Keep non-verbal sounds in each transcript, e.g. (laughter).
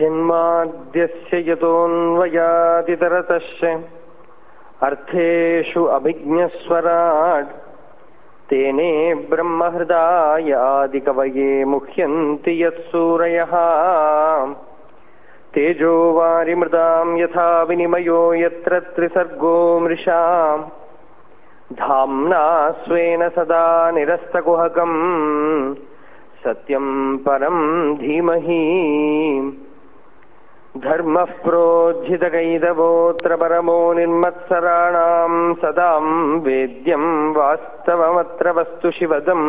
ജന്മാദ്യസ്യ യതോന്വയാതിതരതശ് അർത്ഥേഷു അഭിജ്ഞസ്വരാട്. തേനേ ബ്രഹ്മഹൃദായാദികവയേ മുഹ്യന്തി യത്സൂരയ തേജോ വാരിമൃതാം യഥാ വിനിമയോ യത്ര ത്രിസർഗോ മൃഷാം. ധാംനാ സ്വേന സദാ നിരസ്തകുഹകം സത്യം പരം ധീമഹീം. धर्मः प्रोज्झितकैदवोऽत्र परमो निर्मत्सराणाम् सदाम् वेद्यम् वास्तवमत्र वस्तु शिवदम्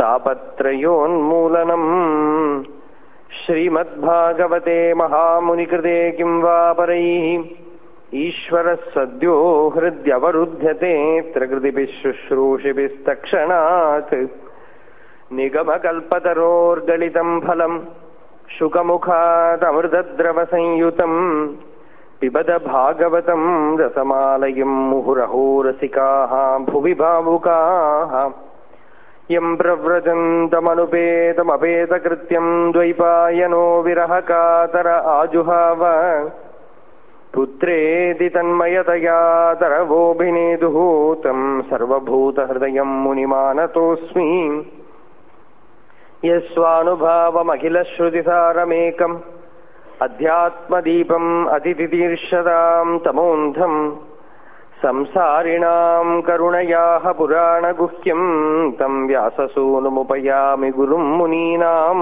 तापत्रयोन्मूलनम् श्रीमद्भागवते महामुनिकृते किम् वा परैः ईश्वरः सद्यो हृद्यवरुध्यते प्रकृतिभिः शुश्रूषिभिस्तक्षणात् निगमकल्पतरोर्गलितम् फलम् शुकमुखादमृतद्रवसंयुतम् पिबद भागवतम् रसमालयम् मुहुरहो रसिकाः भुवि भावुकाः यम् प्रव्रजन्तमनुपेतमपेतकृत्यम् द्वैपायनो विरहकातर आजुहाव पुत्रेति तन्मयतया तरवोऽभिनेदुः तम् सर्वभूतहृदयम् मुनिमानतोऽस्मि യസ്വാനുഭാവമഖിലശ്രുതിസാരമേകം. അധ്യാത്മദീപം അതിതിതീർഷതാം തമോന്ധം. സംസാരിണാം കരുണയാഹ പുരാണഗുഹ്യം. തം വ്യാസസൂനുമുപയാമി ഗുരും മുനീനാം.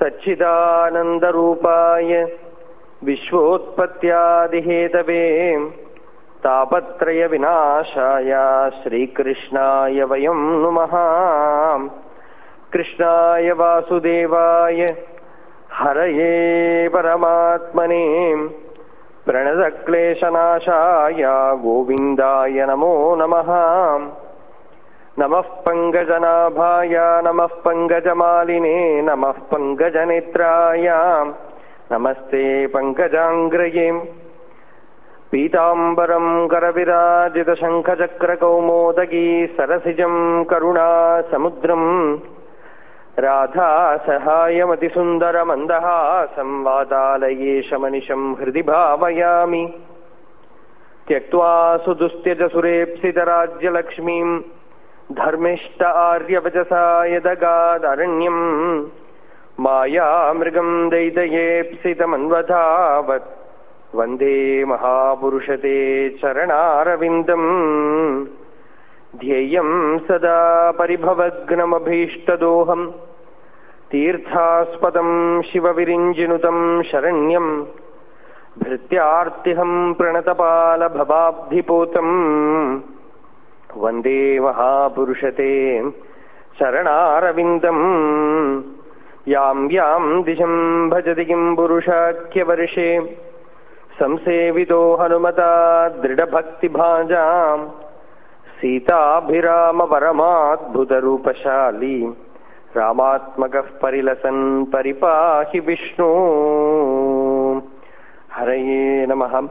സച്ചിദാനന്ദരൂപായ വിശ്വോത്പത്യാദിഹേതവേ. താപത്രയവിനാശായ ശ്രീകൃഷ്ണായ വയം നുമഹാം कृष्णाय वासुदेवाय हरये परमात्मने प्रणतक्लेशनाशाय गोविन्दाय नमो नमः नमः पङ्कजनाभाय नमः पङ्कजमालिने नमः पङ्कजनेत्राय नमस्ते पङ्कजाङ्ग्रये पीताम्बरम् करविराजितशङ्खचक्रकौमोदगी सरसिजम् करुणासमुद्रम् राधासहायमतिसुन्दरमन्दहासं वातालये शमनिशम् हृदि भावयामि त्यक्त्वा सुदुस्त्यजसुरेप्सितराज्यलक्ष्मीम् धर्मिष्ठ आर्यवचसा यदगादरण्यम् मायामृगम् दैदयेप्सितमन्वधावत् वन्दे महापुरुषते चरणारविन्दम् ध्येयम् सदा परिभवग्नमभीष्टदोहम् तीर्थास्पदम् शिवविरिञ्जिनुतम् शरण्यम् भृत्यार्तिहम् प्रणतपालभवाब्धिपोतम् वंदे महापुरुषते शरणारविन्दम् याम् याम् दिशम् भजति किम् पुरुषाख्यवर्षे संसेवितो हनुमता दृढभक्तिभाजाम्। सीताभिरामपरमाद्भुतरूपशाली। रामात्मकः परिलसन् परिपाहि विष्णु। हरये नमः।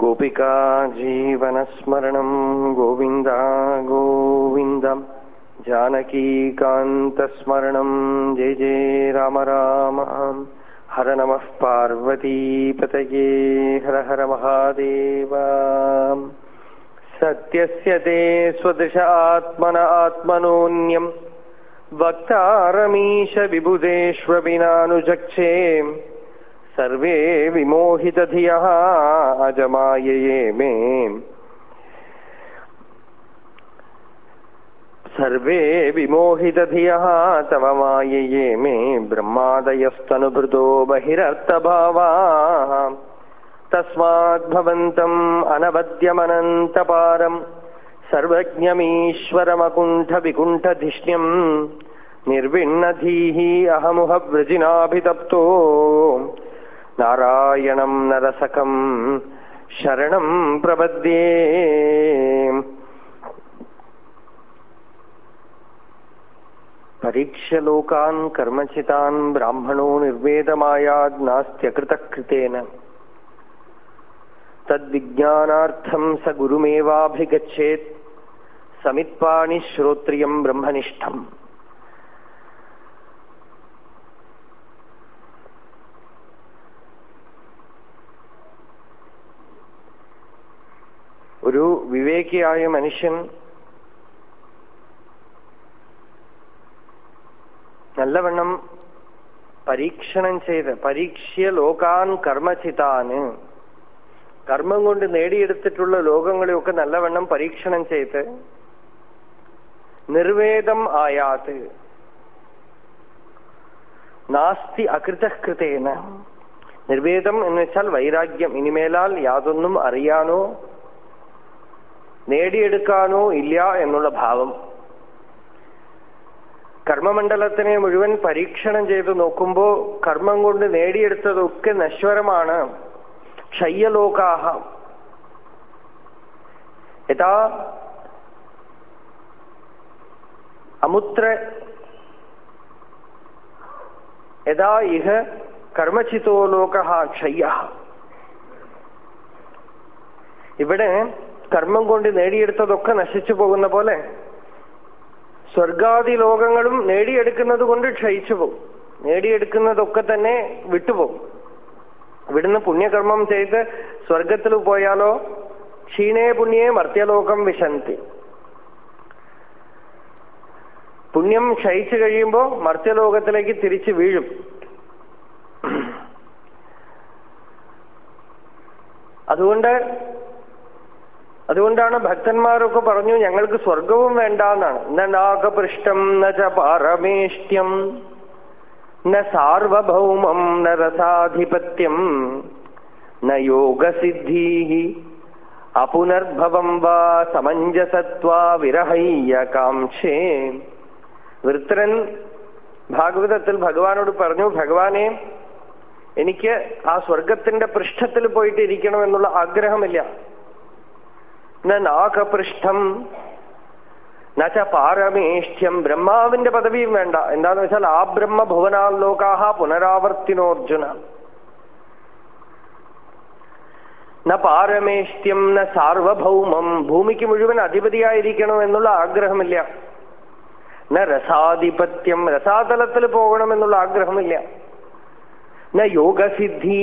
गोपिका जीवनस्मरणम् गोविन्द गोविन्द। जानकीकान्तस्मरणम् जय जय राम राम। हर नमः पार्वतीपतये हर हर महादेव। सत्यस्य ते स्वदश आत्मन आत्मनोऽन्यम्। वक्तारमीश विबुधेष्वविनानुजक्षे। सर्वे विमोहितधियः अजमायये मे। सर्वे विमोहितधियः तव मायये मे। ब्रह्मादयस्तनुभृतो बहिरर्थभावाः തസ്മാദ്ഭവന്തം അനവദ്യമനന്തപാരം സർവജ്ഞമീശ്വരമകുണ്ഠവികുണ്ഠധിഷ്ണ്യം നിർവിണ്ണധീ അഹമുഹ വൃജിനാഭിതപ്തോ നാരായണം നരസകം ശരണം പ്രപദ്യേ പരീക്ഷലോകാൻ കർമ്മചിതാൻ ബ്രാഹ്മണോ നിർവേദമായാ നാസ്ത്യകൃതകൃതേന തദ്വിജ്ഞാനാർത്ഥം സ ഗുരുമേവാഭിഗച്ഛേത് സമിത്പാണി ശ്രോത്രിയം ബ്രഹ്മനിഷ്ഠം. ഒരു വിവേകിയായ മനുഷ്യൻ നല്ലവണ്ണം പരീക്ഷണം ചെയ്ത് പരീക്ഷ്യ ലോകാൻ കർമ്മചിതാന് കർമ്മം കൊണ്ട് നേടിയെടുത്തിട്ടുള്ള ലോകങ്ങളെയൊക്കെ നല്ലവണ്ണം പരീക്ഷണം ചെയ്ത് നിർവേദം ആയാത് നാസ്തി അകൃതകൃതേന. നിർവേദം എന്ന് വെച്ചാൽ വൈരാഗ്യം. ഇനിമേലാൽ യാതൊന്നും അറിയാനോ നേടിയെടുക്കാനോ ഇല്ല എന്നുള്ള ഭാവം. കർമ്മമണ്ഡലത്തിനെ മുഴുവൻ പരീക്ഷണം ചെയ്ത് നോക്കുമ്പോൾ കർമ്മം കൊണ്ട് നേടിയെടുത്തതൊക്കെ നശ്വരമാണ്. ക്ഷയ്യലോകാഹ യഥാ അമുത്ര യഥാ ഇഹ കർമ്മചിത്തോ ലോക ക്ഷയ്യ ഇവിടെ കർമ്മം കൊണ്ട് നേടിയെടുത്തതൊക്കെ നശിച്ചു പോകുന്ന പോലെ സ്വർഗാദി ലോകങ്ങളും നേടിയെടുക്കുന്നത് കൊണ്ട് ക്ഷയിച്ചു പോകും. നേടിയെടുക്കുന്നതൊക്കെ തന്നെ വിട്ടുപോകും. ഇവിടുന്ന് പുണ്യകർമ്മം ചെയ്ത് സ്വർഗത്തിൽ പോയാലോ? ക്ഷീണേ പുണ്യേ മർത്യലോകം വിശന്തി. പുണ്യം ക്ഷയിച്ചു കഴിയുമ്പോ മർത്യലോകത്തിലേക്ക് തിരിച്ചു വീഴും. അതുകൊണ്ട് അതുകൊണ്ടാണ് ഭക്തന്മാരൊക്കെ പറഞ്ഞു ഞങ്ങൾക്ക് സ്വർഗവും വേണ്ട എന്നാണ് നാഗപൃഷ്ടം നച പാരമേഷ്ട്യം. സാർവഭൗമം ന രസാധിപത്യം യോഗസിദ്ധീ അപുനർഭവം വാ സമഞ്ജസത്വാ വിരഹയ്യ കാംക്ഷേ. വൃത്രൻ ഭാഗവതത്തിൽ ഭഗവാനോട് പറഞ്ഞു ഭഗവാനെ എനിക്ക് ആ സ്വർഗത്തിന്റെ പൃഷ്ഠത്തിൽ പോയിട്ട് ഇരിക്കണം എന്നുള്ള ആഗ്രഹമില്ല നാഗപൃഷ്ഠം നച്ച പാരമേഷ്ഠ്യം ബ്രഹ്മാവിന്റെ പദവിയും വേണ്ട. എന്താന്ന് വെച്ചാൽ ആ ബ്രഹ്മ ഭുവനാലോകാഹ പുനരാവർത്തിനോർജുന. ന പാരമേഷ്ഠ്യം ന സാർവഭൗമം ഭൂമിക്ക് മുഴുവൻ അധിപതിയായിരിക്കണം എന്നുള്ള ആഗ്രഹമില്ല. ന രസാധിപത്യം രസാതലത്തിൽ പോകണമെന്നുള്ള ആഗ്രഹമില്ല. ന യോഗസിദ്ധി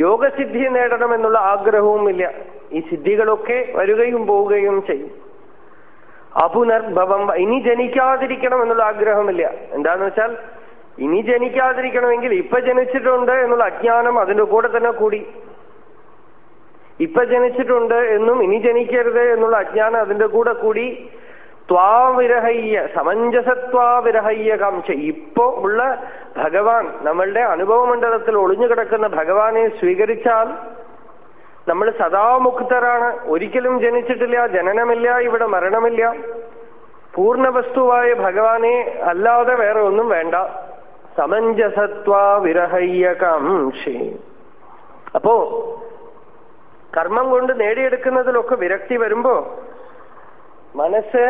യോഗസിദ്ധി നേടണമെന്നുള്ള ആഗ്രഹവുമില്ല. ഈ സിദ്ധികളൊക്കെ വരികയും പോവുകയും ചെയ്യും. അപുനർഭവം ഇനി ജനിക്കാതിരിക്കണം എന്നുള്ള ആഗ്രഹമില്ല. എന്താന്ന് വെച്ചാൽ ഇനി ജനിക്കാതിരിക്കണമെങ്കിൽ ഇപ്പൊ ജനിച്ചിട്ടുണ്ട് എന്നുള്ള അജ്ഞാനം അതിന്റെ കൂടെ തന്നെ കൂടി. ഇപ്പൊ ജനിച്ചിട്ടുണ്ട് എന്നും ഇനി ജനിക്കരുത് എന്നുള്ള അജ്ഞാനം അതിന്റെ കൂടെ കൂടി. ത്വാവിരഹയ്യ സമഞ്ജസത്വാവിരഹയ്യ കാംക്ഷ ഇപ്പോ ഉള്ള ഭഗവാൻ നമ്മളുടെ അനുഭവമണ്ഡലത്തിൽ ഒളിഞ്ഞു കിടക്കുന്ന ഭഗവാനെ സ്വീകരിച്ചാൽ നമ്മൾ സദാമുക്തരാണ് ഒരിക്കലും ജനിച്ചിട്ടില്ല ജനനമില്ല ഇവിടെ മരണമില്ല. പൂർണ വസ്തുവായ ഭഗവാനെ അല്ലാതെ വേറെ ഒന്നും വേണ്ട. സമഞ്ജസത്വ വിരഹയ്യ അപ്പോ കർമ്മം കൊണ്ട് നേടിയെടുക്കുന്നതിലൊക്കെ വിരക്തി വരുമ്പോ മനസ്സ്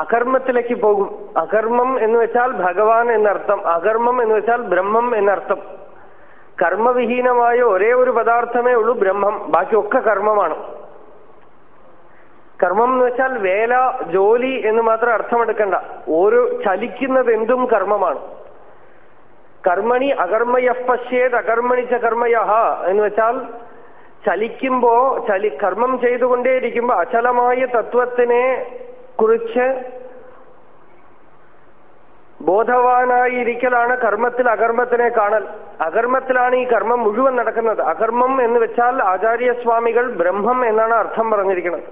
അകർമ്മത്തിലേക്ക് പോകും. അകർമ്മം എന്ന് വെച്ചാൽ ഭഗവാൻ എന്നർത്ഥം അകർമ്മം എന്ന് വെച്ചാൽ ബ്രഹ്മം എന്നർത്ഥം. കർമ്മവിഹീനമായ ഒരേ ഒരു പദാർത്ഥമേ ഉള്ളൂ ബ്രഹ്മം. ബാക്കിയൊക്കെ കർമ്മമാണ്. കർമ്മം എന്ന് വെച്ചാൽ വേല ജോലി എന്ന് മാത്രം അർത്ഥമെടുക്കണ്ട. ഓരോ ചലിക്കുന്നത് എന്തും കർമ്മമാണ്. കർമ്മണി അകർമ്മയ പശ്യേത് അകർമ്മണിച്ച കർമ്മയ എന്ന് വെച്ചാൽ ചലിക്കുമ്പോ ചലി കർമ്മം ചെയ്തുകൊണ്ടേയിരിക്കുമ്പോ അചലമായ തത്വത്തിനെ കുറിച്ച് ബോധവാനായിരിക്കലാണ് കർമ്മത്തിൽ അകർമ്മത്തിനെ കാണൽ. അകർമ്മത്തിലാണ് ഈ കർമ്മം മുഴുവൻ നടക്കുന്നത്. അകർമ്മം എന്ന് വെച്ചാൽ ആചാര്യസ്വാമികൾ ബ്രഹ്മം എന്നാണ് അർത്ഥം പറഞ്ഞിരിക്കുന്നത്.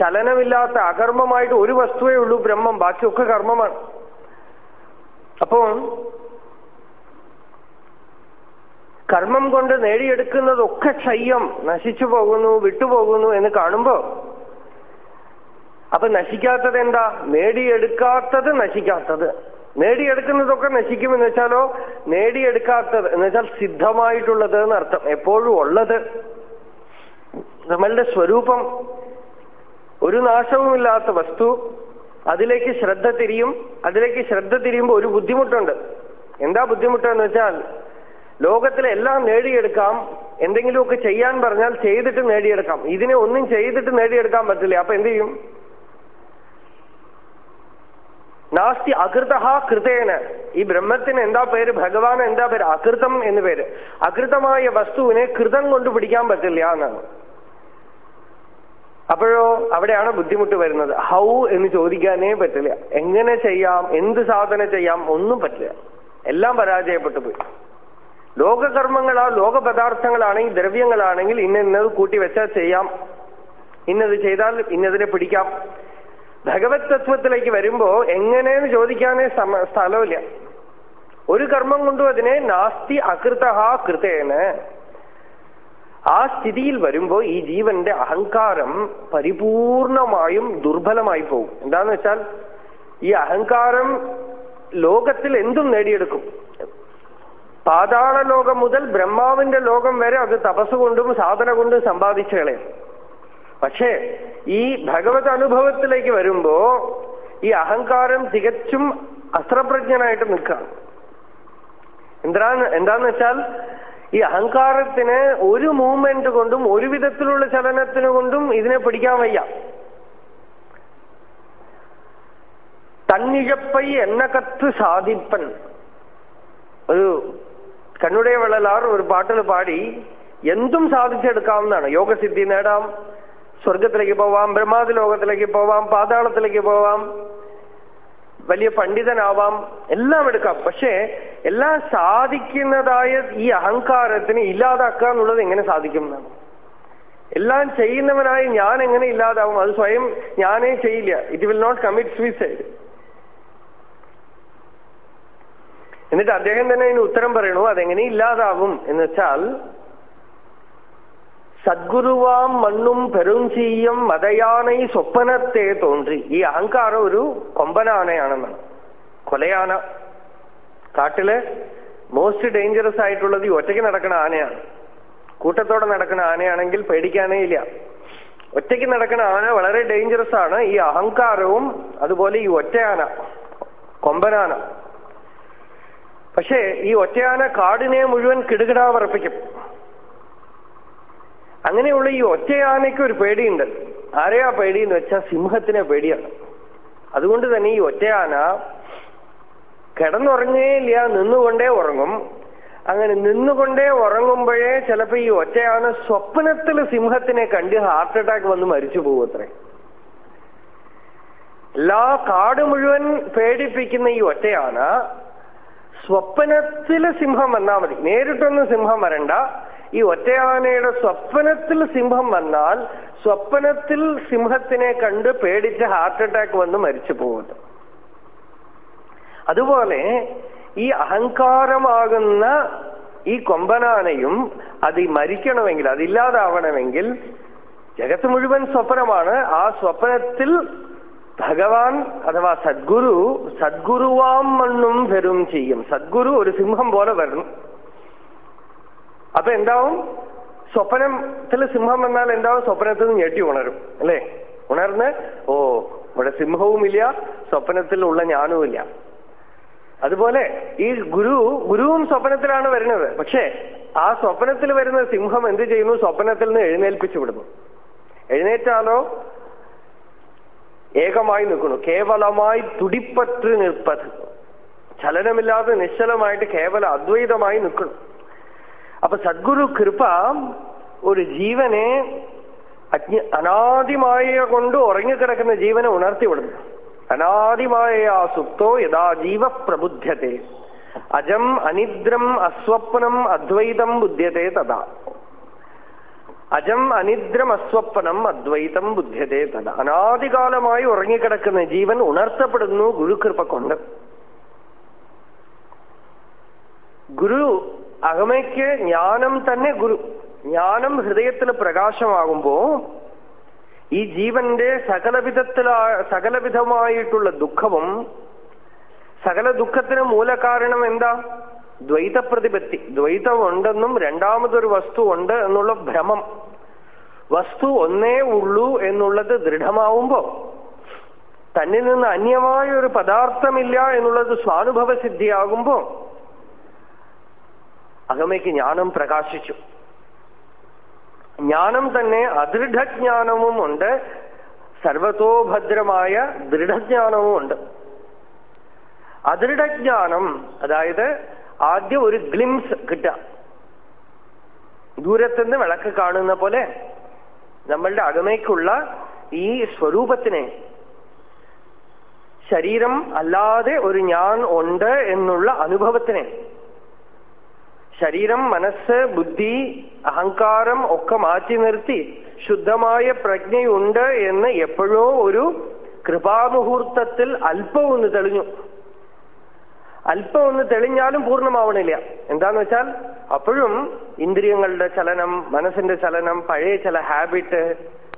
ചലനമില്ലാത്ത അകർമ്മമായിട്ട് ഒരു വസ്തുവേ ഉള്ളൂ ബ്രഹ്മം ബാക്കിയൊക്കെ കർമ്മമാണ്. അപ്പോ കർമ്മം കൊണ്ട് നേടിയെടുക്കുന്നതൊക്കെ ക്ഷയ്യം നശിച്ചു പോകുന്നു വിട്ടുപോകുന്നു എന്ന് കാണുമ്പോ അപ്പൊ നശിക്കാത്തത് എന്താ നേടിയെടുക്കാത്തത് നശിക്കാത്തത്. നേടിയെടുക്കുന്നതൊക്കെ നശിക്കുമെന്ന് വെച്ചാലോ? നേടിയെടുക്കാത്തത് എന്ന് വെച്ചാൽ സിദ്ധമായിട്ടുള്ളത് എന്നർത്ഥം എപ്പോഴും ഉള്ളത്. നമ്മളുടെ സ്വരൂപം. ഒരു നാശവുമില്ലാത്ത വസ്തു അതിലേക്ക് ശ്രദ്ധ തിരിയും അതിലേക്ക് ശ്രദ്ധ തിരിയുമ്പോൾ ഒരു ബുദ്ധിമുട്ടുണ്ട്. എന്താ ബുദ്ധിമുട്ടെന്ന് വെച്ചാൽ ലോകത്തിലെ എല്ലാം നേടിയെടുക്കാം. എന്തെങ്കിലുമൊക്കെ ചെയ്യാൻ പറഞ്ഞാൽ ചെയ്തിട്ട് നേടിയെടുക്കാം. ഇതിനെ ഒന്നും ചെയ്തിട്ട് നേടിയെടുക്കാൻ പറ്റില്ല. അപ്പൊ എന്ത് ചെയ്യും? നാസ്തി അകൃത കൃതേന. ഈ ബ്രഹ്മത്തിന് എന്താ പേര്? ഭഗവാൻ എന്താ പേര്? അകൃതം എന്ന് പേര്. അകൃതമായ വസ്തുവിനെ കൃതം കൊണ്ട് പിടിക്കാൻ പറ്റില്ല എന്നാണ്. അപ്പോഴോ അവിടെയാണ് ബുദ്ധിമുട്ട് വരുന്നത്. ഹൗ എന്ന് ചോദിക്കാനേ പറ്റില്ല. എങ്ങനെ ചെയ്യാം? എന്ത് സാധന ചെയ്യാം? ഒന്നും പറ്റില്ല. എല്ലാം പരാജയപ്പെട്ടു പോയി. ലോകകർമ്മങ്ങളാ ലോകപദാർത്ഥങ്ങളാണെങ്കിൽ ദ്രവ്യങ്ങളാണെങ്കിൽ ഇന്ന ഇന്നത് കൂട്ടി വെച്ചാൽ ചെയ്യാം. ഇന്നത് ചെയ്താൽ ഇന്നതിനെ പിടിക്കാം. ഭഗവത് തത്വത്തിലേക്ക് വരുമ്പോ എങ്ങനെയെന്ന് ചോദിക്കാനേ സ്ഥലമില്ല. ഒരു കർമ്മം കൊണ്ടും അതിനെ നാസ്തി അകൃത കൃതേന്. ആ സ്ഥിതിയിൽ വരുമ്പോ ഈ ജീവന്റെ അഹങ്കാരം പരിപൂർണമായും ദുർബലമായി പോകും. എന്താന്ന് വെച്ചാൽ ഈ അഹങ്കാരം ലോകത്തിൽ എന്തും നേടിയെടുക്കും. പാതാള ലോകം മുതൽ ബ്രഹ്മാവിന്റെ ലോകം വരെ അത് തപസ് കൊണ്ടും സാധന കൊണ്ടും സമ്പാദിച്ചു പക്ഷേ ഈ ഭഗവത് അനുഭവത്തിലേക്ക് വരുമ്പോ ഈ അഹങ്കാരം തികച്ചും അസ്ത്രപ്രജ്ഞനായിട്ട് നിൽക്കാം എന്താ എന്താന്ന് വെച്ചാൽ ഈ അഹങ്കാരത്തിന് ഒരു മൂവ്മെന്റ് കൊണ്ടും ഒരു വിധത്തിലുള്ള ചലനത്തിന് കൊണ്ടും ഇതിനെ പിടിക്കാൻ വയ്യ. തന്നിഴപ്പൈ എന്ന കത്ത് സാധിപ്പൻ. ഒരു കണ്ണുടേ വെള്ളലാർ ഒരു പാട്ടിൽ പാടി എന്തും സാധിച്ചെടുക്കാവുന്നതാണ്. യോഗസിദ്ധി നേടാം. സ്വർഗത്തിലേക്ക് പോവാം ബ്രഹ്മാതി ലോകത്തിലേക്ക് പോവാം പാതാളത്തിലേക്ക് പോവാം വലിയ പണ്ഡിതനാവാം എല്ലാം എടുക്കാം. പക്ഷേ എല്ലാം സാധിക്കുന്നതായ ഈ അഹങ്കാരത്തിന് ഇല്ലാതാക്കുക എന്നുള്ളത് എങ്ങനെ സാധിക്കും എന്നാണ്. എല്ലാം ചെയ്യുന്നവനായി ഞാൻ എങ്ങനെ ഇല്ലാതാവും? അത് സ്വയം ഞാനേ ചെയ്യില്ല. It will not commit suicide എന്നിട്ട് അദ്ദേഹം തന്നെ അതിന് ഉത്തരം പറയണു അതെങ്ങനെ ഇല്ലാതാവും എന്ന് വെച്ചാൽ സദ്ഗുരുവാം മണ്ണും പെരുംചീയം മതയാനൈ സ്വപ്നത്തെ തോന്നി. ഈ അഹങ്കാരം ഒരു കൊമ്പനാനയാണെന്നാണ്. കൊലയാന. കാട്ടിൽ മോസ്റ്റ് ഡേഞ്ചറസ് ആയിട്ടുള്ളത് ഈ ഒറ്റയ്ക്ക് നടക്കുന്ന ആനയാണ്. കൂട്ടത്തോടെ നടക്കുന്ന ആനയാണെങ്കിൽ പേടിക്കാനേ ഇല്ല. ഒറ്റയ്ക്ക് നടക്കുന്ന ആന വളരെ ഡേഞ്ചറസ് ആണ്. ഈ അഹങ്കാരവും അതുപോലെ ഈ ഒറ്റയാന കൊമ്പനാന. പക്ഷേ ഈ ഒറ്റയാന കാടിനെ മുഴുവൻ കിടുകിടാ പറപ്പിക്കും അങ്ങനെയുള്ള ഈ ഒറ്റയാനയ്ക്ക് ഒരു പേടിയുണ്ട്. ആരെയാ പേടി എന്ന് വെച്ചാൽ സിംഹത്തിനെ പേടിയാണ് അതുകൊണ്ട് തന്നെ ഈ ഒറ്റയാന കിടന്നുറങ്ങേയില്ല നിന്നുകൊണ്ടേ ഉറങ്ങും. അങ്ങനെ നിന്നുകൊണ്ടേ ഉറങ്ങുമ്പോഴേ ചിലപ്പോ ഈ ഒറ്റയാന സ്വപ്നത്തിൽ സിംഹത്തിനെ കണ്ട് ഹാർട്ട് അറ്റാക്ക് വന്ന് മരിച്ചു പോകുമത്രേ എല്ലാ കാട് മുഴുവൻ പേടിപ്പിക്കുന്ന ഈ ഒറ്റയാന സ്വപ്നത്തിൽ സിംഹം വന്നാൽ മതി. നേരിട്ടൊന്നും സിംഹം വരണ്ട. ഈ ഒറ്റയാനയുടെ സ്വപ്നത്തിൽ സിംഹം വന്നാൽ സ്വപ്നത്തിൽ സിംഹത്തിനെ കണ്ട് പേടിച്ച് ഹാർട്ട് അറ്റാക്ക് വന്ന് മരിച്ചു പോകുന്നു. അതുപോലെ ഈ അഹങ്കാരമാകുന്ന ഈ കൊമ്പനാനയും അത് മരിക്കണമെങ്കിൽ അതില്ലാതാവണമെങ്കിൽ ജഗത്ത് മുഴുവൻ സ്വപ്നമാണ്. ആ സ്വപ്നത്തിൽ ഭഗവാൻ അഥവാ സദ്ഗുരു സദ്ഗുരുവാം മണ്ണും വരും ചെയ്യും. സദ്ഗുരു ഒരു സിംഹം പോലെ വരണം അപ്പൊ എന്താവും? സ്വപ്നത്തിൽ സിംഹം വന്നാൽ എന്താവും? സ്വപ്നത്തിൽ നിന്ന് ഞെട്ടി ഉണരും അല്ലേ? ഉണർന്ന് ഓ ഇവിടെ സിംഹവുമില്ല സ്വപ്നത്തിലുള്ള ഞാനുമില്ല. അതുപോലെ ഈ ഗുരു ഗുരുവും സ്വപ്നത്തിലാണ് വരുന്നത്. പക്ഷേ ആ സ്വപ്നത്തിൽ വരുന്ന സിംഹം എന്ത് ചെയ്യുന്നു? സ്വപ്നത്തിൽ നിന്ന് എഴുന്നേൽപ്പിച്ചു വിടുന്നു. എഴുന്നേറ്റാലോ? ഏകമായി നിൽക്കുന്നു. കേവലമായി തുടിപ്പറ്റ് നിൽപ്പത് ചലനമില്ലാതെ നിശ്ചലമായിട്ട് കേവല അദ്വൈതമായി നിൽക്കുന്നു. അപ്പൊ സദ്ഗുരു കൃപ ഒരു ജീവനെ അജ്ഞ അനാദിമായ കൊണ്ട് ഉറങ്ങിക്കിടക്കുന്ന ജീവനെ ഉണർത്തിവിടുന്നു. അനാദിമായ ആ സുപ്തോ യഥാ ജീവ പ്രബുദ്ധ്യത്തെ അജം അനിദ്രം അസ്വപ്നം അദ്വൈതം ബുദ്ധ്യത്തെ തഥാ. അജം അനിദ്രം അസ്വപ്നം അദ്വൈതം ബുദ്ധ്യത്തെ തഥാ. അനാദികാലമായി ഉറങ്ങിക്കിടക്കുന്ന ജീവൻ ഉണർത്തപ്പെടുന്നു ഗുരുകൃപ കൊണ്ട്. ഗുരു അകമയ്ക്ക് ജ്ഞാനം തന്നെ ഗുരു. ജ്ഞാനം ഹൃദയത്തിൽ പ്രകാശമാകുമ്പോ ഈ ജീവന്റെ സകലവിധത്തിലാ സകലവിധമായിട്ടുള്ള ദുഃഖവും സകല ദുഃഖത്തിന് മൂലകാരണം എന്താ? ദ്വൈത പ്രതിപത്തി ദ്വൈതം ഉണ്ടെന്നും രണ്ടാമതൊരു വസ്തു ഉണ്ട് എന്നുള്ള ഭ്രമം. വസ്തു ഒന്നേ ഉള്ളൂ എന്നുള്ളത് ദൃഢമാവുമ്പോ തന്നിൽ നിന്ന് അന്യമായ ഒരു പദാർത്ഥമില്ല എന്നുള്ളത് സ്വാനുഭവ സിദ്ധിയാകുമ്പോ അകമയ്ക്ക് ജ്ഞാനം പ്രകാശിച്ചു. ജ്ഞാനം തന്നെ അദൃഢജ്ഞാനവും ഉണ്ട്. സർവതോഭദ്രമായ ദൃഢജ്ഞാനവും ഉണ്ട്. അദൃഢജ്ഞാനം അതായത് ആദ്യം ഒരു ഗ്ലിംസ് കിട്ടുക. ദൂരത്തുനിന്ന് വിളക്ക് കാണുന്ന പോലെ നമ്മളുടെ അകമയ്ക്കുള്ള ഈ സ്വരൂപത്തിനെ ശരീരം അല്ലാതെ ഒരു ഞാൻ ഉണ്ട് എന്നുള്ള അനുഭവത്തിനെ ശരീരം മനസ്സ് ബുദ്ധി അഹങ്കാരം ഒക്കെ മാറ്റി നിർത്തി ശുദ്ധമായ പ്രജ്ഞയുണ്ട് എന്ന് എപ്പോഴോ ഒരു കൃപാമുഹൂർത്തത്തിൽ അല്പം ഒന്ന് തെളിഞ്ഞു. അല്പം ഒന്ന് തെളിഞ്ഞാലും പൂർണമാവണില്ല. എന്താന്ന് വെച്ചാൽ അപ്പോഴും ഇന്ദ്രിയങ്ങളുടെ ചലനം മനസ്സിന്റെ ചലനം പഴയ ചില ഹാബിറ്റ്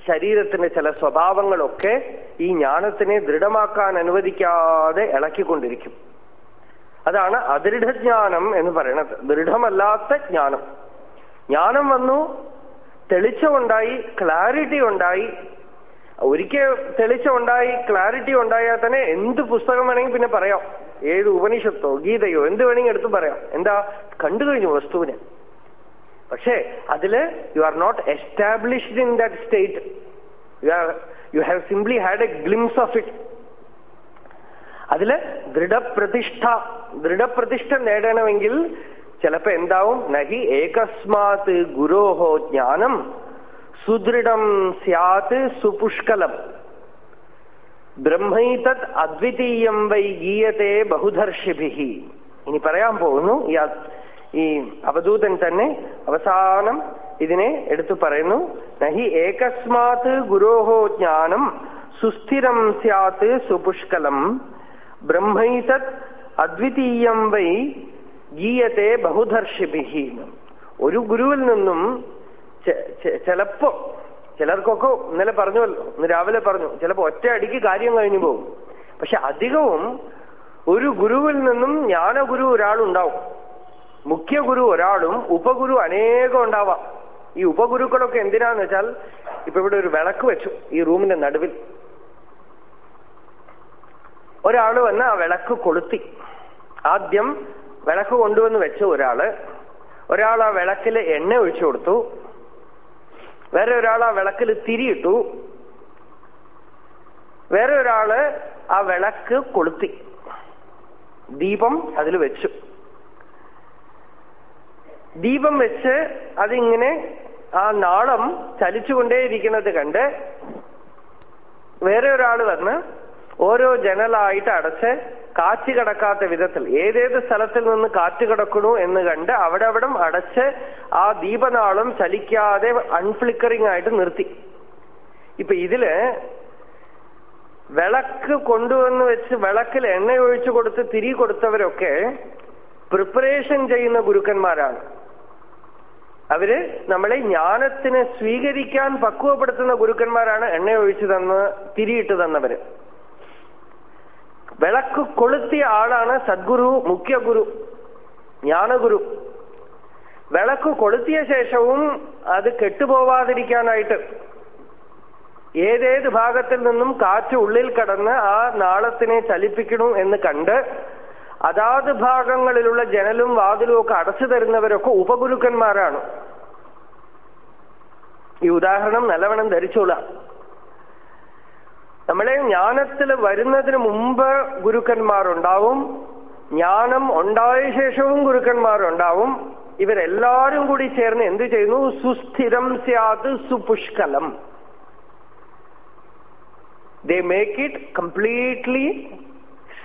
ശരീരത്തിന്റെ ചില സ്വഭാവങ്ങളൊക്കെ ഈ ജ്ഞാനത്തിനെ ദൃഢമാക്കാൻ അനുവദിക്കാതെ ഇളക്കിക്കൊണ്ടിരിക്കും. അതാണ് അദൃഢജ്ഞാനം എന്ന് പറയുന്നത് ദൃഢമല്ലാത്ത ജ്ഞാനം. ജ്ഞാനം വന്നു തെളിച്ചമുണ്ടായി ക്ലാരിറ്റി ഉണ്ടായി. ഒരിക്കൽ തെളിച്ചമുണ്ടായി ക്ലാരിറ്റി ഉണ്ടായാൽ തന്നെ എന്ത് പുസ്തകം വേണമെങ്കിൽ പിന്നെ പറയാം. ഏത് ഉപനിഷത്തോ ഗീതയോ എന്ത് വേണമെങ്കിൽ എടുത്തു പറയാം. എന്താ? കണ്ടു കഴിഞ്ഞു വസ്തുവിനെ. പക്ഷേ അതിൽ you are not established in that state you are you have simply had a glimpse of it അതിൽ ദൃഢപ്രതിഷ്ഠ ദൃഢപ്രതിഷ്ഠ നേടണമെങ്കിൽ ചിലപ്പോ എന്താവും? നഹി ഏകസ്മാത് ഗുരോഹോ ജ്ഞാനം സുദൃഢം സ്യാത് സുപുഷ്കലം. ബ്രഹ്മൈതത് അദ്വിതീയം വൈ ഗീയത്തെ ബഹുധർഷിഭി ഇനി പറയാൻ പോകുന്നു ഈ അവധൂതൻ തന്നെ അവസാനം ഇതിനെ എടുത്തു പറയുന്നു നഹി ഏകസ്മാത് ഗുരോഹോ ജ്ഞാനം സുസ്ഥിരം സ്യാത് സുപുഷ്കലം. ബ്രഹ്മൈതത് അദ്വിതീയം വൈ ഗീയത്തെ ബഹുധർഷിഭി ഒരു ഗുരുവിൽ നിന്നും ചിലപ്പോ ചിലർക്കൊക്കെ ഇന്നലെ പറഞ്ഞുവല്ലോ ഇന്ന് രാവിലെ പറഞ്ഞു ചിലപ്പോ ഒറ്റ അടിക്ക് കാര്യം കഴിഞ്ഞു പോകും. പക്ഷെ അധികവും ഒരു ഗുരുവിൽ നിന്നും ജ്ഞാനഗുരു ഒരാളുണ്ടാവും. മുഖ്യ ഗുരു ഒരാളും ഉപഗുരു അനേകം ഉണ്ടാവാം. ഈ ഉപഗുരുക്കളൊക്കെ എന്തിനാന്ന് വെച്ചാൽ ഇപ്പൊ ഇവിടെ ഒരു വിളക്ക് വെച്ചു ഈ റൂമിന്റെ നടുവിൽ. ഒരാൾ വന്ന് ആ വിളക്ക് കൊളുത്തി. ആദ്യം വിളക്ക് കൊണ്ടുവന്ന് വെച്ച ഒരാൾ ഒരാൾ ആ വിളക്കിൽ എണ്ണ ഒഴിച്ചു കൊടുത്തു. വേറെ ഒരാൾ ആ വിളക്കിൽ തിരിയിട്ടു വേറെ ഒരാൾ ആ വിളക്ക് കൊളുത്തി. ദീപം അതിൽ വെച്ചു. ദീപം വെച്ച് അതിങ്ങനെ ആ നാളം ചലിച്ചുകൊണ്ടേയിരിക്കുന്നത് കണ്ട് വേറെ ഒരാൾ വന്ന് ഓരോ ജനലായിട്ട് അടച്ച് കാറ്റ് കടക്കാത്ത വിധത്തിൽ ഏതേത് സ്ഥലത്തിൽ നിന്ന് കാറ്റ് കിടക്കണു എന്ന് കണ്ട് അവിടെ അവിടം അടച്ച് ആ ദീപനാളം ചലിക്കാതെ അൺഫ്ലിക്കറിംഗ് ആയിട്ട് നിർത്തി. ഇപ്പൊ ഇതിൽ വിളക്ക് കൊണ്ടുവന്ന് വെച്ച് വിളക്കിൽ എണ്ണ ഒഴിച്ചു കൊടുത്ത് തിരി കൊടുത്തവരൊക്കെ പ്രിപ്പറേഷൻ ചെയ്യുന്ന ഗുരുക്കന്മാരാണ്. അവർ നമ്മളെ ജ്ഞാനത്തിനെ സ്വീകരിക്കാൻ പക്വപ്പെടുത്തുന്ന ഗുരുക്കന്മാരാണ് എണ്ണ ഒഴിച്ചു തന്ന് തിരിയിട്ട് തന്നവര്. വിളക്ക് കൊളുത്തിയ ആളാണ് സദ്ഗുരു മുഖ്യ ഗുരു ജ്ഞാനഗുരു. വിളക്ക് കൊളുത്തിയ ശേഷവും അത് കെട്ടുപോവാതിരിക്കാനായിട്ട് ഏതേത് ഭാഗത്തിൽ നിന്നും കാറ്റ് ഉള്ളിൽ കടന്ന് ആ നാളത്തിനെ ചലിപ്പിക്കണു എന്ന് കണ്ട് അതാത് ഭാഗങ്ങളിലുള്ള ജനലും വാതിലും ഒക്കെ അടച്ചു തരുന്നവരൊക്കെ ഉപഗുരുക്കന്മാരാണ്. ഈ ഉദാഹരണം നല്ലവണ്ണം ധരിച്ചോളാം നമ്മളെ ജ്ഞാനത്തിൽ വരുന്നതിന് മുമ്പ് ഗുരുക്കന്മാരുണ്ടാവും. ജ്ഞാനം ഉണ്ടായ ശേഷവും ഗുരുക്കന്മാരുണ്ടാവും. ഇവരെല്ലാരും കൂടി ചേർന്ന് എന്തു ചെയ്യുന്നു? സുസ്ഥിരം സ്യാത് സുപുഷ്കലം. They make it completely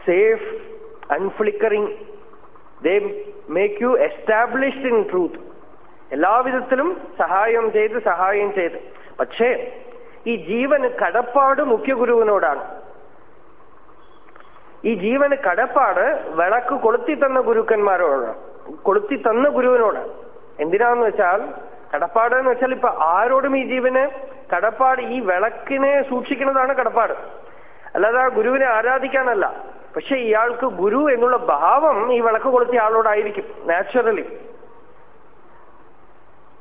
safe unflickering they make you established in truth എല്ലാവിധത്തിലും സഹായം ചെയ്ത് സഹായം ചെയ്ത്. പക്ഷേ ഈ ജീവന് കടപ്പാട് മുഖ്യ ഗുരുവിനോടാണ്. ഈ ജീവന് കടപ്പാട് വിളക്ക് കൊളുത്തി തന്ന ഗുരുക്കന്മാരോടാണ്. കൊളുത്തി തന്ന ഗുരുവിനോട് എന്തിനാന്ന് വെച്ചാൽ കടപ്പാട് എന്ന് വെച്ചാൽ ഇപ്പൊ ആരോടും ഈ ജീവന് കടപ്പാട് ഈ വിളക്കിനെ സൂക്ഷിക്കുന്നതാണ് കടപ്പാട്. അല്ലാതെ ആ ഗുരുവിനെ ആരാധിക്കാനല്ല. പക്ഷെ ഇയാൾക്ക് ഗുരു എന്നുള്ള ഭാവം ഈ വിളക്ക് കൊളുത്തിയ ആളോടായിരിക്കും നാച്ചുറലി.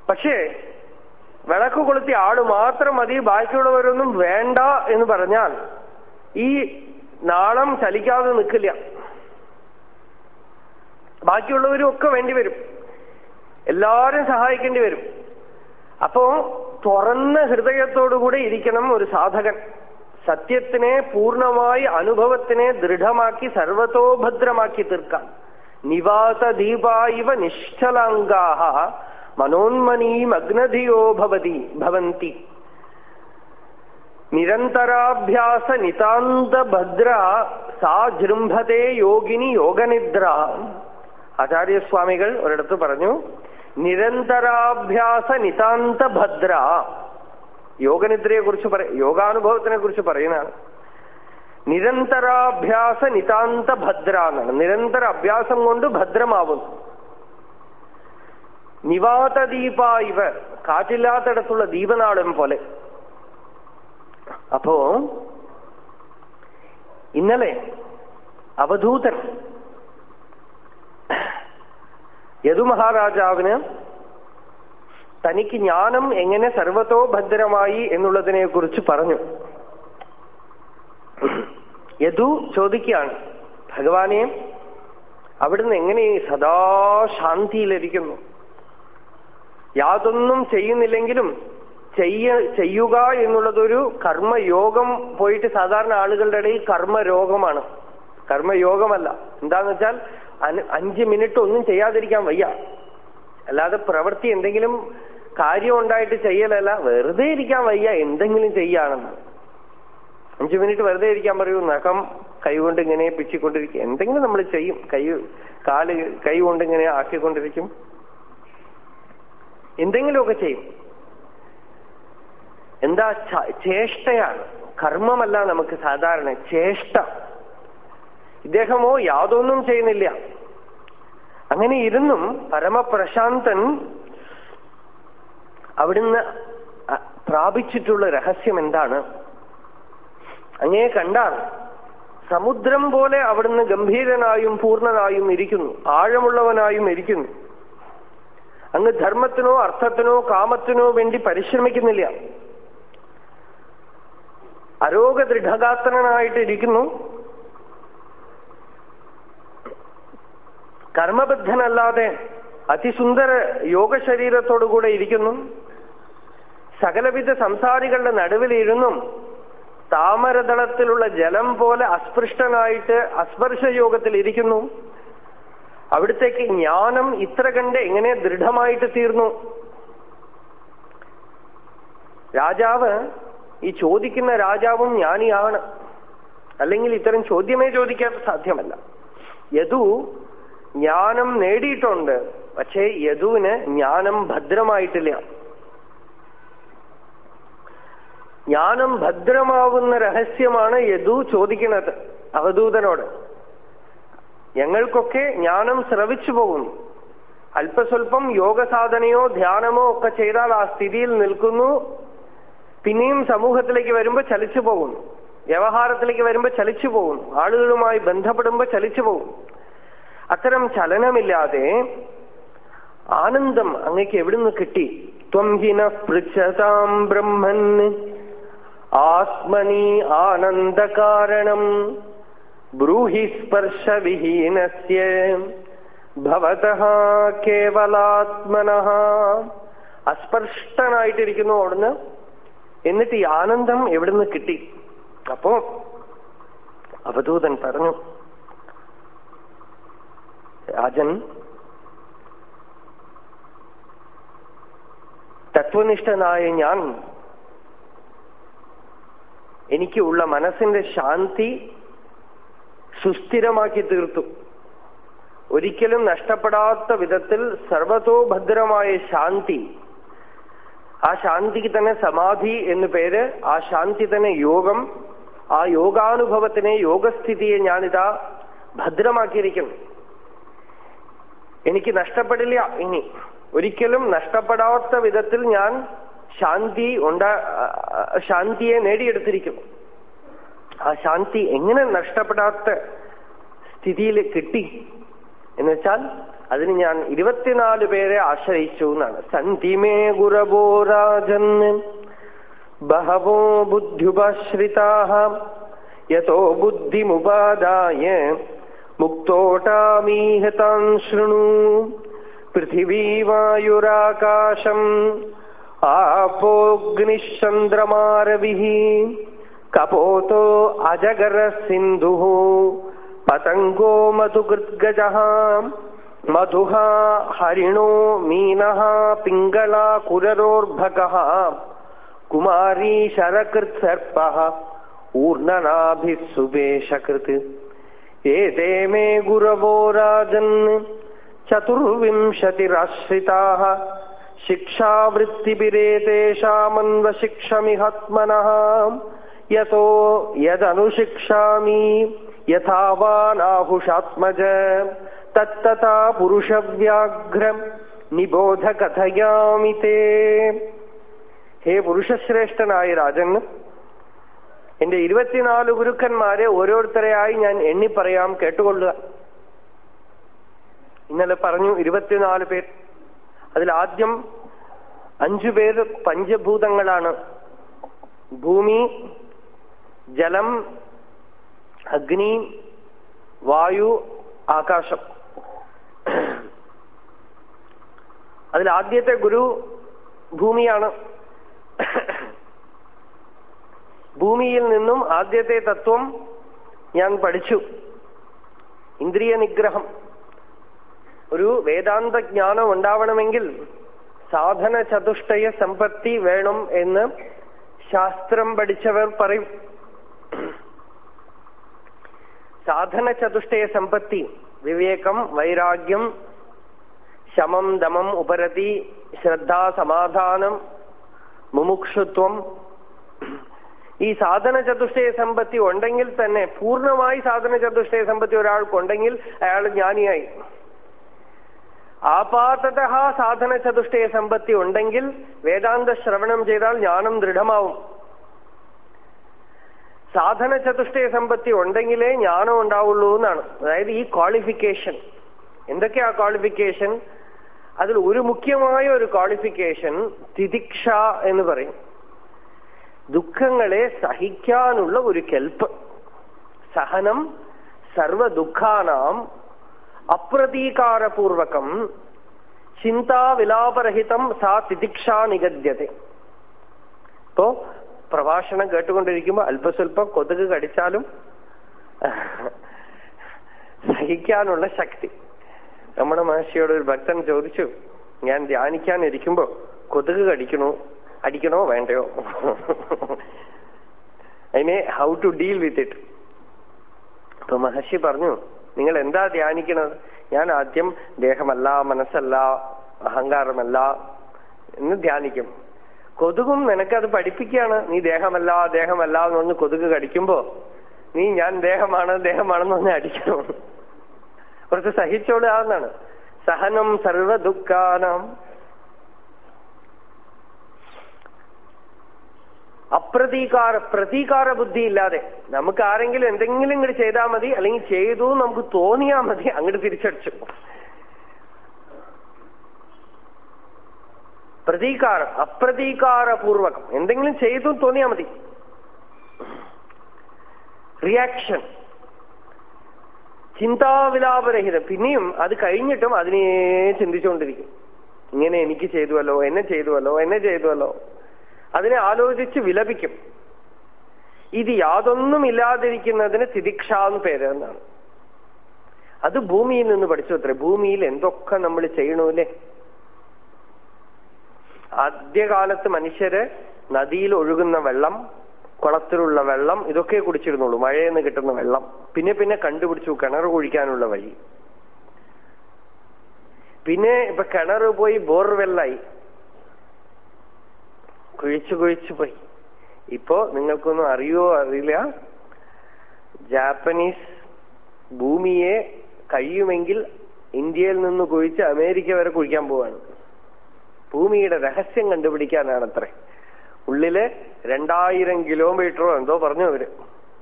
പക്ഷേ വിളക്ക് കൊളുത്തിയ ആൾ മാത്രം മതി ബാക്കിയുള്ളവരൊന്നും വേണ്ട എന്ന് പറഞ്ഞാൽ ഈ നാളം ചലിക്കാതെ നിൽക്കില്ല. ബാക്കിയുള്ളവരും ഒക്കെ വേണ്ടി വരും. എല്ലാരും സഹായിക്കേണ്ടി വരും. അപ്പോ തുറന്ന ഹൃദയത്തോടുകൂടെ ഇരിക്കണം ഒരു സാധകൻ. സത്യത്തിനെ പൂർണമായി അനുഭവത്തിനെ ദൃഢമാക്കി സർവതോഭദ്രമാക്കി തീർക്കാം. നിവാസ ദീപായിവ നിശ്ചലാംഗാഹ. മനോന്മനീം അഗ്നധിയോ ഭവതി ഭവന്തി. നിരന്തരാഭ്യാസ നിതാന്തഭദ്ര സാ ജൃംഭത്തെ യോഗിനി യോഗനിദ്ര. ആചാര്യസ്വാമികൾ ഒരിടത്ത് പറഞ്ഞു നിരന്തരാഭ്യാസ നിതാന്തഭദ്ര യോഗനിദ്രയെ കുറിച്ച് പറ യോഗാനുഭവത്തിനെ കുറിച്ച് പറയുന്നതാണ് നിരന്തരാഭ്യാസ നിതാന്തഭദ്ര എന്നാണ്. നിരന്തര അഭ്യാസം കൊണ്ട് ഭദ്രമാവുന്നു. നിവാത ദീപ ഇവ. കാറ്റില്ലാത്തടത്തുള്ള ദീപനാളം പോലെ. അപ്പോ ഇന്നലെ അവധൂതൻ യദുമഹാരാജാവിന് തനിക്ക് ജ്ഞാനം എങ്ങനെ സർവത്തോ ഭദ്രമായി എന്നുള്ളതിനെ കുറിച്ച് പറഞ്ഞു. യദു ചോദിക്കുകയാണ് ഭഗവാനെ അവിടുന്ന് എങ്ങനെ സദാ ശാന്തിയിലിരിക്കുന്നു യാതൊന്നും ചെയ്യുന്നില്ലെങ്കിലും ചെയ്യ ചെയ്യുക എന്നുള്ളതൊരു കർമ്മയോഗം പോയിട്ട് സാധാരണ ആളുകളുടെ ഇടയിൽ കർമ്മരോഗമാണ്. കർമ്മയോഗമല്ല. എന്താന്ന് വെച്ചാൽ അഞ്ച് മിനിറ്റ് ഒന്നും ചെയ്യാതിരിക്കാൻ വയ്യ. അല്ലാതെ പ്രവൃത്തി എന്തെങ്കിലും കാര്യം ഉണ്ടായിട്ട് ചെയ്യലല്ല വെറുതെ ഇരിക്കാൻ വയ്യ എന്തെങ്കിലും ചെയ്യാണെന്ന്. അഞ്ചു മിനിറ്റ് വെറുതെ ഇരിക്കാൻ പറയൂ നഖം കൈകൊണ്ട് ഇങ്ങനെ പിച്ചിക്കൊണ്ടിരിക്കും. എന്തെങ്കിലും നമ്മൾ ചെയ്യും. കൈ കാൽ കൈ കൊണ്ട് ഇങ്ങനെ ആക്കിക്കൊണ്ടിരിക്കും. എന്തെങ്കിലുമൊക്കെ ചെയ്യും. എന്താ ചേഷ്ടയാണ്. കർമ്മമല്ല നമുക്ക് സാധാരണ ചേഷ്ട. ഇദ്ദേഹമോ യാതൊന്നും ചെയ്യുന്നില്ല. അങ്ങനെ ഇരുന്നും പരമപ്രശാന്തൻ അവിടുന്ന് പ്രാപിച്ചിട്ടുള്ള രഹസ്യം എന്താണ്? അങ്ങേ കണ്ടാൽ സമുദ്രം പോലെ അവിടുന്ന് ഗംഭീരനായും പൂർണനായും ഇരിക്കുന്നു. ആഴമുള്ളവനായും ഇരിക്കുന്നു. അങ്ങ് ധർമ്മത്തിനോ അർത്ഥത്തിനോ കാമത്തിനോ വേണ്ടി പരിശ്രമിക്കുന്നില്ല. അരോഗദൃഢഗാത്രനായിട്ടിരിക്കുന്നു. കർമ്മബദ്ധനല്ലാതെ അതിസുന്ദര യോഗശരീരത്തോടുകൂടെ ഇരിക്കുന്നു. സകലവിധ സംസാരികളുടെ നടുവിലിരുന്നും. താമരതളത്തിലുള്ള ജലം പോലെ അസ്പൃഷ്ടനായിട്ട് അസ്പർശ യോഗത്തിൽ ഇരിക്കുന്നു അവിടത്തേക്ക് ജ്ഞാനം ഇത്ര കണ്ട് എങ്ങനെ ദൃഢമായിട്ട് തീർന്നു? രാജാവ് ഈ ചോദിക്കുന്ന രാജാവും ജ്ഞാനിയാണ്. അല്ലെങ്കിൽ ഇത്തരം ചോദ്യമേ ചോദിക്കാൻ സാധ്യമല്ല. യദു ജ്ഞാനം നേടിയിട്ടുണ്ട്. പക്ഷേ യദുവിന് ജ്ഞാനം ഭദ്രമായിട്ടില്ല. ജ്ഞാനം ഭദ്രമാവുന്ന രഹസ്യമാണ് യദു ചോദിക്കുന്നത് അവധൂതനോട്. ഞങ്ങൾക്കൊക്കെ ജ്ഞാനം ശ്രവിച്ചു പോകുന്നു. അല്പസ്വല്പം യോഗസാധനയോ ധ്യാനമോ ഒക്കെ ചെയ്താൽ ആ സ്ഥിതിയിൽ നിൽക്കുന്നു. പിന്നെയും സമൂഹത്തിലേക്ക് വരുമ്പോൾ ചലിച്ചു പോകുന്നു. വ്യവഹാരത്തിലേക്ക് വരുമ്പോൾ ചലിച്ചു പോകുന്നു. ആളുകളുമായി ബന്ധപ്പെടുമ്പോൾ ചലിച്ചു പോകും അത്തരം ചലനമില്ലാതെ ആനന്ദം അങ്ങക്ക് എവിടുന്ന് കിട്ടി? ത്വം ഹിന പൃച്ഛതാം ബ്രഹ്മൻ. ആത്മനി ആനന്ദകാരണം. ബ്രൂഹി സ്പർശവിഹീനസ്യ ഭവത കേവലാത്മന അസ്പർഷ്ടനായിട്ടിരിക്കുന്നു അവിടുന്ന്. എന്നിട്ട് ഈ ആനന്ദം എവിടുന്ന് കിട്ടി? അപ്പോ അവധൂതൻ പറഞ്ഞു രാജൻ തത്വനിഷ്ഠനായ ഞാൻ എനിക്ക് ഉള്ള മനസ്സിന്റെ ശാന്തി സുസ്ഥിരമാക്കി തീർത്തു. ഒരിക്കലും നഷ്ടപ്പെടാത്ത വിധത്തിൽ സർവതോഭദ്രമായ ശാന്തി. ആ ശാന്തിക്ക് തന്നെ സമാധി എന്നു പേര് ആ ശാന്തി തന്നെ യോഗം. ആ യോഗാനുഭവത്തിനെ യോഗസ്ഥിതിയെ ഞാനിതാ ഭദ്രമാക്കിയിരിക്കുന്നു. എനിക്ക് നഷ്ടപ്പെടില്ല ഇനി. ഒരിക്കലും നഷ്ടപ്പെടാത്ത വിധത്തിൽ ഞാൻ ശാന്തി ഉണ്ടാ ശാന്തിയെ നേടിയെടുത്തിരിക്കുന്നു. ആ ശാന്തി എങ്ങനെ നഷ്ടപ്പെടാത്ത സ്ഥിതിയിൽ കിട്ടി? എന്ന് വെച്ചാൽ അതിന് ഞാൻ ഇരുപത്തിനാല് പേരെ ആശ്രയിച്ചു എന്നാണ്. സന്ധിമേ ഗുരവോ രാജൻ ബഹവോ ബുദ്ധ്യുപാശ്രിതാ യഥോ ബുദ്ധിമുപാദായ മുക്തോട്ടാമീഹതാൻ ശൃണു. പൃഥിവീ വായുരാകാശം कपोतो अजगर सिंधु पतंगो मधुकृद्गजः मधुहा हरिणो मीन पिंगला कुररोर्भग, कुमारी शरकृत सर्प, ऊर्णनाभिः सुबेशकृत। एते मे गुरवो राजन्। चतुर्विंशतिराश्रिताः। शिक्षावृत्तिभिरेतेषामन्वशिक्षमिहात्मनः। യതോ യദനുശിക്ഷാമി യഥാവാനാഹുഷാത്മജ തത്തഥാ പുരുഷവ്യാഘ്രം നിബോധ കഥയാമി തേ ഹേ പുരുഷശ്രേഷ്ഠനായ രാജൻ എന്റെ ഇരുപത്തിനാല് ഗുരുക്കന്മാരെ ഓരോരുത്തരെയായി ഞാൻ എണ്ണി പറയാം കേട്ടുകൊള്ളുക. ഇന്നലെ പറഞ്ഞു ഇരുപത്തിനാല് പേർ. അതിൽ ആദ്യം അഞ്ചു പേര് പഞ്ചഭൂതങ്ങളാണ്. ഭൂമി ജലം അഗ്നി വായു ആകാശം. അതിൽ ആദ്യത്തെ ഗുരു ഭൂമിയാണ്. ഭൂമിയിൽ നിന്നും ആദ്യത്തെ തത്വം ഞാൻ പഠിച്ചു. ഇന്ദ്രിയ നിഗ്രഹം ഒരു വേദാന്ത ജ്ഞാനം ഉണ്ടാവണമെങ്കിൽ സാധന ചതുഷ്ടയ സമ്പത്തി വേണം എന്ന് ശാസ്ത്രം പഠിച്ചവർ പറയും. സാധന ചതുഷ്ടയ സമ്പത്തി വിവേകം വൈരാഗ്യം ശമം ദമം ഉപരതി ശ്രദ്ധ സമാധാനം മുമുക്ഷുത്വം. ഈ സാധന ചതുഷ്ടയ സമ്പത്തി ഉണ്ടെങ്കിൽ തന്നെ പൂർണമായി സാധന ചതുഷ്ടയ സമ്പത്തി ഒരാൾക്കുണ്ടെങ്കിൽ അയാൾ ജ്ഞാനിയായി. ആപാതത സാധന ചതുഷ്ടയ സമ്പത്തി ഉണ്ടെങ്കിൽ വേദാന്ത ശ്രവണം ചെയ്താൽ ജ്ഞാനം ദൃഢമാവും. സാധന ചതുഷ്ടയ സമ്പത്തി ഉണ്ടെങ്കിലേ ജ്ഞാനം ഉണ്ടാവുള്ളൂ എന്നാണ്. അതായത് ഈ ക്വാളിഫിക്കേഷൻ എന്തൊക്കെയാ ക്വാളിഫിക്കേഷൻ അതിൽ ഒരു മുഖ്യമായ ഒരു ക്വാളിഫിക്കേഷൻ തിദിക്ഷ എന്ന് പറയും. ദുഃഖങ്ങളെ സഹിക്കാനുള്ള ഒരു കെൽപ്പ്. സഹനം സർവ ദുഃഖാനാം അപ്രതീകാരപൂർവകം ചിന്താവിലാപരഹിതം സാ തിദിക്ഷ നിഗദ്യത ഇപ്പോ പ്രഭാഷണം കേട്ടുകൊണ്ടിരിക്കുമ്പോ അല്പസ്വല്പം കൊതുക് കടിച്ചാലും സഹിക്കാനുള്ള ശക്തി. നമ്മുടെ മഹർഷിയോട് ഒരു ഭക്തൻ ചോദിച്ചു ഞാൻ ധ്യാനിക്കാനിരിക്കുമ്പോ കൊതുക് കടിക്കണോ അടിക്കണോ വേണ്ടയോ? അതിനെ how to deal with it അപ്പൊ മഹർഷി പറഞ്ഞു നിങ്ങൾ എന്താ ധ്യാനിക്കണത്? ഞാൻ ആദ്യം ദേഹമല്ല മനസ്സല്ല അഹങ്കാരമല്ല എന്ന് ധ്യാനിക്കും. കൊതുകും നിനക്കത് പഠിപ്പിക്കുകയാണ്. നീ ദേഹമല്ല ദേഹമല്ല എന്ന് പറഞ്ഞ് കൊതുക് കടിക്കുമ്പോ നീ ഞാൻ ദേഹമാണ് ദേഹമാണെന്ന് പറഞ്ഞ് അടിക്കണം. കുറച്ച് സഹിച്ചോളുകയെന്നാണ് സഹനം സർവ ദുഃഖാനം അപ്രതീകാര പ്രതീകാര ബുദ്ധി ഇല്ലാതെ നമുക്ക് ആരെങ്കിലും എന്തെങ്കിലും ഇങ്ങോട്ട് ചെയ്താൽ മതി അല്ലെങ്കിൽ ചെയ്തു നമുക്ക് തോന്നിയാൽ മതി അങ്ങോട്ട് തിരിച്ചടിച്ചു. പ്രതീകാരം അപ്രതീകാരപൂർവകം. എന്തെങ്കിലും ചെയ്തു തോന്നിയാൽ മതി. റിയാക്ഷൻ ചിന്താവിലാപരഹിതം. പിന്നെയും അത് കഴിഞ്ഞിട്ടും അതിനെ ചിന്തിച്ചുകൊണ്ടിരിക്കും. ഇങ്ങനെ എനിക്ക് ചെയ്തുവല്ലോ എന്നെ ചെയ്തുവല്ലോ എന്നെ ചെയ്തുവല്ലോ. അതിനെ ആലോചിച്ച് വിലപിക്കും. ഇത് യാതൊന്നും ഇല്ലാതിരിക്കുന്നതിന് തിദിക്ഷ എന്ന് പേര് എന്നാണ്. അത് ഭൂമിയിൽ നിന്ന് പഠിച്ചു അത്രേ. ഭൂമിയിൽ എന്തൊക്കെ നമ്മൾ ചെയ്യണമല്ലേ ആദ്യകാലത്ത് മനുഷ്യര് നദിയിൽ ഒഴുകുന്ന വെള്ളം കുളത്തിലുള്ള വെള്ളം ഇതൊക്കെ കുടിച്ചിരുന്നുള്ളൂ. മഴയിൽ നിന്ന് കിട്ടുന്ന വെള്ളം. പിന്നെ പിന്നെ കണ്ടുപിടിച്ചു കിണർ കുഴിക്കാനുള്ള വഴി. പിന്നെ ഇപ്പൊ കിണർ പോയി ബോർവെല്ലായി. കുഴിച്ചു കുഴിച്ചു പോയി. ഇപ്പോ നിങ്ങൾക്കൊന്നും അറിയോ അറിയില്ല. ജാപ്പനീസ് ഭൂമിയെ കഴിയുമെങ്കിൽ ഇന്ത്യയിൽ നിന്ന് കുഴിച്ച് അമേരിക്ക വരെ കുഴിക്കാൻ പോവാണ്. ഭൂമിയുടെ രഹസ്യം കണ്ടുപിടിക്കാനാണ് അത്ര ഉള്ളിൽ രണ്ടായിരം കിലോമീറ്ററോ എന്തോ പറഞ്ഞു അവർ.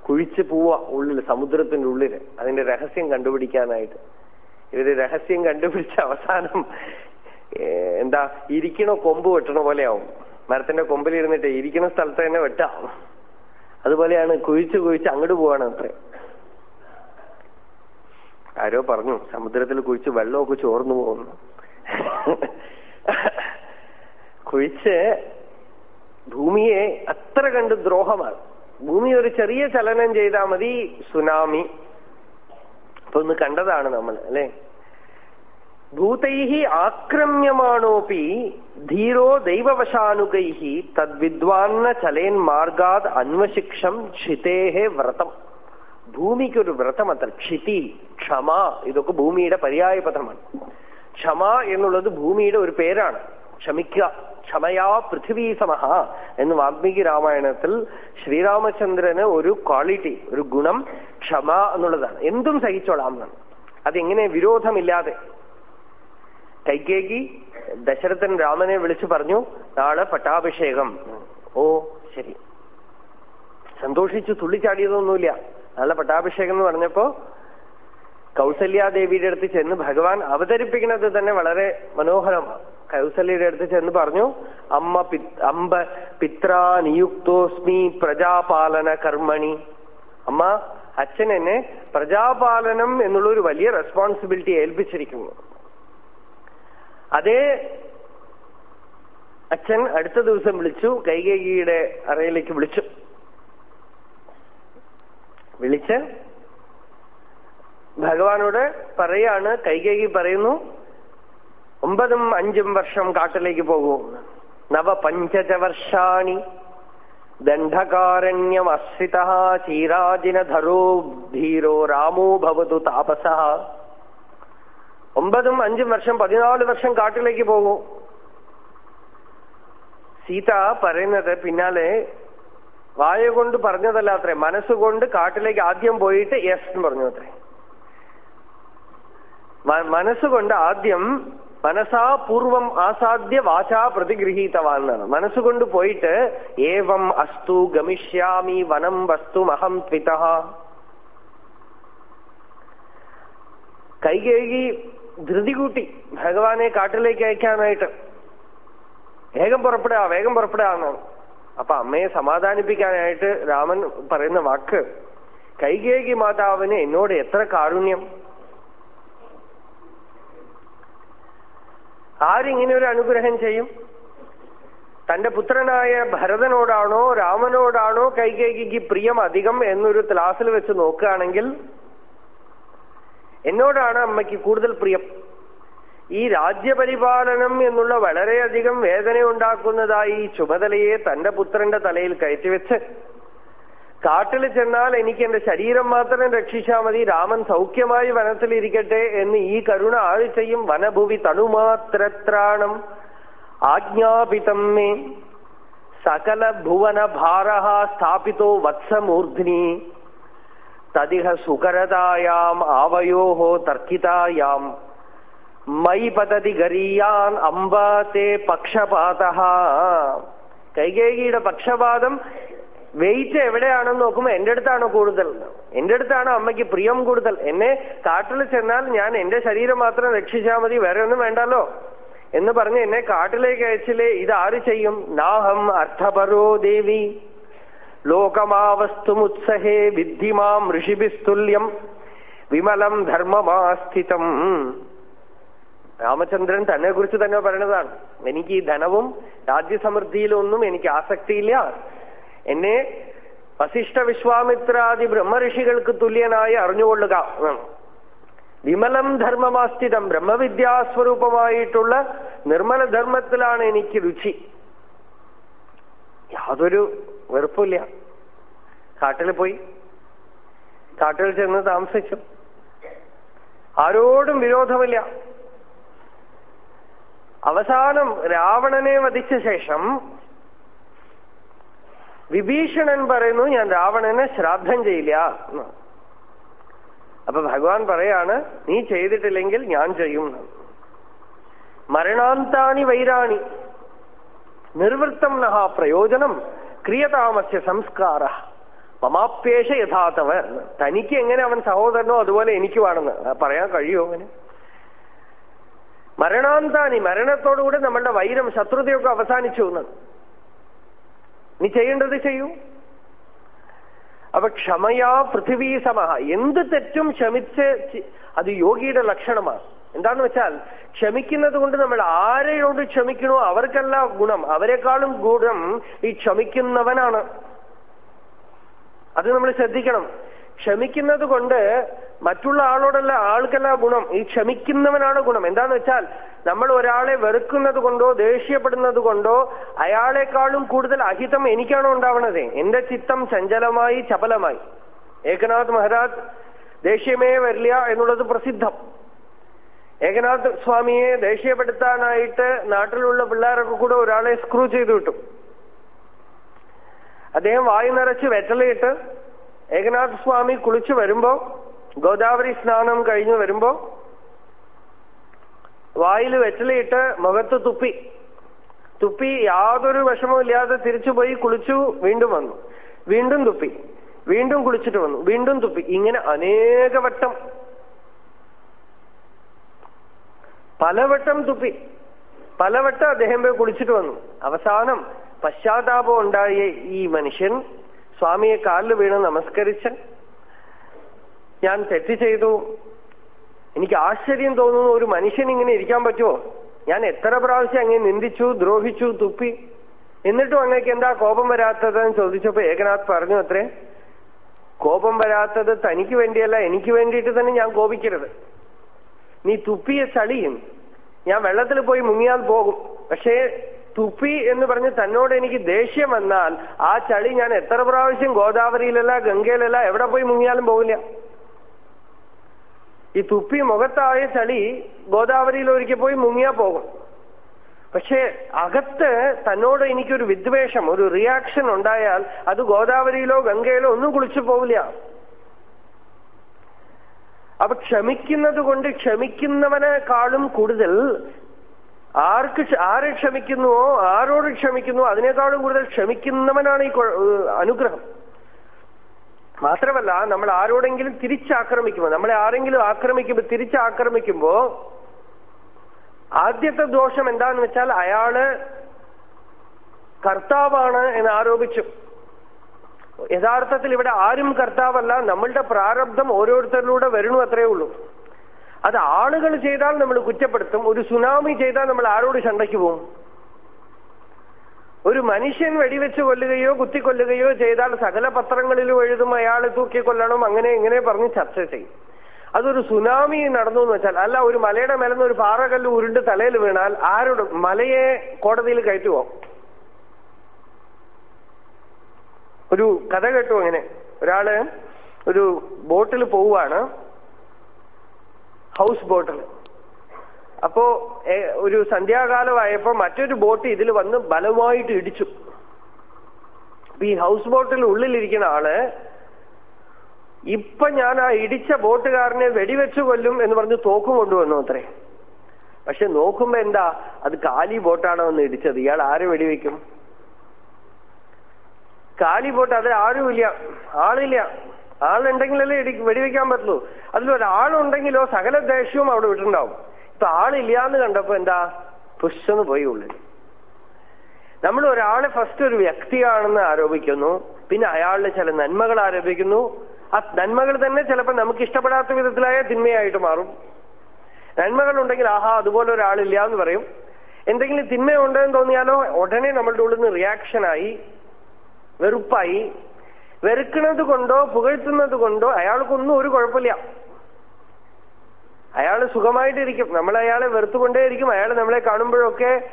കുഴിച്ചു പോവാ ഉള്ളിൽ സമുദ്രത്തിന്റെ ഉള്ളിൽ. അതിന്റെ രഹസ്യം കണ്ടുപിടിക്കാനായിട്ട്. ഇവർ രഹസ്യം കണ്ടുപിടിച്ച അവസാനം എന്താ ഇരിക്കണോ കൊമ്പ് വെട്ടണ പോലെയാവും. മരത്തിന്റെ കൊമ്പിലിരുന്നിട്ട് ഇരിക്കുന്ന സ്ഥലത്ത് തന്നെ വെട്ടാം. അതുപോലെയാണ് കുഴിച്ചു കുഴിച്ച് അങ്ങോട്ട് പോവാണ് അത്രേ ആരോ പറഞ്ഞു സമുദ്രത്തിൽ കുഴിച്ച് വെള്ളമൊക്കെ ചോർന്നു പോകുന്നു. കുഴിച്ച് ഭൂമിയെ അത്ര കണ്ട് ദ്രോഹമാണ്. ഭൂമി ഒരു ചെറിയ ചലനം ചെയ്താൽ മതി സുനാമി. അപ്പൊ ഒന്ന് കണ്ടതാണ് നമ്മൾ അല്ലെ? ഭൂതൈഹി ആക്രമ്യമാണോപി ധീരോ ദൈവവശാനുകൈഹി തദ്വിദ്വാന്ന ചലേൻ മാർഗാത് അന്വശിക്ഷം ക്ഷിതേഹേ വ്രതം. ഭൂമിക്കൊരു വ്രതം അത്ര ക്ഷിതി ക്ഷമ ഇതൊക്കെ ഭൂമിയുടെ പര്യായ പദമാണ് ക്ഷമ എന്നുള്ളത് ഭൂമിയുടെ ഒരു പേരാണ്. ക്ഷമിക്കുക. ക്ഷമയാ പൃഥിവീ സമഹ എന്ന് വാൽമീകി രാമായണത്തിൽ ശ്രീരാമചന്ദ്രന് ഒരു ക്വാളിറ്റി ഒരു ഗുണം ക്ഷമ എന്നുള്ളതാണ്. എന്തും സഹിച്ചോളാം എന്നാണ്. അതെങ്ങനെ വിരോധമില്ലാതെ. കൈകേകി ദശരഥൻ രാമനെ വിളിച്ചു പറഞ്ഞു നാളെ പട്ടാഭിഷേകം. ഓ ശരി. സന്തോഷിച്ചു തുള്ളിച്ചാടിയതൊന്നുമില്ല. നാളെ പട്ടാഭിഷേകം എന്ന് പറഞ്ഞപ്പോ കൗസല്യാദേവിയുടെ അടുത്ത് ചെന്ന് ഭഗവാൻ അവതരിപ്പിക്കുന്നത് തന്നെ വളരെ മനോഹരമാണ്. കൗസല്യയുടെ അടുത്ത് ചെന്ന് പറഞ്ഞു അമ്മ അമ്പ പിത്രാ നിയുക്തോസ്മി പ്രജാപാലന കർമ്മണി. അമ്മ അച്ഛൻ എന്നെ പ്രജാപാലനം എന്നുള്ള ഒരു വലിയ റെസ്പോൺസിബിലിറ്റി ഏൽപ്പിച്ചിരിക്കുന്നു. അതേ അച്ഛൻ അടുത്ത ദിവസം വിളിച്ചു കൈകേകിയുടെ അറയിലേക്ക് വിളിച്ചു. വിളിച്ച് ഭഗവാനോട് പറയാണ് കൈകേകി പറയുന്നു ഒമ്പതും അഞ്ചും വർഷം കാട്ടിലേക്ക് പോകൂ. നവ പഞ്ചച വർഷാണി ദണ്ഡകാരണ്യമശ്രിത ചീരാജിനധരോ ധീരോ രാമോ ഭവതു താപസ. ഒമ്പതും അഞ്ചും വർഷം പതിനാല് വർഷം കാട്ടിലേക്ക് പോകൂ. സീത പറയുന്നത് പിന്നാലെ വായ കൊണ്ട് പറഞ്ഞതല്ല അത്രേ മനസ്സുകൊണ്ട് കാട്ടിലേക്ക് ആദ്യം പോയിട്ട് യെസ് എന്ന് പറഞ്ഞു അത്രേ മനസ്സുകൊണ്ട് ആദ്യം മനസാ പൂർവം ആസാദ്യ വാചാ പ്രതിഗൃഹീതവാൻ എന്നാണ്. മനസ്സുകൊണ്ട് പോയിട്ട് ഏവം അസ്തു ഗമിഷ്യാമി വനം വസ്തു അഹം ത്വിത. കൈകേകി ധൃതി കൂട്ടി ഭഗവാനെ കാട്ടിലേക്ക് അയക്കാനായിട്ട്. വേഗം പുറപ്പെടുക വേഗം പുറപ്പെടുക എന്നാണ്. അപ്പൊ അമ്മയെ സമാധാനിപ്പിക്കാനായിട്ട് രാമൻ പറയുന്ന വാക്ക് കൈകേകി മാതാവിന് എന്നോട് എത്ര കാരുണ്യം. ആരിങ്ങനെ ഒരു അനുഗ്രഹം ചെയ്യും? തന്റെ പുത്രനായ ഭരതനോടാണോ രാമനോടാണോ കൈകേകിക്ക് പ്രിയം അധികം എന്നൊരു ക്ലാസ്സിൽ വെച്ച് നോക്കുകയാണെങ്കിൽ എന്നോടാണ് അമ്മയ്ക്ക് കൂടുതൽ പ്രിയം. ഈ രാജ്യപരിപാലനം എന്നുള്ള വളരെയധികം വേദന ഉണ്ടാക്കുന്നതായി ചുമതലയെ തന്റെ പുത്രന്റെ തലയിൽ കയറ്റിവെച്ച് കാട്ടിൽ ചെന്നാൽ എനിക്ക് എന്റെ ശരീരം മാത്രം രക്ഷിച്ചാൽ മതി. രാമൻ സൗഖ്യമായി വനത്തിലിരിക്കട്ടെ എന്ന് ഈ കരുണ ആര് വനഭുവി തണുമാത്രത്രാണം ആജ്ഞാപിതം മേ. സകല ഭുവന ഭാര സ്ഥാപിതോ വത്സമൂർധ്നി. തതിഹ സുകരതായാം ആവയോ തർക്കിതായാം. മൈ പതതി ഗരീയാൻ അംബ തേ പക്ഷപാത കൈകേകിയുടെ പക്ഷപാതം വെയിറ്റ് എവിടെയാണെന്ന് നോക്കുമ്പോ എന്റെ അടുത്താണ് കൂടുതൽ. എന്റെ അടുത്താണ് അമ്മയ്ക്ക് പ്രിയം കൂടുതൽ. എന്നെ കാട്ടിൽ ചെന്നാൽ ഞാൻ എന്റെ ശരീരം മാത്രം രക്ഷിച്ചാൽ മതി വേറെ ഒന്നും വേണ്ടല്ലോ. എന്ന് പറഞ്ഞ് എന്നെ കാട്ടിലേക്ക് അയച്ചില്ലേ ഇത് ആര് ചെയ്യും? നാഹം അർത്ഥപരോ ദേവി. ലോകമാവസ്തുമുത്സഹേ വിദ്ധിമാം ഋഷിഭിസ്തുല്യം. വിമലം ധർമ്മമാസ്ഥിതം. രാമചന്ദ്രൻ തന്നെ കുറിച്ച് തന്നെ പറയണതാണ് എനിക്ക് ഈ ധനവും രാജ്യസമൃദ്ധിയിലൊന്നും എനിക്ക് ആസക്തിയില്ല. എന്നെ വസിഷ്ഠ വിശ്വാമിത്രാദി ബ്രഹ്മഋഷികൾക്ക് തുല്യനായി അറിഞ്ഞുകൊള്ളുക. വിമലം ധർമ്മമാസ്ഥിതം ബ്രഹ്മവിദ്യാസ്വരൂപമായിട്ടുള്ള നിർമ്മല ധർമ്മത്തിലാണ് എനിക്ക് രുചി. യാതൊരു വെറുപ്പില്ല കാട്ടിൽ പോയി. കാട്ടിൽ ചെന്ന് താമസിച്ചു. ആരോടും വിരോധമില്ല. അവസാനം രാവണനെ വധിച്ച ശേഷം വിഭീഷണൻ പറയുന്നു ഞാൻ രാവണനെ ശ്രാദ്ധം ചെയ്യില്ല. അപ്പൊ ഭഗവാൻ പറയാണ് നീ ചെയ്തിട്ടില്ലെങ്കിൽ ഞാൻ ചെയ്യും. മരണാന്താനി വൈരാണി. നിർവൃത്തം നഹ പ്രയോജനം ക്രിയതാമസ്യ സംസ്കാര. മമാപ്യേഷ യഥാർത്ഥവ തനിക്ക് എങ്ങനെ അവൻ സഹോദരനോ അതുപോലെ എനിക്ക് വേണമെന്ന് പറയാൻ കഴിയുമോ അവന് മരണാന്താനി മരണത്തോടുകൂടി നമ്മളുടെ വൈരം ശത്രുതയൊക്കെ അവസാനിച്ചു എന്ന്. നീ ചെയ്യേണ്ടത് ചെയ്യൂ. അപ്പൊ ക്ഷമയാ പൃഥിവീ സമഹ. എന്ത് തെറ്റും ക്ഷമിച്ച് അത് യോഗിയുടെ ലക്ഷണമാണ് എന്താണെന്ന് വെച്ചാൽ ക്ഷമിക്കുന്നത് കൊണ്ട് നമ്മൾ ആരെയോട് ക്ഷമിക്കണോ അവർക്കല്ല ഗുണം. അവരെക്കാളും ഗുണം ഈ ക്ഷമിക്കുന്നവനാണ്. അത് നമ്മൾ ശ്രദ്ധിക്കണം. ക്ഷമിക്കുന്നത് കൊണ്ട് മറ്റുള്ള ആളോടല്ല ആൾക്കല്ല ഗുണം. ഈ ക്ഷമിക്കുന്നവനാണ് ഗുണം. എന്താന്ന് വെച്ചാൽ നമ്മൾ ഒരാളെ വെറുക്കുന്നത് കൊണ്ടോ ദേഷ്യപ്പെടുന്നത് കൊണ്ടോ അയാളെക്കാളും കൂടുതൽ അഹിതം എനിക്കാണോ ഉണ്ടാവണത്? എന്റെ ചിത്തം ചഞ്ചലമായി ചപലമായി. ഏകനാഥ് മഹാരാജ് ദേഷ്യമേ വരില്ല എന്നുള്ളത് പ്രസിദ്ധം. ഏകനാഥ് സ്വാമിയെ ദേഷ്യപ്പെടുത്താനായിട്ട് നാട്ടിലുള്ള പിള്ളേരൊക്കെ കൂടെ ഒരാളെ സ്ക്രൂ ചെയ്തു വിട്ടു. അദ്ദേഹം വായു നിറച്ച് വെറ്റലയിട്ട് ഏകനാഥ് സ്വാമി കുളിച്ചു വരുമ്പോ ഗോദാവരി സ്നാനം കഴിഞ്ഞു വരുമ്പോ വായിൽ വെറ്റലയിട്ട് മുഖത്ത് തുപ്പി. തുപ്പി യാതൊരു വിഷമവും ഇല്ലാതെ തിരിച്ചുപോയി കുളിച്ചു വീണ്ടും വന്നു. വീണ്ടും തുപ്പി. വീണ്ടും കുളിച്ചിട്ട് വന്നു. വീണ്ടും തുപ്പി. ഇങ്ങനെ അനേക വട്ടം പലവട്ടം തുപ്പി. പലവട്ടം അദ്ദേഹം പോയി കുളിച്ചിട്ട് വന്നു. അവസാനം പശ്ചാത്താപം ഉണ്ടായ ഈ മനുഷ്യൻ സ്വാമിയെ കാലിൽ വീണ് നമസ്കരിച്ച് ഞാൻ തെറ്റ് ചെയ്തു. എനിക്ക് ആശ്ചര്യം തോന്നുന്നു ഒരു മനുഷ്യൻ ഇങ്ങനെ ഇരിക്കാൻ പറ്റുമോ? ഞാൻ എത്ര പ്രാവശ്യം അങ്ങേ നിന്ദിച്ചു ദ്രോഹിച്ചു തുപ്പി. എന്നിട്ടും അങ്ങേക്ക് എന്താ കോപം വരാത്തതെന്ന് ചോദിച്ചപ്പോ ഏകനാഥ് പറഞ്ഞു അത്രേ കോപം വരാത്തത് തനിക്ക് വേണ്ടിയല്ല എനിക്ക് വേണ്ടിയിട്ട് തന്നെ ഞാൻ കോപിക്കരുത്. നീ തുപ്പിയ ചളിയും ഞാൻ വെള്ളത്തിൽ പോയി മുങ്ങിയാൽ പോകും. പക്ഷേ തുപ്പി എന്ന് പറഞ്ഞ് തന്നോട് എനിക്ക് ദേഷ്യം വന്നാൽ ആ ചളി ഞാൻ എത്ര പ്രാവശ്യം ഗോദാവരിയിലല്ല ഗംഗയിലല്ല എവിടെ പോയി മുങ്ങിയാലും പോകില്ല ഈ തുപ്പി മുഖത്തായ ചളി ഗോദാവരിയിൽ ഒരിക്കൽ പോയി മുങ്ങിയാ പോകും. പക്ഷേ അകത്ത് തന്നോട് എനിക്കൊരു വിദ്വേഷം ഒരു റിയാക്ഷൻ ഉണ്ടായാൽ അത് ഗോദാവരിയിലോ ഗംഗയിലോ ഒന്നും കുളിച്ചു പോവില്ല. അപ്പൊ ക്ഷമിക്കുന്നത് കൊണ്ട് ക്ഷമിക്കുന്നവനെക്കാളും കൂടുതൽ ആർക്ക് ആരെ ക്ഷമിക്കുന്നുവോ ആരോട് ക്ഷമിക്കുന്നു അതിനേക്കാളും കൂടുതൽ ക്ഷമിക്കുന്നവനാണ് ഈ അനുഗ്രഹം. മാത്രമല്ല നമ്മൾ ആരോടെങ്കിലും തിരിച്ചാക്രമിക്കുമ്പോ നമ്മളെ ആരെങ്കിലും ആക്രമിക്കുമ്പോ തിരിച്ചാക്രമിക്കുമ്പോ ആദ്യത്തെ ദോഷം എന്താന്ന് വെച്ചാൽ അയാൾ കർത്താവാണ് എന്ന് ആരോപിച്ചു. യഥാർത്ഥത്തിൽ ഇവിടെ ആരും കർത്താവല്ല നമ്മളുടെ പ്രാരബ്ധം ഓരോരുത്തരിലൂടെ വരണു അത്രയേ ഉള്ളൂ. അത് ആളുകൾ ചെയ്താൽ നമ്മൾ കുറ്റപ്പെടുത്തും. ഒരു സുനാമി ചെയ്താൽ നമ്മൾ ആരോട് ചണ്ടയ്ക്ക് പോകും ഒരു മനുഷ്യൻ വെടിവെച്ച് കൊല്ലുകയോ കുത്തിക്കൊല്ലുകയോ ചെയ്താൽ സകല പത്രങ്ങളിലും എഴുതും അയാൾ തൂക്കിക്കൊല്ലണം അങ്ങനെ ഇങ്ങനെ പറഞ്ഞ് ചർച്ച ചെയ്യും. അതൊരു സുനാമി നടന്നു എന്ന് വെച്ചാൽ അല്ല ഒരു മലയുടെ മേലെന്ന് ഒരു പാറകല്ല് ഉരുണ്ട് തലയിൽ വീണാൽ ആരോട് മലയെ കോടതിയിൽ കയറ്റുവോ ഒരു കഥ കേട്ടു അങ്ങനെ. ഒരാൾ ഒരു ബോട്ടിൽ പോവുകയാണ് ഹൗസ് ബോട്ടിൽ അപ്പോ ഒരു സന്ധ്യാകാലമായപ്പോ മറ്റൊരു ബോട്ട് ഇതിൽ വന്ന് ബലമായിട്ട് ഇടിച്ചു. അപ്പൊ ഈ ഹൗസ് ബോട്ടിൽ ഉള്ളിലിരിക്കുന്ന ആൾ ഇപ്പൊ ഞാൻ ആ ഇടിച്ച ബോട്ടുകാരനെ വെടിവെച്ചു കൊല്ലും എന്ന് പറഞ്ഞ് തോക്കും കൊണ്ടുവന്നു അത്രേ. പക്ഷെ നോക്കുമ്പോ എന്താ അത് കാലി ബോട്ടാണോ എന്ന് ഇടിച്ചത്. ഇയാൾ ആരെ വെടിവെക്കും? കാലി ബോട്ട് അതിൽ ആരുമില്ല. ആളില്ല. ആളുണ്ടെങ്കിലല്ലേ ഇടി വെടിവെക്കാൻ പറ്റുള്ളൂ. അതിലൊരാളുണ്ടെങ്കിലോ സകല ദേഷ്യവും അവിടെ വിട്ടുണ്ടാവും ഇപ്പൊ ആളില്ലാന്ന് കണ്ടപ്പോ എന്താ? പുഷെന്ന് പോയി ഉള്ളിൽ നമ്മൾ ഒരാളെ ഫസ്റ്റ് ഒരു വ്യക്തിയാണെന്ന് ആരോപിക്കുന്നു. പിന്നെ അയാളുടെ ചില നന്മകൾ ആരോപിക്കുന്നു. ആ നന്മകൾ തന്നെ ചിലപ്പോൾ നമുക്ക് ഇഷ്ടപ്പെടാത്ത വിധത്തിലായ തിന്മയായിട്ട് മാറും. നന്മകൾ ഉണ്ടെങ്കിൽ ആഹാ അതുപോലെ ഒരാളില്ല എന്ന് പറയും. എന്തെങ്കിലും തിന്മയുണ്ടെന്ന് തോന്നിയാലോ ഉടനെ നമ്മളുടെ ഉള്ളിൽ നിന്ന് റിയാക്ഷനായി വെറുപ്പായി വെറുക്കുന്നത് കൊണ്ടോ പുകഴ്ത്തുന്നത് കൊണ്ടോ അയാൾക്കൊന്നും ഒരു കുഴപ്പമില്ല. അയാൾ സുഖമായിട്ടിരിക്കും. നമ്മൾ അയാളെ വെറുത്തുകൊണ്ടേയിരിക്കും. അയാൾ നമ്മളെ കാണുമ്പോഴൊക്കെ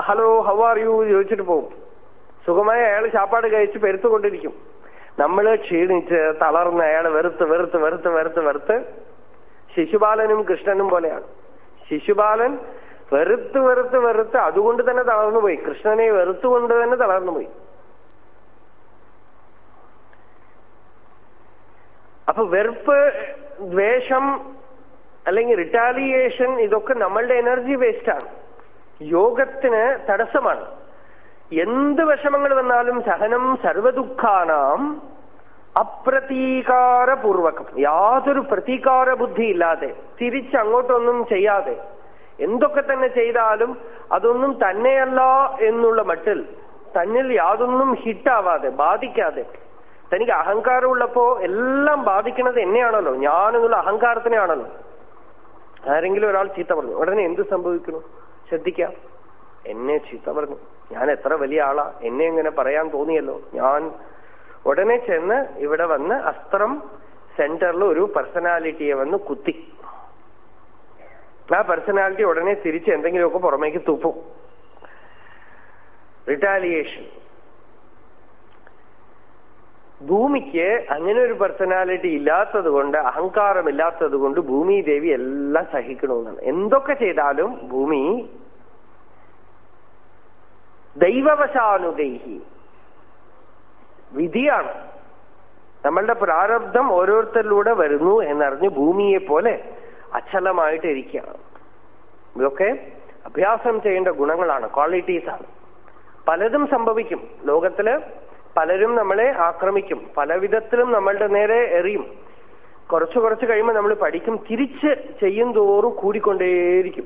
ഹലോ ഹൗ ആർ യു? ചോദിച്ചിട്ട് പോകും. സുഖമായി അയാൾ ചാപ്പാട് കഴിച്ച് പെരുത്തുകൊണ്ടിരിക്കും. നമ്മൾ ക്ഷീണിച്ച് തളർന്ന് അയാൾ വെറുത്ത് വെറുത്ത് വെറുത്ത് വെറുത്ത് വെറുത്ത് ശിശുപാലനും കൃഷ്ണനും പോലെയാണ്. ശിശുപാലൻ വെറുത്ത് വെറുത്ത് വെറുത്ത് അതുകൊണ്ട് തന്നെ തളർന്നുപോയി. കൃഷ്ണനെ വെറുത്തുകൊണ്ട് തന്നെ തളർന്നുപോയി. അപ്പൊ വെറുപ്പ് ദ്വേഷം അല്ലെങ്കിൽ റിട്ടാലിയേഷൻ ഇതൊക്കെ നമ്മളുടെ എനർജി വേസ്റ്റാണ് യോഗത്തിന് തടസ്സമാണ്. എന്ത് വിഷമങ്ങൾ വന്നാലും സഹനം സർവദുഃഖാനാം അപ്രതീകാരപൂർവകം. യാതൊരു പ്രതീകാര ബുദ്ധി ഇല്ലാതെ തിരിച്ചങ്ങോട്ടൊന്നും ചെയ്യാതെ എന്തൊക്കെ തന്നെ ചെയ്താലും അതൊന്നും തന്നെയല്ല എന്നുള്ള മട്ടിൽ തന്നിൽ യാതൊന്നും ഹിറ്റാവാതെ ബാധിക്കാതെ തനിക്ക് അഹങ്കാരമുള്ളപ്പോ എല്ലാം ബാധിക്കുന്നത് എന്നെയാണല്ലോ. ഞാനെന്നുള്ള അഹങ്കാരത്തിനെയാണല്ലോ. ആരെങ്കിലും ഒരാൾ ചീത്ത പറഞ്ഞു ഉടനെ എന്ത് സംഭവിക്കുന്നു? ശ്രദ്ധിക്കാം. എന്നെ ചീത്ത പറഞ്ഞു. ഞാൻ എത്ര വലിയ ആളാ? എന്നെ ഇങ്ങനെ പറയാൻ തോന്നിയല്ലോ? ഞാൻ ഉടനെ ചെന്ന് ഇവിടെ വന്ന് അസ്ത്രം സെന്ററിൽ ഒരു പേഴ്സണാലിറ്റിയെ വന്ന് കുത്തി. ആ പേഴ്സണാലിറ്റി ഉടനെ തിരിച്ച് എന്തെങ്കിലുമൊക്കെ പുറമേക്ക് തുപ്പും. റിട്ടാലിയേഷൻ. ഭൂമിക്ക് അങ്ങനെ ഒരു പേഴ്സണാലിറ്റി ഇല്ലാത്തത് കൊണ്ട് അഹങ്കാരമില്ലാത്തത് കൊണ്ട് ഭൂമി ദേവി എല്ലാം സഹിക്കണമെന്നാണ് എന്തൊക്കെ ചെയ്താലും ഭൂമി ദൈവവശാനുഗൈഹി വിധിയാണ്. നമ്മളുടെ പ്രാരബ്ധം ഓരോരുത്തരിലൂടെ വരുന്നു എന്നറിഞ്ഞ് ഭൂമിയെ പോലെ അച്ഛലമായിട്ട് ഇരിക്കുകയാണ് ഇതൊക്കെ അഭ്യാസം ചെയ്യേണ്ട ഗുണങ്ങളാണ് ക്വാളിറ്റീസാണ് പലതും സംഭവിക്കും. ലോകത്തിൽ പലരും നമ്മളെ ആക്രമിക്കും. പല വിധത്തിലും നമ്മളുടെ നേരെ എറിയും. കുറച്ച് കുറച്ച് കഴിയുമ്പോൾ നമ്മൾ പഠിക്കും. തിരിച്ച് ചെയ്യും തോറും കൂടിക്കൊണ്ടേയിരിക്കും.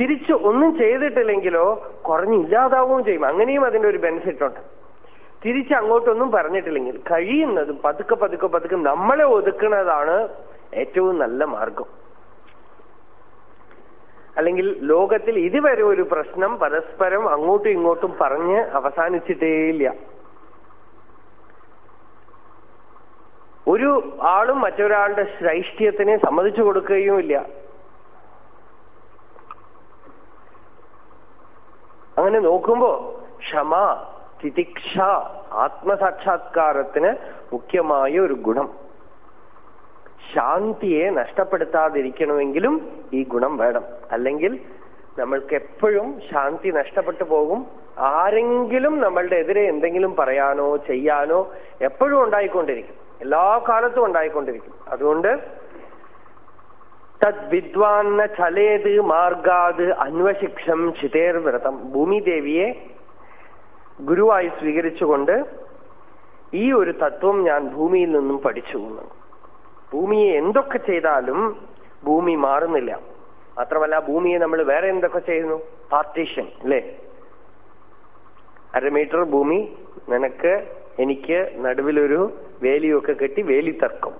തിരിച്ച് ഒന്നും ചെയ്തിട്ടില്ലെങ്കിലോ കുറഞ്ഞില്ലാതാവുകയും ചെയ്യും. അങ്ങനെയും അതിന്റെ ഒരു ബെനിഫിറ്റ് ഉണ്ട്. തിരിച്ച് അങ്ങോട്ടൊന്നും പറഞ്ഞിട്ടില്ലെങ്കിൽ കഴിയുന്നതും പതുക്കെ പതുക്കെ പതുക്കെ നമ്മളെ ഒതുക്കുന്നതാണ് ഏറ്റവും നല്ല മാർഗം. അല്ലെങ്കിൽ ലോകത്തിൽ ഇതുവരെ ഒരു പ്രശ്നം പരസ്പരം അങ്ങോട്ടും ഇങ്ങോട്ടും പറഞ്ഞ് അവസാനിച്ചിട്ടേയില്ല. ഒരു ആളും മറ്റൊരാളുടെ ശ്രൈഷ്ഠ്യത്തിനെ സമ്മതിച്ചു കൊടുക്കുകയുമില്ല. അങ്ങനെ നോക്കുമ്പോ ക്ഷമ തിതിക്ഷ ആത്മസാക്ഷാത്കാരത്തിന് മുഖ്യമായ ഒരു ഗുണം. ശാന്തിയെ നഷ്ടപ്പെടുത്താതിരിക്കണമെങ്കിലും ഈ ഗുണം വേണം. അല്ലെങ്കിൽ നമ്മൾക്ക് എപ്പോഴും ശാന്തി നഷ്ടപ്പെട്ടു പോകും. ആരെങ്കിലും നമ്മളുടെ എതിരെ എന്തെങ്കിലും പറയാനോ ചെയ്യാനോ എപ്പോഴും ഉണ്ടായിക്കൊണ്ടിരിക്കും. എല്ലാ കാലത്തും ഉണ്ടായിക്കൊണ്ടിരിക്കും. അതുകൊണ്ട് തദ് വിദ്വാന്ന ചലേത് മാർഗാത് അന്വശിക്ഷം ചിതേർ വ്രതം. ഭൂമിദേവിയെ ഗുരുവായി സ്വീകരിച്ചുകൊണ്ട് ഈ ഒരു തത്വം ഞാൻ ഭൂമിയിൽ നിന്നും പഠിച്ചു. ഭൂമിയെ എന്തൊക്കെ ചെയ്താലും ഭൂമി മാറുന്നില്ല. മാത്രമല്ല ഭൂമിയെ നമ്മൾ വേറെ എന്തൊക്കെ ചെയ്യുന്നു? പാർട്ടീഷൻ അല്ലേ? അരമീറ്റർ ഭൂമി നിനക്ക് എനിക്ക് നടുവിലൊരു വേലിയൊക്കെ കെട്ടി വേലി തർക്കം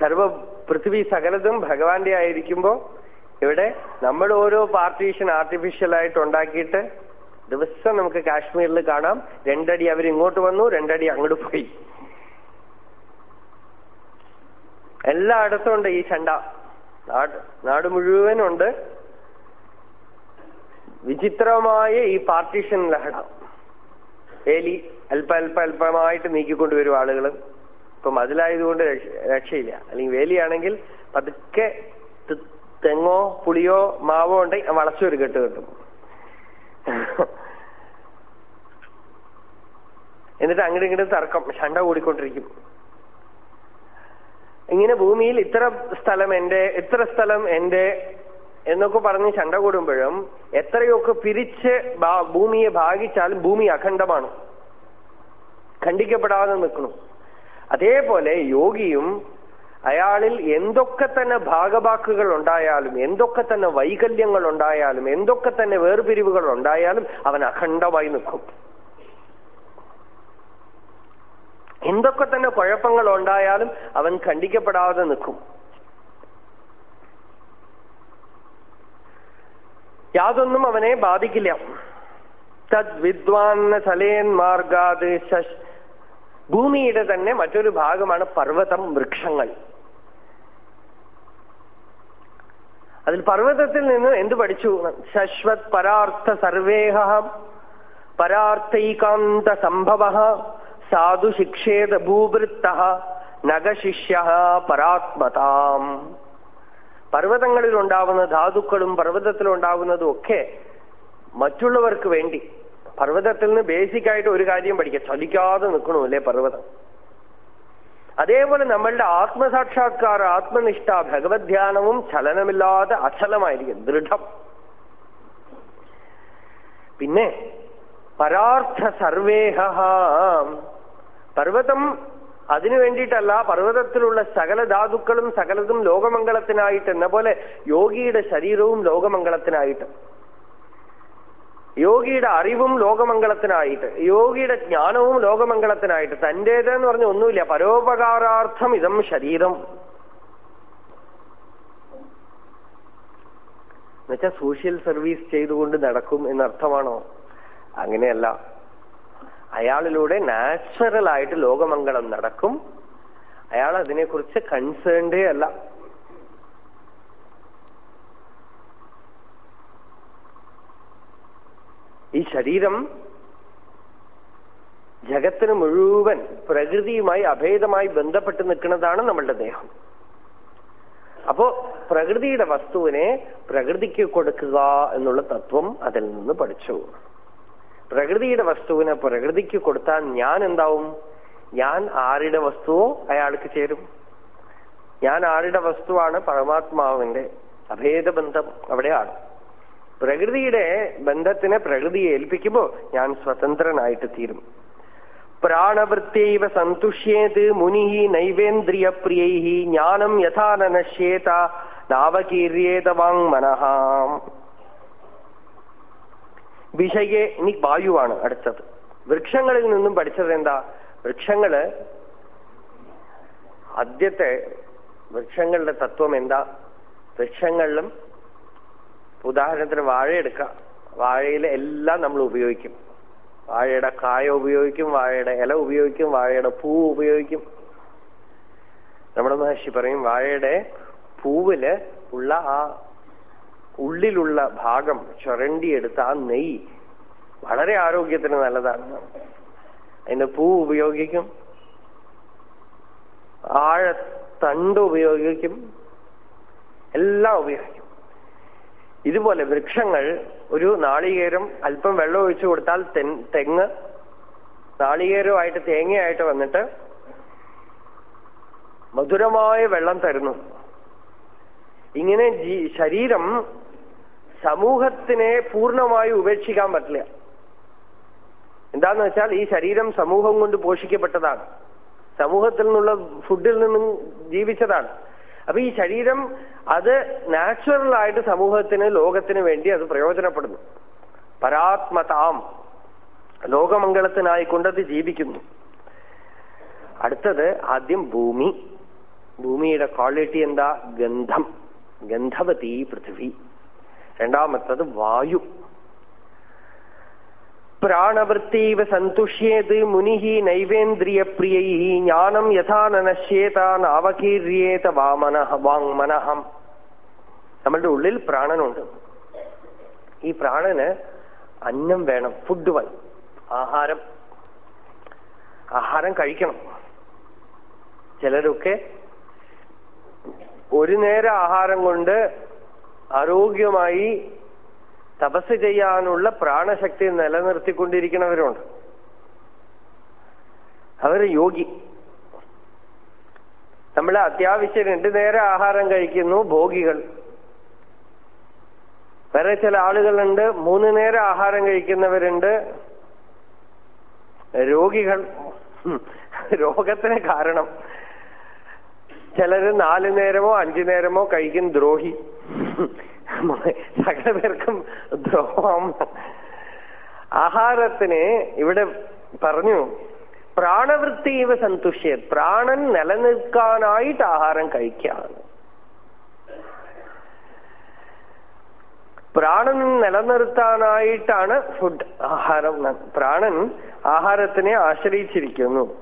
സർവ പൃഥ്വി സകലതും ഭഗവാന്റെ ആയിരിക്കുമ്പോ ഇവിടെ നമ്മൾ ഓരോ പാർട്ടീഷൻ ആർട്ടിഫിഷ്യൽ ആയിട്ട് ഉണ്ടാക്കിയിട്ട് ദിവസം നമുക്ക് കാശ്മീരിൽ കാണാം. രണ്ടടി അവർ ഇങ്ങോട്ട് വന്നു രണ്ടടി അങ്ങോട്ട് പോയി. എല്ലായിടത്തും ഉണ്ട് ഈ ചണ്ട. നാട് നാട് മുഴുവനുണ്ട്. വിചിത്രമായ ഈ പാർട്ടീഷൻ ലഹള. വേലി അല്പ അല്പ അല്പമായിട്ട് നീക്കിക്കൊണ്ടുവരും ആളുകൾ ഇപ്പൊ അതിലായതുകൊണ്ട് രക്ഷയില്ല. അല്ലെങ്കിൽ വേലിയാണെങ്കിൽ പതുക്കെ തെങ്ങോ പുളിയോ മാവോ ഉണ്ടെങ്കിൽ വളച്ചൊരു കെട്ട് കിട്ടും. (laughs) എന്നിട്ട് അങ്ങോട്ട് ഇങ്ങോട്ട് തർക്കം. ശണ്ട കൂടിക്കൊണ്ടിരിക്കും. ഇങ്ങനെ ഭൂമിയിൽ ഇത്ര സ്ഥലം എന്റെ ഇത്ര സ്ഥലം എന്റെ എന്നൊക്കെ പറഞ്ഞ് ശണ്ട കൂടുമ്പോഴും എത്രയൊക്കെ പിരിച്ച് ഭൂമിയെ ഭാഗിച്ചാലും ഭൂമി അഖണ്ഡമാണ്. ഖണ്ഡിക്കപ്പെടാതെ നിൽക്കണം. അതേപോലെ യോഗിയും അയാളിൽ എന്തൊക്കെ തന്നെ ഭാഗവാക്കുകൾ ഉണ്ടായാലും എന്തൊക്കെ തന്നെ വൈകല്യങ്ങൾ ഉണ്ടായാലും എന്തൊക്കെ തന്നെ വേർപിരിവുകൾ ഉണ്ടായാലും അവൻ അഖണ്ഡമായി നിൽക്കും. എന്തൊക്കെ തന്നെ കുഴപ്പങ്ങൾ ഉണ്ടായാലും അവൻ ഖണ്ഡിക്കപ്പെടാതെ നിൽക്കും. യാതൊന്നും അവനെ ബാധിക്കില്ല. തദ് വിദ്വാന്ന മാർഗാത് ഭൂമിയുടെ തന്നെ മറ്റൊരു ഭാഗമാണ് പർവതം വൃക്ഷങ്ങൾ. അതിൽ പർവതത്തിൽ നിന്ന് എന്ത് പഠിച്ചു? ശശ്വത് പരാർത്ഥ സർവേഹ പരാർത്ഥൈകാന്ത സംഭവ സാധു ശിക്ഷേത ഭൂവൃത്ത നഗശിഷ്യ പരാത്മതാം. പർവതങ്ങളിൽ ഉണ്ടാവുന്ന ധാതുക്കളും പർവതത്തിലുണ്ടാവുന്നതും ഒക്കെ മറ്റുള്ളവർക്ക് വേണ്ടി. പർവതത്തിൽ നിന്ന് ബേസിക് ആയിട്ട് ഒരു കാര്യം പഠിക്കുക. ചലിക്കാതെ നിൽക്കണമല്ലേ പർവതം? അതേപോലെ നമ്മളുടെ ആത്മസാക്ഷാത്കാര ആത്മനിഷ്ഠ ഭഗവത് ധ്യാനവും ചലനമില്ലാതെ അചലമായിരിക്കും ദൃഢം. പിന്നെ പരാർത്ഥ സർവേഹ പർവതം അതിനു വേണ്ടിയിട്ടല്ല പർവതത്തിലുള്ള സകല ധാതുക്കളും സകലതും ലോകമംഗളത്തിനായിട്ട് എന്ന പോലെ യോഗിയുടെ ശരീരവും ലോകമംഗളത്തിനായിട്ട്. യോഗിയുടെ അറിവും ലോകമംഗളത്തിനായിട്ട് യോഗിയുടെ ജ്ഞാനവും ലോകമംഗളത്തിനായിട്ട് തന്റേതെന്ന് പറഞ്ഞ ഒന്നുമില്ല. പരോപകാരാർത്ഥം ഇതം ശരീരം. എന്നുവെച്ചാൽ സോഷ്യൽ സർവീസ് ചെയ്തുകൊണ്ട് നടക്കും എന്നർത്ഥമാണോ? അങ്ങനെയല്ല. അയാളിലൂടെ നാച്ചുറൽ ആയിട്ട് ലോകമംഗളം നടക്കും. അയാൾ അതിനെക്കുറിച്ച് കൺസേൺഡേ അല്ല. ഈ ശരീരം ജഗത്തിന് മുഴുവൻ പ്രകൃതിയുമായി അഭേദമായി ബന്ധപ്പെട്ട് നിൽക്കുന്നതാണ് നമ്മളുടെ ദേഹം. അപ്പോ പ്രകൃതിയുടെ വസ്തുവിനെ പ്രകൃതിക്ക് കൊടുക്കുക എന്നുള്ള തത്വം അതിൽ നിന്ന് പഠിച്ചു. പ്രകൃതിയുടെ വസ്തുവിനെ പ്രകൃതിക്ക് കൊടുത്താൽ ഞാൻ എന്താവും? ഞാൻ ആരുടെ വസ്തുവോ അയാൾക്ക് ചേരും. ഞാൻ ആരുടെ വസ്തുവാണ്? പരമാത്മാവിന്റെ അഭേദബന്ധം അവിടെയാണ്. പ്രകൃതിയുടെ ബന്ധത്തിനെ പ്രകൃതിയെ ഏൽപ്പിക്കുമ്പോ ഞാൻ സ്വതന്ത്രനായിട്ട് തീരും. പ്രാണവൃത്യവ സന്തുഷ്യേത് മുനി നൈവേന്ദ്രിയ പ്രിയൈ ജ്ഞാനം യഥാ നശ്യേത നാവകീര്യേത വാങ് മനഃ. വിഷയെ ഇനി വായുവാണ് അടുത്തത്. വൃക്ഷങ്ങളിൽ നിന്നും പഠിച്ചത് എന്താ? വൃക്ഷങ്ങൾ ആദ്യത്തെ വൃക്ഷങ്ങളുടെ തത്വം എന്താ? വൃക്ഷങ്ങളിലും ഉദാഹരണത്തിന് വാഴ എടുക്കാം വാഴയിൽ എല്ലാം നമ്മൾ ഉപയോഗിക്കും. വാഴയുടെ കായ ഉപയോഗിക്കും വാഴയുടെ ഇല ഉപയോഗിക്കും വാഴയുടെ പൂ ഉപയോഗിക്കും. നമ്മുടെ മഹർഷി പറയും വാഴയുടെ പൂവിൽ ഉള്ള ആ ഉള്ളിലുള്ള ഭാഗം ചുരണ്ടിയെടുത്ത ആ നെയ്യ് വളരെ ആരോഗ്യത്തിന് നല്ലതാണ്. അതിന്റെ പൂ ഉപയോഗിക്കും. ആഴത്തണ്ട് ഉപയോഗിക്കും. എല്ലാം ഉപയോഗിക്കും. ഇതുപോലെ വൃക്ഷങ്ങൾ ഒരു നാളികേരം അല്പം വെള്ളം ഒഴിച്ചു കൊടുത്താൽ തെങ്ങ് നാളികേരമായിട്ട് തേങ്ങയായിട്ട് വന്നിട്ട് മധുരമായ വെള്ളം തരുന്നു. ഇങ്ങനെ ശരീരം സമൂഹത്തിനെ പൂർണമായി ഉപേക്ഷിക്കാൻ പറ്റില്ല. എന്താന്ന് വെച്ചാൽ ഈ ശരീരം സമൂഹം കൊണ്ട് പോഷിക്കപ്പെട്ടതാണ്. സമൂഹത്തിൽ നിന്നുള്ള ഫുഡിൽ നിന്നും ജീവിച്ചതാണ്. അപ്പൊ ഈ ശരീരം അത് നാച്ചുറൽ ആയിട്ട് സമൂഹത്തിന് ലോകത്തിന് വേണ്ടി അത് പ്രയോജനപ്പെടുന്നു. പരാത്മതാം. ലോകമംഗളത്തിനായി കൊണ്ടത് ജീവിക്കുന്നു. അടുത്തത് ആദ്യം ഭൂമി. ഭൂമിയുടെ ക്വാളിറ്റി എന്താ? ഗന്ധം. ഗന്ധവതി പൃഥ്വി. രണ്ടാമത്തത് വായു. പ്രാണവൃത്തീവ സന്തുഷ്യേത് മുനി നൈവേന്ദ്രിയ പ്രിയൈ ജ്ഞാനം യഥാ നശ്യേത നാവകീര്യേത വാമനഹ വാങ്മനഹം നമ്മളുടെ ഉള്ളിൽ പ്രാണനുണ്ട്. ഈ പ്രാണന് അന്നം വേണം ഫുഡ് വേണം ആഹാരം. ആഹാരം കഴിക്കണം. ചിലരൊക്കെ ഒരു നേരം ആഹാരം കൊണ്ട് ആരോഗ്യമായി തപസ് ചെയ്യാനുള്ള പ്രാണശക്തി നിലനിർത്തിക്കൊണ്ടിരിക്കുന്നവരുണ്ട്. അവർ യോഗി. നമ്മൾ അത്യാവശ്യം രണ്ടു നേരം ആഹാരം കഴിക്കുന്നു ഭോഗികൾ. വേറെ ചില ആളുകളുണ്ട് മൂന്ന് നേരം ആഹാരം കഴിക്കുന്നവരുണ്ട്. രോഗികൾ. രോഗത്തിന് കാരണം. ചിലര് നാലു നേരമോ അഞ്ചു നേരമോ കഴിക്കും ദ്രോഹി. സകല പേർക്കും ദ്രോഹം. ആഹാരത്തിന് ഇവിടെ പറഞ്ഞു പ്രാണവൃത്തിയവ സന്തുഷ്യ പ്രാണൻ നിലനിൽക്കാനായിട്ട് ആഹാരം കഴിക്കുകയാണ്. പ്രാണൻ നിലനിർത്താനായിട്ടാണ് ഫുഡ് ആഹാരം പ്രാണൻ ആഹാരത്തിനെ ആശ്രയിച്ചിരിക്കുന്നു.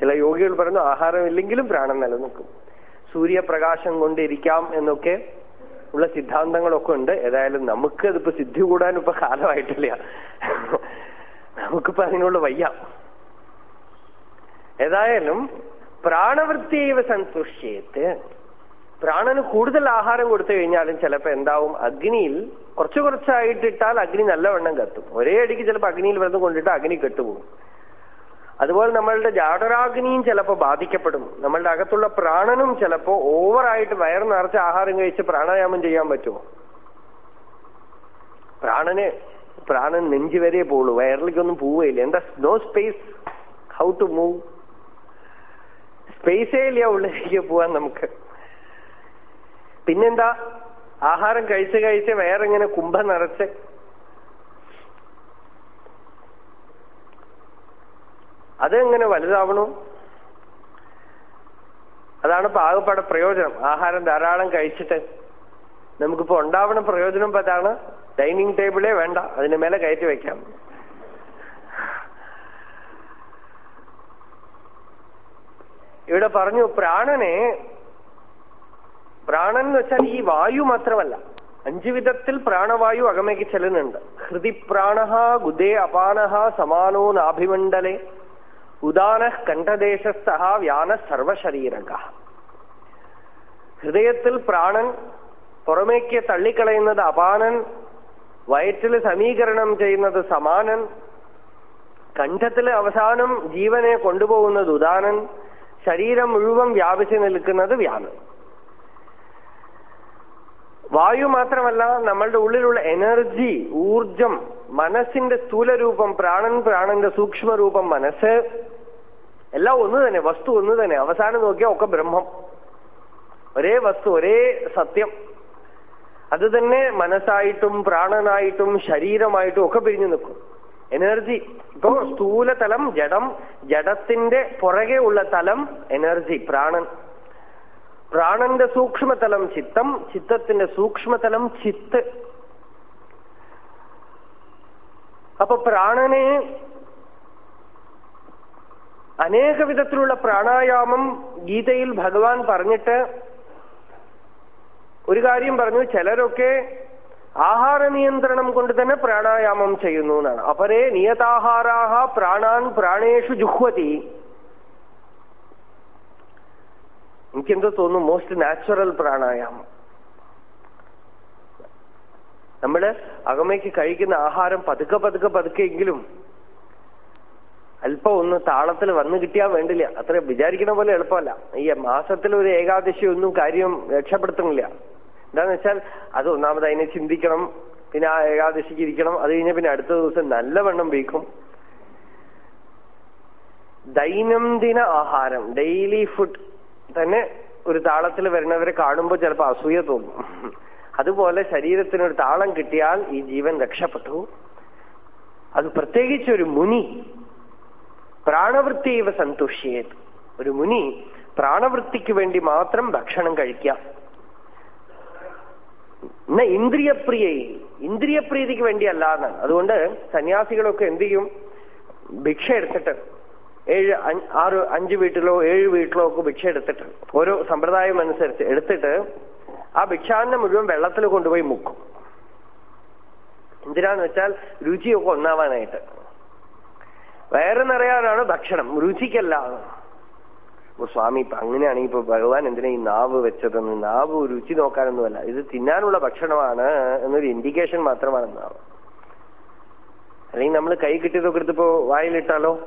ചില യോഗികൾ പറഞ്ഞു ആഹാരമില്ലെങ്കിലും പ്രാണൻ നിലനിൽക്കും. സൂര്യപ്രകാശം കൊണ്ടിരിക്കാം എന്നൊക്കെ ഉള്ള സിദ്ധാന്തങ്ങളൊക്കെ ഉണ്ട്. ഏതായാലും നമുക്ക് അതിപ്പോ സിദ്ധി കൂടാൻ ഇപ്പൊ കാലമായിട്ടില്ല. നമുക്കിപ്പോ അതിനുള്ള വയ്യ. ഏതായാലും പ്രാണവൃത്തിയവ സന്തുഷ്യേത്ത്. പ്രാണന് കൂടുതൽ ആഹാരം കൊടുത്തു കഴിഞ്ഞാലും ചിലപ്പോ എന്താവും? അഗ്നിയിൽ കുറച്ചു കുറച്ചായിട്ടിട്ടാൽ അഗ്നി നല്ലവണ്ണം കത്തും. ഒരേ അടിക്ക് ചിലപ്പോ അഗ്നിയിൽ വെള്ളം കൊണ്ടിട്ട് അഗ്നി കെട്ടുപോകും. അതുപോലെ നമ്മളുടെ ജാടരാഗ്നിയും ചിലപ്പോൾ ബാധിക്കപ്പെടും. നമ്മളുടെ അകത്തുള്ള പ്രാണനും ചിലപ്പോ ഓവറായിട്ട് വയർ നിറച്ച് ആഹാരം കഴിച്ച് പ്രാണായാമം ചെയ്യാൻ പറ്റുമോ? പ്രാണന് പ്രാണൻ നെഞ്ചു വരെ പോളൂ വയറിലേക്കൊന്നും പോവുകയില്ല. എന്താ? No space how to move സ്പേസേ ഇല്ല ഉള്ളിലേക്ക് പോവാൻ നമുക്ക്. പിന്നെന്താ? ആഹാരം കഴിച്ച് കഴിച്ച് വയറിങ്ങനെ കുംഭം നിറച്ച് അതെങ്ങനെ വലുതാവണു? അതാണ് പാകപ്പാട പ്രയോജനം. ആഹാരം ധാരാളം കഴിച്ചിട്ട് നമുക്കിപ്പോ ഉണ്ടാവണ പ്രയോജനം അതാണ്. ഡൈനിങ് ടേബിളേ വേണ്ട അതിന് മേലെ കയറ്റി വെക്കാം. ഇവിടെ പറഞ്ഞു പ്രാണനെ പ്രാണൻ എന്ന് വെച്ചാൽ ഈ വായു മാത്രമല്ല അഞ്ചു വിധത്തിൽ പ്രാണവായു അകമേക്ക് ചെല്ലുന്നുണ്ട്. ഹൃതിപ്രാണ ഗുദേ അപാനഹ സമാനോ നാഭിമണ്ഡലേ. ഉദാന കണ്ഠദേശസ്ഥ വ്യാന സർവശരീരക ഹൃദയത്തിൽ പ്രാണൻ പുറമേക്ക് തള്ളിക്കളയുന്നത് അപാനൻ വയറ്റിൽ സമീകരണം ചെയ്യുന്നത് സമാനൻ കണ്ഠത്തിൽ അവസാനം ജീവനെ കൊണ്ടുപോകുന്നത് ഉദാനൻ ശരീരം മുഴുവൻ വ്യാപിച്ചു നിൽക്കുന്നത് വ്യാനൻ. വായു മാത്രമല്ല നമ്മളുടെ ഉള്ളിലുള്ള എനർജി ഊർജം മനസ്സിന്റെ സ്ഥൂലരൂപം പ്രാണൻ പ്രാണന്റെ സൂക്ഷ്മരൂപം മനസ്സ് എല്ലാം ഒന്ന് തന്നെ വസ്തു ഒന്ന് തന്നെ. അവസാനം നോക്കിയാൽ ഒക്കെ ബ്രഹ്മം. ഒരേ വസ്തു ഒരേ സത്യം. അത് തന്നെ മനസ്സായിട്ടും പ്രാണനായിട്ടും ശരീരമായിട്ടും ഒക്കെ പിരിഞ്ഞു നിൽക്കും. എനർജി. ഇപ്പൊ സ്ഥൂലതലം ജഡം ജഡത്തിന്റെ പുറകെ ഉള്ള തലം എനർജി പ്രാണൻ. പ്രാണന്റെ സൂക്ഷ്മതലം ചിത്തം. ചിത്തത്തിന്റെ സൂക്ഷ്മതലം ചിത്ത്. അപ്പൊ പ്രാണനെ അനേക വിധത്തിലുള്ള പ്രാണായാമം ഗീതയിൽ ഭഗവാൻ പറഞ്ഞിട്ട് ഒരു കാര്യം പറഞ്ഞു ചിലരൊക്കെ ആഹാര നിയന്ത്രണം കൊണ്ട് തന്നെ പ്രാണായാമം ചെയ്യുന്നു എന്നാണ്. അപരേ നിയതാഹാരാഹ പ്രാണാൻ പ്രാണേഷു ജുഹ്വതി. എനിക്കെന്തോ തോന്നുന്നു മോസ്റ്റ് നാച്ചുറൽ പ്രാണായാമം. നമ്മൾ അകമയ്ക്ക് കഴിക്കുന്ന ആഹാരം പതുക്കെ പതുക്കെ പതുക്കെയെങ്കിലും അല്പം ഒന്ന് താളത്തിൽ വന്നു കിട്ടിയാൽ വേണ്ടില്ല. അത്ര വിചാരിക്കുന്ന പോലെ എളുപ്പമല്ല. ഈ മാസത്തിൽ ഒരു ഏകാദശി ഒന്നും കാര്യം രക്ഷപ്പെടുത്തുന്നില്ല. എന്താന്ന് വെച്ചാൽ അത് ഒന്നാമത് അതിനെ ചിന്തിക്കണം. പിന്നെ ആ ഏകാദശിക്ക് ഇരിക്കണം. അത് കഴിഞ്ഞ പിന്നെ അടുത്ത ദിവസം നല്ലവണ്ണം വീക്കും ദൈനംദിന ആഹാരം ഡെയിലി ഫുഡ് തന്നെ ഒരു താളത്തിൽ വരുന്നവരെ കാണുമ്പോൾ ചിലപ്പോൾ അസൂയ തോന്നും. അതുപോലെ ശരീരത്തിന് ഒരു താളം കിട്ടിയാൽ ഈ ജീവൻ രക്ഷപ്പെട്ടു. അത് പ്രത്യേകിച്ച് ഒരു മുനി പ്രാണവൃത്തിയവ സന്തുഷ്യേത്. ഒരു മുനി പ്രാണവൃത്തിക്ക് വേണ്ടി മാത്രം ഭക്ഷണം കഴിക്കാം. എന്ന ഇന്ദ്രിയപ്രിയ. ഇന്ദ്രിയപ്രീതിക്ക് വേണ്ടിയല്ല എന്നാണ് അതുകൊണ്ട് സന്യാസികളൊക്കെ എന്ത് ചെയ്യും? ഭിക്ഷ എടുത്തിട്ട് ഏഴ് ആറ് അഞ്ച് വീട്ടിലോ ഏഴ് വീട്ടിലോ ഒക്കെ ഭിക്ഷ എടുത്തിട്ട് ഓരോ സമ്പ്രദായം അനുസരിച്ച് എടുത്തിട്ട് ആ ഭിക്ഷാന്നം മുഴുവൻ വെള്ളത്തിൽ കൊണ്ടുപോയി മുക്കും. എന്തിനാന്ന് വെച്ചാൽ രുചിയൊക്കെ ഒന്നാവാനായിട്ട്. വയറ് നിറയാനാണ് ഭക്ഷണം രുചിക്കല്ല. അപ്പൊ സ്വാമി ഇപ്പൊ അങ്ങനെയാണെങ്കിൽ ഇപ്പൊ ഭഗവാൻ എന്തിനാ ഈ നാവ് വെച്ചതെന്ന്? നാവ് രുചി നോക്കാനൊന്നുമല്ല. ഇത് തിന്നാനുള്ള ഭക്ഷണമാണ് എന്നൊരു ഇൻഡിക്കേഷൻ മാത്രമാണ് നാവ്. അല്ലെങ്കിൽ നമ്മൾ കൈ കിട്ടിയതൊക്കെ എടുത്തിപ്പോ വായിലിട്ടാലോ?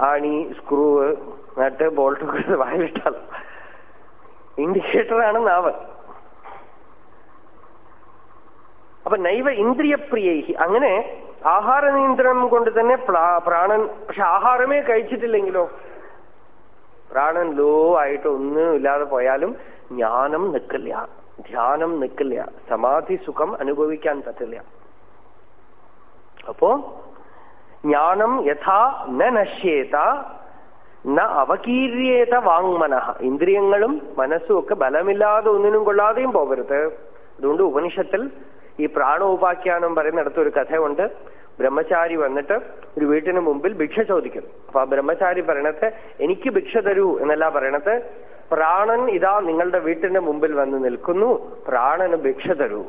ആണി സ്ക്രൂവ് നട്ട് ബോൾട്ടൊക്കെ എടുത്ത് വായിലിട്ടാലോ? ഇൻഡിക്കേറ്ററാണ് നാവ്. അപ്പൊ നൈവ ഇന്ദ്രിയപ്രിയ അങ്ങനെ ആഹാര നിയന്ത്രണം കൊണ്ട് തന്നെ പ്രാണൻ പക്ഷെ ആഹാരമേ കഴിച്ചിട്ടില്ലെങ്കിലോ? പ്രാണൻ ലോ ആയിട്ട് ഒന്നും ഇല്ലാതെ പോയാലും ജ്ഞാനം നിൽക്കില്ല. ധ്യാനം നിൽക്കില്ല. സമാധി സുഖം അനുഭവിക്കാൻ പറ്റില്ല. അപ്പോ ജ്ഞാനം യഥാ ന നശ്യേത ന അവകീര്യേത വാങ്മന. ഇന്ദ്രിയങ്ങളും മനസ്സും ഒക്കെ ബലമില്ലാതെ ഒന്നിനും കൊള്ളാതെയും പോകരുത്. അതുകൊണ്ട് ഉപനിഷത്തിൽ ഈ പ്രാണോപാഖ്യാനം പറയുന്നിടത്ത് ഒരു കഥയുണ്ട്. ബ്രഹ്മചാരി വന്നിട്ട് ഒരു വീട്ടിന് മുമ്പിൽ ഭിക്ഷ ചോദിക്കുന്നു. അപ്പൊ ആ ബ്രഹ്മചാരി പറയണത് എനിക്ക് ഭിക്ഷ തരൂ എന്നല്ല പറയണത്. പ്രാണൻ ഇതാ നിങ്ങളുടെ വീട്ടിന്റെ മുമ്പിൽ വന്ന് നിൽക്കുന്നു. പ്രാണന് ഭിക്ഷ തരൂ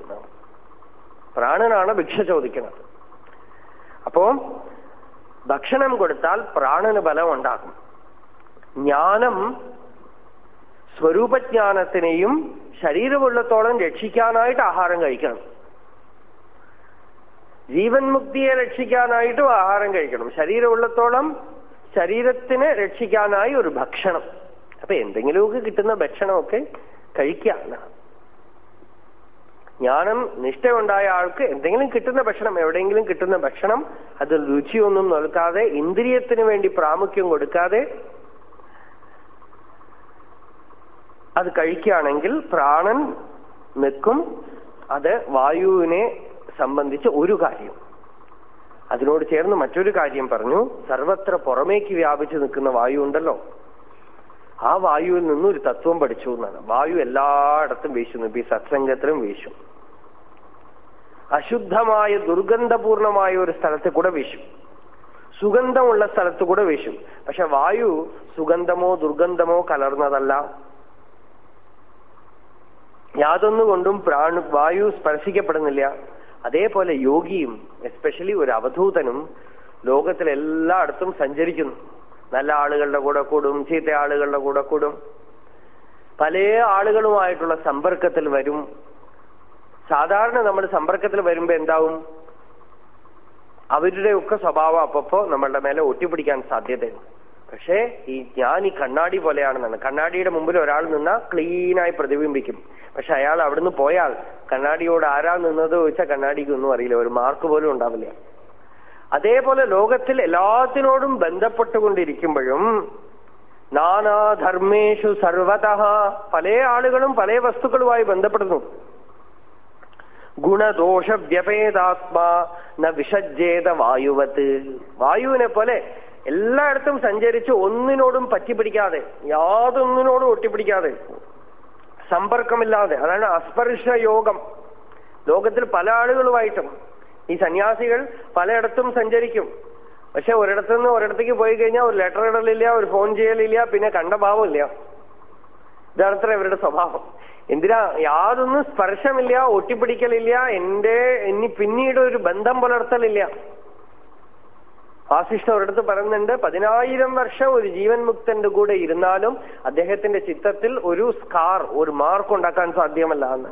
പ്രാണനാണ് ഭിക്ഷ ചോദിക്കുന്നത്. അപ്പോ ഭക്ഷണം കൊടുത്താൽ പ്രാണന് ബലം ഉണ്ടാകും. ജ്ഞാനം സ്വരൂപജ്ഞാനത്തിനെയും ശരീരമുള്ളത്തോളം രക്ഷിക്കാനായിട്ട് ആഹാരം കഴിക്കണം. ജീവൻ മുക്തിയെ രക്ഷിക്കാനായിട്ടും ആഹാരം കഴിക്കണം. ശരീരമുള്ളത്തോളം ശരീരത്തിനെ രക്ഷിക്കാനായി ഒരു ഭക്ഷണം. അപ്പൊ എന്തെങ്കിലുമൊക്കെ കിട്ടുന്ന ഭക്ഷണമൊക്കെ കഴിക്കുക ജ്ഞാനം നിഷ്ഠയുണ്ടായ ആൾക്ക് എന്തെങ്കിലും കിട്ടുന്ന ഭക്ഷണം എവിടെയെങ്കിലും കിട്ടുന്ന ഭക്ഷണം അത് രുചിയൊന്നും നൽകാതെ ഇന്ദ്രിയത്തിന് വേണ്ടി പ്രാമുഖ്യം കൊടുക്കാതെ അത് കഴിക്കുകയാണെങ്കിൽ പ്രാണൻ നിൽക്കും. അത് വായുവിനെ സംബന്ധിച്ച് ഒരു കാര്യം. അതിനോട് ചേർന്ന് മറ്റൊരു കാര്യം പറഞ്ഞു. സർവത്ര പുറമേക്ക് വ്യാപിച്ചു നിൽക്കുന്ന വായു ഉണ്ടല്ലോ. ആ വായുവിൽ നിന്നും ഒരു തത്വം പഠിച്ചു എന്നാണ്. വായു എല്ലായിടത്തും വീശുന്നു. ഇപ്പൊ ഈ സത്സംഗത്തിലും വീശും. അശുദ്ധമായ ദുർഗന്ധപൂർണമായ ഒരു സ്ഥലത്ത് കൂടെ വീശും. സുഗന്ധമുള്ള സ്ഥലത്ത് കൂടെ വീശും. പക്ഷെ വായു സുഗന്ധമോ ദുർഗന്ധമോ കലർന്നതല്ല. യാതൊന്നുകൊണ്ടും പ്രാണു വായു സ്പർശിക്കപ്പെടുന്നില്ല. അതേപോലെ യോഗിയും എസ്പെഷ്യലി ഒരു അവധൂതനും ലോകത്തിലെല്ലായിടത്തും സഞ്ചരിക്കുന്നു. നല്ല ആളുകളുടെ കൂടെ കൂടും ചീത്ത ആളുകളുടെ കൂടെ കൂടും. പല ആളുകളുമായിട്ടുള്ള സമ്പർക്കത്തിൽ വരും. സാധാരണ നമ്മൾ സമ്പർക്കത്തിൽ വരുമ്പോ എന്താവും? അവരുടെയൊക്കെ സ്വഭാവം അപ്പപ്പോ നമ്മളുടെ മേലെ ഒട്ടിപ്പിടിക്കാൻ സാധ്യതയുണ്ട്. പക്ഷേ ഈ ഞാൻ ഈ കണ്ണാടി പോലെയാണെന്നാണ്. കണ്ണാടിയുടെ മുമ്പിൽ ഒരാൾ നിന്നാൽ ക്ലീനായി പ്രതിബിംബിക്കും. പക്ഷെ അയാൾ അവിടുന്ന് പോയാൽ കണ്ണാടിയോട് ആരാ നിന്നത് ചോദിച്ചാൽ കണ്ണാടിക്ക് ഒന്നും അറിയില്ല. ഒരു മാർക്ക് പോലും ഉണ്ടാവില്ല. അതേപോലെ ലോകത്തിൽ എല്ലാത്തിനോടും ബന്ധപ്പെട്ടുകൊണ്ടിരിക്കുമ്പോഴും നാനാധർമ്മേഷു സർവത പല ആളുകളും പല വസ്തുക്കളുമായി ബന്ധപ്പെടുന്നു. ഗുണദോഷ വ്യപേതാത്മാ ന വിഷജ്ജേത വായുവത്ത് വായുവിനെ പോലെ എല്ലായിടത്തും സഞ്ചരിച്ച് ഒന്നിനോടും പറ്റിപ്പിടിക്കാതെ യാതൊന്നിനോടും ഒട്ടിപ്പിടിക്കാതെ സമ്പർക്കമില്ലാതെ അതാണ് അസ്പർശ യോഗം. ലോകത്തിൽ പല ആളുകളുമായിട്ടും ഈ സന്യാസികൾ പലയിടത്തും സഞ്ചരിക്കും. പക്ഷെ ഒരിടത്തു നിന്ന് ഒരിടത്തേക്ക് പോയി കഴിഞ്ഞാൽ ഒരു ലെറ്റർ ഇടലില്ല ഒരു ഫോൺ ചെയ്യലില്ല പിന്നെ കണ്ട ഭാവമില്ല ഇതാണ് ഇവരുടെ സ്വഭാവം. എന്തിനാ? യാതൊന്നും സ്പർശമില്ല ഒട്ടിപ്പിടിക്കലില്ല എന്റെ ഇനി പിന്നീട് ഒരു ബന്ധം പുലർത്തലില്ല. വാസിഷ്ഠ ഒരിടത്ത് പറയുന്നുണ്ട് പതിനായിരം വർഷം ഒരു ജീവൻ മുക്തന്റെ കൂടെ ഇരുന്നാലും അദ്ദേഹത്തിന്റെ ചിത്തത്തിൽ ഒരു സ്കാർ ഒരു മാർക്ക് ഉണ്ടാക്കാൻ സാധ്യമല്ല എന്ന്.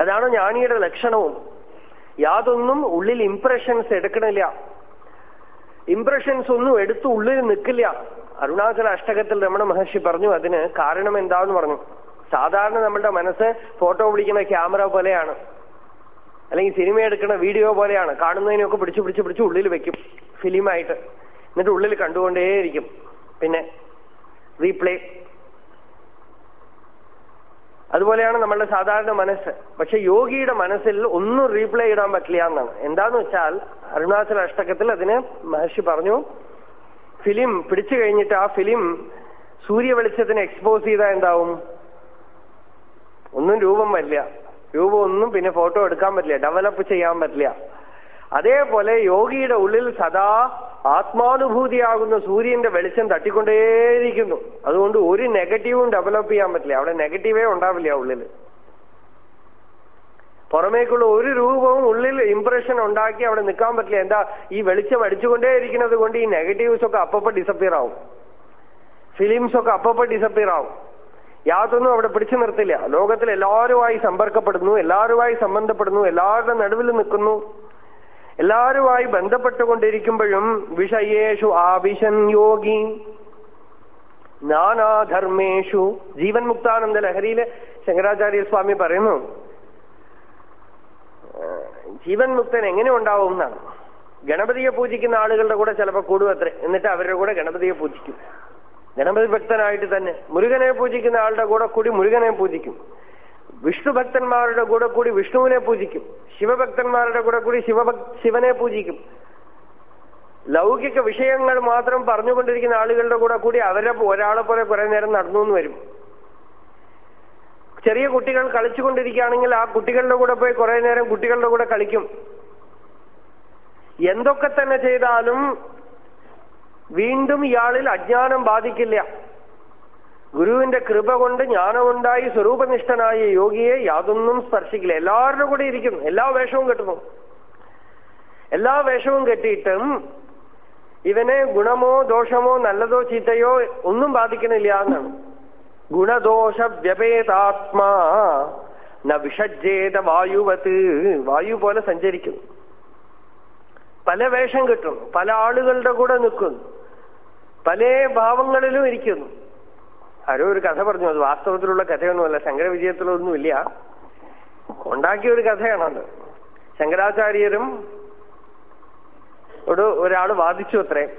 അതാണ് ജ്ഞാനിയുടെ ലക്ഷണവും. യാതൊന്നും ഉള്ളിൽ ഇംപ്രഷൻസ് എടുക്കണില്ല. ഇംപ്രഷൻസ് ഒന്നും എടുത്ത് ഉള്ളിൽ നിൽക്കില്ല. അരുണാചല അഷ്ടകത്തിൽ രമണ മഹർഷി പറഞ്ഞു അതിന് കാരണം എന്താന്ന് പറഞ്ഞു. സാധാരണ നമ്മളുടെ മനസ്സ് ഫോട്ടോ പിടിക്കുന്ന ക്യാമറ പോലെയാണ്. അല്ലെങ്കിൽ സിനിമ എടുക്കുന്ന വീഡിയോ പോലെയാണ്. കാണുന്നതിനൊക്കെ പിടിച്ചു പിടിച്ചു പിടിച്ച് ഉള്ളിൽ വെക്കും. ഫിലിമായിട്ട്. എന്നിട്ട് ഉള്ളിൽ കണ്ടുകൊണ്ടേയിരിക്കും. പിന്നെ റീപ്ലേ. അതുപോലെയാണ് നമ്മളുടെ സാധാരണ മനസ്സ്. പക്ഷെ യോഗിയുടെ മനസ്സിൽ ഒന്നും റീപ്ലേ ഇടാൻ പറ്റില്ല എന്നാണ്. എന്താന്ന് വെച്ചാൽ അരുണാചല അഷ്ടകത്തിൽ അതിന് മഹർഷി പറഞ്ഞു ഫിലിം പിടിച്ചു കഴിഞ്ഞിട്ട് ആ ഫിലിം സൂര്യ വെളിച്ചത്തിന് എക്സ്പോസ് ചെയ്താൽ എന്താവും? ഒന്നും രൂപം വരില്ല. രൂപം ഒന്നും പിന്നെ ഫോട്ടോ എടുക്കാൻ പറ്റില്ല ഡെവലപ്പ് ചെയ്യാൻ പറ്റില്ല. അതേപോലെ യോഗിയുടെ ഉള്ളിൽ സദാ ആത്മാനുഭൂതിയാകുന്ന സൂര്യന്റെ വെളിച്ചം തട്ടിക്കൊണ്ടേയിരിക്കുന്നു. അതുകൊണ്ട് ഒരു നെഗറ്റീവും ഡെവലപ്പ് ചെയ്യാൻ പറ്റില്ല. അവിടെ നെഗറ്റീവേ ഉണ്ടാവില്ല ഉള്ളിൽ പുറമേക്കുള്ള ഒരു രൂപവും ഉള്ളിൽ ഇംപ്രഷൻ ഉണ്ടാക്കി അവിടെ നിൽക്കാൻ പറ്റില്ല. എന്താ ഈ വെളിച്ചം അടിച്ചുകൊണ്ടേയിരിക്കുന്നത് കൊണ്ട് ഈ നെഗറ്റീവ്സ് ഒക്കെ അപ്പപ്പോ ഡിസപ്പിയർ ആവും. ഫിലിംസ് ഒക്കെ അപ്പപ്പോ ഡിസപ്പിയർ ആവും. യാതൊന്നും അവിടെ പിടിച്ചു നിർത്തില്ല. ലോകത്തിൽ എല്ലാവരുമായി സമ്പർക്കപ്പെടുന്നു എല്ലാവരുമായി സംബന്ധപ്പെടുന്നു എല്ലാവരുടെ നടുവിൽ നിൽക്കുന്നു. എല്ലാവരുമായി ബന്ധപ്പെട്ടുകൊണ്ടിരിക്കുമ്പോഴും വിഷയേഷു ആവിശൻ യോഗി. നാനാധർമ്മേഷു. ജീവൻ മുക്താനന്ദ ലഹരിയിലെ ശങ്കരാചാര്യ സ്വാമി പറയുന്നു ജീവൻ മുക്തൻ എങ്ങനെ ഉണ്ടാവും എന്നാണ്. ഗണപതിയെ പൂജിക്കുന്ന ആളുകളുടെ കൂടെ ചിലപ്പോൾ കൂടുവത്രേ എന്നിട്ട് അവരുടെ കൂടെ ഗണപതിയെ പൂജിക്കും. ഗണപതി ഭക്തനായിട്ട് തന്നെ മുരുകനെ പൂജിക്കുന്ന ആളുടെ കൂടെ കൂടി മുരുകനെ പൂജിക്കും. വിഷ്ണു ഭക്തന്മാരുടെ കൂടെ കൂടി വിഷ്ണുവിനെ പൂജിക്കും. ശിവഭക്തന്മാരുടെ കൂടെ കൂടി ശിവഭക് ശിവനെ പൂജിക്കും. ലൗകിക വിഷയങ്ങൾ മാത്രം പറഞ്ഞുകൊണ്ടിരിക്കുന്ന ആളുകളുടെ കൂടെ കൂടി അവരെ ഒരാളെ പോലെ കുറെ നേരം നടന്നു എന്ന് വരും. ചെറിയ കുട്ടികൾ കളിച്ചുകൊണ്ടിരിക്കുകയാണെങ്കിൽ ആ കുട്ടികളുടെ കൂടെ പോയി കുറെ നേരം കുട്ടികളുടെ കൂടെ കളിക്കും. എന്തൊക്കെ തന്നെ ചെയ്താലും വീണ്ടും ഇയാളിൽ അജ്ഞാനം ബാധിക്കില്ല. ഗുരുവിന്റെ കൃപ കൊണ്ട് ജ്ഞാനമുണ്ടായി സ്വരൂപനിഷ്ഠനായ യോഗിയെ യാതൊന്നും സ്പർശിക്കില്ല. എല്ലാവരുടെ കൂടെ ഇരിക്കുന്നു എല്ലാ വേഷവും കെട്ടുന്നു. എല്ലാ വേഷവും കെട്ടിയിട്ടും ഇവനെ ഗുണമോ ദോഷമോ നല്ലതോ ചീത്തയോ ഒന്നും ബാധിക്കുന്നില്ല എന്നാണ്. ഗുണദോഷ വ്യപേതാത്മാ ന വിഷജ്ജേത വായുവത്ത് വായു പോലെ സഞ്ചരിക്കുന്നു. പല വേഷം കിട്ടുന്നു. പല ആളുകളുടെ കൂടെ നിൽക്കുന്നു. പല ഭാവങ്ങളിലും ഇരിക്കുന്നു. ആരോ ഒരു കഥ പറഞ്ഞു. അത് വാസ്തവത്തിലുള്ള കഥയൊന്നുമല്ല. ശങ്കര വിജയത്തിലൊന്നുമില്ല ഉണ്ടാക്കിയ ഒരു കഥയാണത്. ശങ്കരാചാര്യരും ഒരു ഒരാൾ വാദിച്ചു അത്രേ.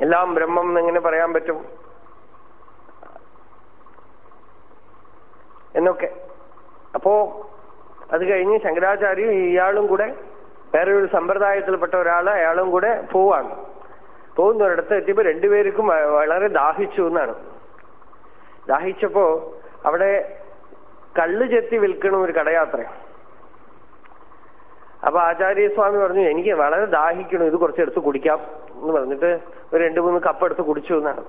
എല്ലാം ബ്രഹ്മം എന്നെങ്ങനെ പറയാൻ പറ്റും. എന്നൊക്കെ. അപ്പോ അത് കഴിഞ്ഞ് ശങ്കരാചാര്യയും ഇയാളും കൂടെ വേറെ ഒരു സമ്പ്രദായത്തിൽപ്പെട്ട ഒരാൾ അയാളും കൂടെ പോവാണ്. പോകുന്ന ഒരിടത്ത് എത്തിയപ്പോ രണ്ടുപേർക്കും വളരെ ദാഹിച്ചു എന്നാണ്. ദാഹിച്ചപ്പോ അവിടെ കള്ള് ചെത്തി വിൽക്കണ ഒരു കടയാത്ര അപ്പൊ ആചാര്യസ്വാമി പറഞ്ഞു എനിക്ക് വളരെ ദാഹിക്കണം ഇത് കുറച്ചെടുത്ത് കുടിക്കാം എന്ന് പറഞ്ഞിട്ട് ഒരു രണ്ടു മൂന്ന് കപ്പ് എടുത്ത് കുടിച്ചു എന്നാണ്.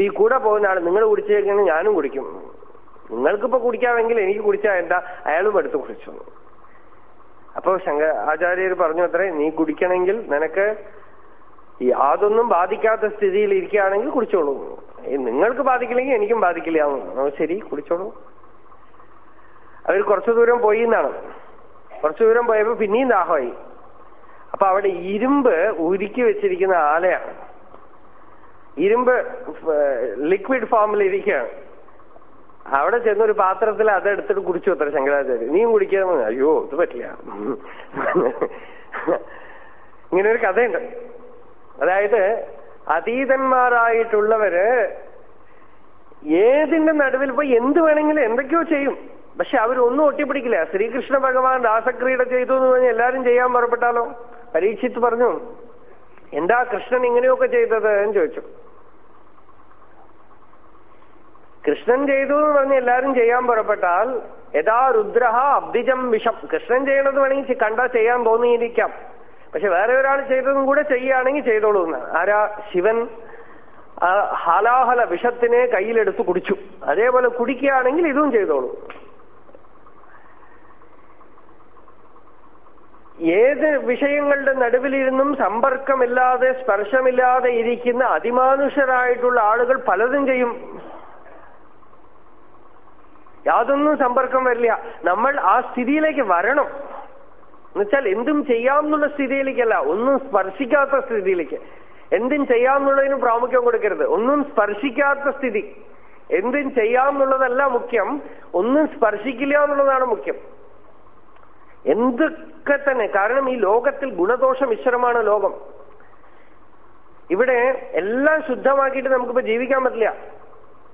ഈ കൂടെ പോകുന്ന ആൾ നിങ്ങൾ കുടിച്ചേക്കാണെങ്കിൽ ഞാനും കുടിക്കും. നിങ്ങൾക്കിപ്പോ കുടിക്കാമെങ്കിൽ എനിക്ക് കുടിച്ചാൽ എന്താ? അയാളും എടുത്ത് കുടിച്ചു. അപ്പൊ ശങ്ക ആചാര്യർ പറഞ്ഞു അത്രേ നീ കുടിക്കണമെങ്കിൽ നിനക്ക് യാതൊന്നും ബാധിക്കാത്ത സ്ഥിതിയിൽ ഇരിക്കുകയാണെങ്കിൽ കുടിച്ചോളൂ. നിങ്ങൾക്ക് ബാധിക്കില്ലെങ്കിൽ എനിക്കും ബാധിക്കില്ല ശരി കുടിച്ചോളൂ. അവർ കുറച്ചു ദൂരം പോയി എന്നാണ്. കുറച്ചു ദൂരം പോയപ്പോ പിന്നെയും ദാഹമായി. അപ്പൊ അവിടെ ഇരുമ്പ് ഉരുക്കി വെച്ചിരിക്കുന്ന ആലയാണ്. ഇരുമ്പ് ലിക്വിഡ് ഫോമിൽ ഇരിക്കുകയാണ്. അവിടെ ചെന്നൊരു പാത്രത്തിൽ അതെടുത്തിട്ട് കുടിച്ചു അത്ര ശങ്കരാചാര്യ. നീയും കുടിക്കാന്ന് അയ്യോ ഇത് പറ്റില്ല. ഇങ്ങനെ ഒരു കഥയുണ്ട്. അതായത് അതീതന്മാരായിട്ടുള്ളവര് ഏതിന്റെ നടുവിൽ പോയി എന്ത് വേണമെങ്കിലും എന്തൊക്കെയോ ചെയ്യും. പക്ഷെ അവരൊന്നും ഒട്ടിപ്പിടിക്കില്ല. ശ്രീകൃഷ്ണ ഭഗവാൻ രാസക്രീഡ ചെയ്തു എന്ന് പറഞ്ഞാൽ എല്ലാരും ചെയ്യാൻ പുറപ്പെട്ടാലോ പരീക്ഷിച്ച് പറഞ്ഞു. എന്താ കൃഷ്ണൻ ഇങ്ങനെയൊക്കെ ചെയ്തത് എന്ന് ചോദിച്ചു. കൃഷ്ണൻ ചെയ്തു എന്ന് പറഞ്ഞ് എല്ലാരും ചെയ്യാൻ പുറപ്പെട്ടാൽ യഥാ രുദ്രഹ അബ്ദിജം വിഷം. കൃഷ്ണൻ ചെയ്യണത് വേണമെങ്കിൽ കണ്ടാ ചെയ്യാൻ തോന്നിയിരിക്കാം. പക്ഷെ വേറെ ഒരാൾ ചെയ്തതും കൂടെ ചെയ്യുകയാണെങ്കിൽ ചെയ്തോളൂ എന്ന്. ആരാ? ശിവൻ ഹാലാഹല വിഷത്തിനെ കയ്യിലെടുത്ത് കുടിച്ചു. അതേപോലെ കുടിക്കുകയാണെങ്കിൽ ഇതും ചെയ്തോളൂ. ഏത് വിഷയങ്ങളുടെ നടുവിലിരുന്നും സമ്പർക്കമില്ലാതെ സ്പർശമില്ലാതെ ഇരിക്കുന്ന അതിമാനുഷരായിട്ടുള്ള ആളുകൾ പലതും ചെയ്യും. യാതൊന്നും സമ്പർക്കം വരില്ല. നമ്മൾ ആ സ്ഥിതിയിലേക്ക് വരണം. എന്നുവെച്ചാൽ എന്തും ചെയ്യാമെന്നുള്ള സ്ഥിതിയിലേക്കല്ല ഒന്നും സ്പർശിക്കാത്ത സ്ഥിതിയിലേക്ക്. എന്തും ചെയ്യാമെന്നുള്ളതിന് പ്രാമുഖ്യം കൊടുക്കരുത്. ഒന്നും സ്പർശിക്കാത്ത സ്ഥിതി. എന്തും ചെയ്യാമെന്നുള്ളതല്ല മുഖ്യം. ഒന്നും സ്പർശിക്കില്ല എന്നുള്ളതാണ് മുഖ്യം. എന്തൊക്കെ തന്നെ കാരണം ഈ ലോകത്തിൽ ഗുണദോഷ മിശ്രമാണ് ലോകം. ഇവിടെ എല്ലാം ശുദ്ധമാക്കിയിട്ട് നമുക്കിപ്പോ ജീവിക്കാൻ പറ്റില്ല.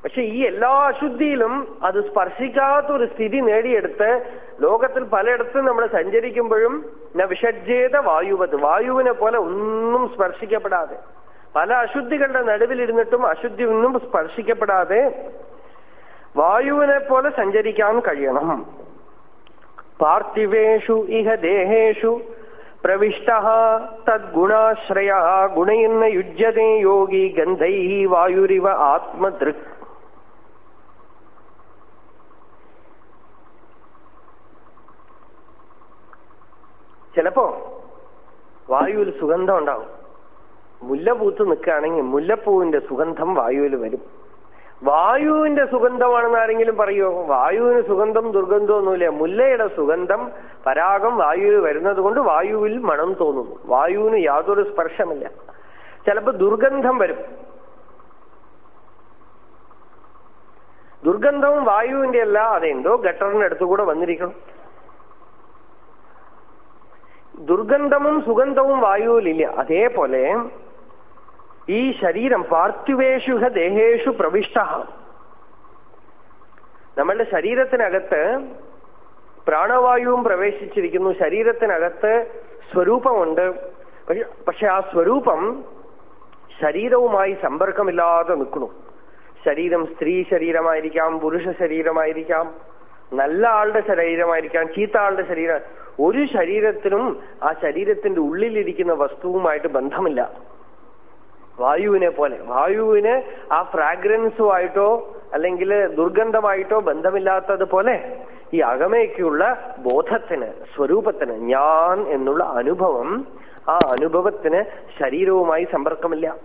പക്ഷെ ഈ എല്ലാ അശുദ്ധിയിലും അത് സ്പർശിക്കാത്ത ഒരു സ്ഥിതി നേടിയെടുത്ത് ലോകത്തിൽ പലയിടത്തും നമ്മൾ സഞ്ചരിക്കുമ്പോഴും ന വിഷജ്ജേത വായുവത്. വായുവിനെ പോലെ ഒന്നും സ്പർശിക്കപ്പെടാതെ. പല അശുദ്ധികളുടെ നടുവിലിരുന്നിട്ടും അശുദ്ധി ഒന്നും സ്പർശിക്കപ്പെടാതെ വായുവിനെ പോലെ സഞ്ചരിക്കാൻ കഴിയണം. പാർത്ഥിവേഷു ഇഹ ദേഹേഷു പ്രവിഷ്ട തദ്ഗുണാശ്രയ ഗുണയെന്ന യുജ്യതേ യോഗി ഗന്ധൈ വായുരിവ ആത്മദൃക് ചിലപ്പോ വായുവിൽ സുഗന്ധം ഉണ്ടാവും. മുല്ല പൂത്ത് നിൽക്കുകയാണെങ്കിൽ മുല്ലപ്പൂവിന്റെ സുഗന്ധം വായുവിൽ വരും. വായുവിന്റെ സുഗന്ധമാണെന്ന് ആരെങ്കിലും പറയുമോ വായുവിന് സുഗന്ധം ദുർഗന്ധമൊന്നുമില്ല. മുല്ലയുടെ സുഗന്ധം പരാഗം വായുവിൽ വരുന്നത് കൊണ്ട് വായുവിൽ മണം തോന്നുന്നു. വായുവിന് യാതൊരു സ്പർശമില്ല. ചിലപ്പോ ദുർഗന്ധം വരും. ദുർഗന്ധവും വായുവിന്റെ അല്ല. അതെന്തോ ഗട്ടറിന്റെ അടുത്തുകൂടെ വന്നിരിക്കണം. ദുർഗന്ധവും സുഗന്ധവും വായുവിലില്ല. അതേപോലെ ഈ ശരീരം പാർത്ഥിവേഷുഹ ദേഹേഷു പ്രവിഷ്ട. നമ്മളുടെ ശരീരത്തിനകത്ത് പ്രാണവായുവും പ്രവേശിച്ചിരിക്കുന്നു. ശരീരത്തിനകത്ത് സ്വരൂപമുണ്ട്. പക്ഷെ ആ സ്വരൂപം ശരീരവുമായി സമ്പർക്കമില്ലാതെ നിൽക്കുന്നു. ശരീരം സ്ത്രീ ശരീരമായിരിക്കാം പുരുഷ ശരീരമായിരിക്കാം നല്ല ആളുടെ ശരീരമായിരിക്കാം ചീത്ത ആളുടെ ശരീരം ഒരു ശരീരത്തിനും ആ ശരീരത്തിന്റെ ഉള്ളിലിരിക്കുന്ന വസ്തുവുമായിട്ട് ബന്ധമില്ല. വായുവിനെ പോലെ. വായുവിന് ആ ഫ്രാഗ്രൻസുമായിട്ടോ അല്ലെങ്കിൽ ദുർഗന്ധമായിട്ടോ ബന്ധമില്ലാത്തതുപോലെ ഈ അകമയ്ക്കുള്ള ബോധത്തിന് സ്വരൂപത്തിന് ഞാൻ എന്നുള്ള അനുഭവം ആ അനുഭവത്തിന് ശരീരവുമായി സമ്പർക്കമില്ല.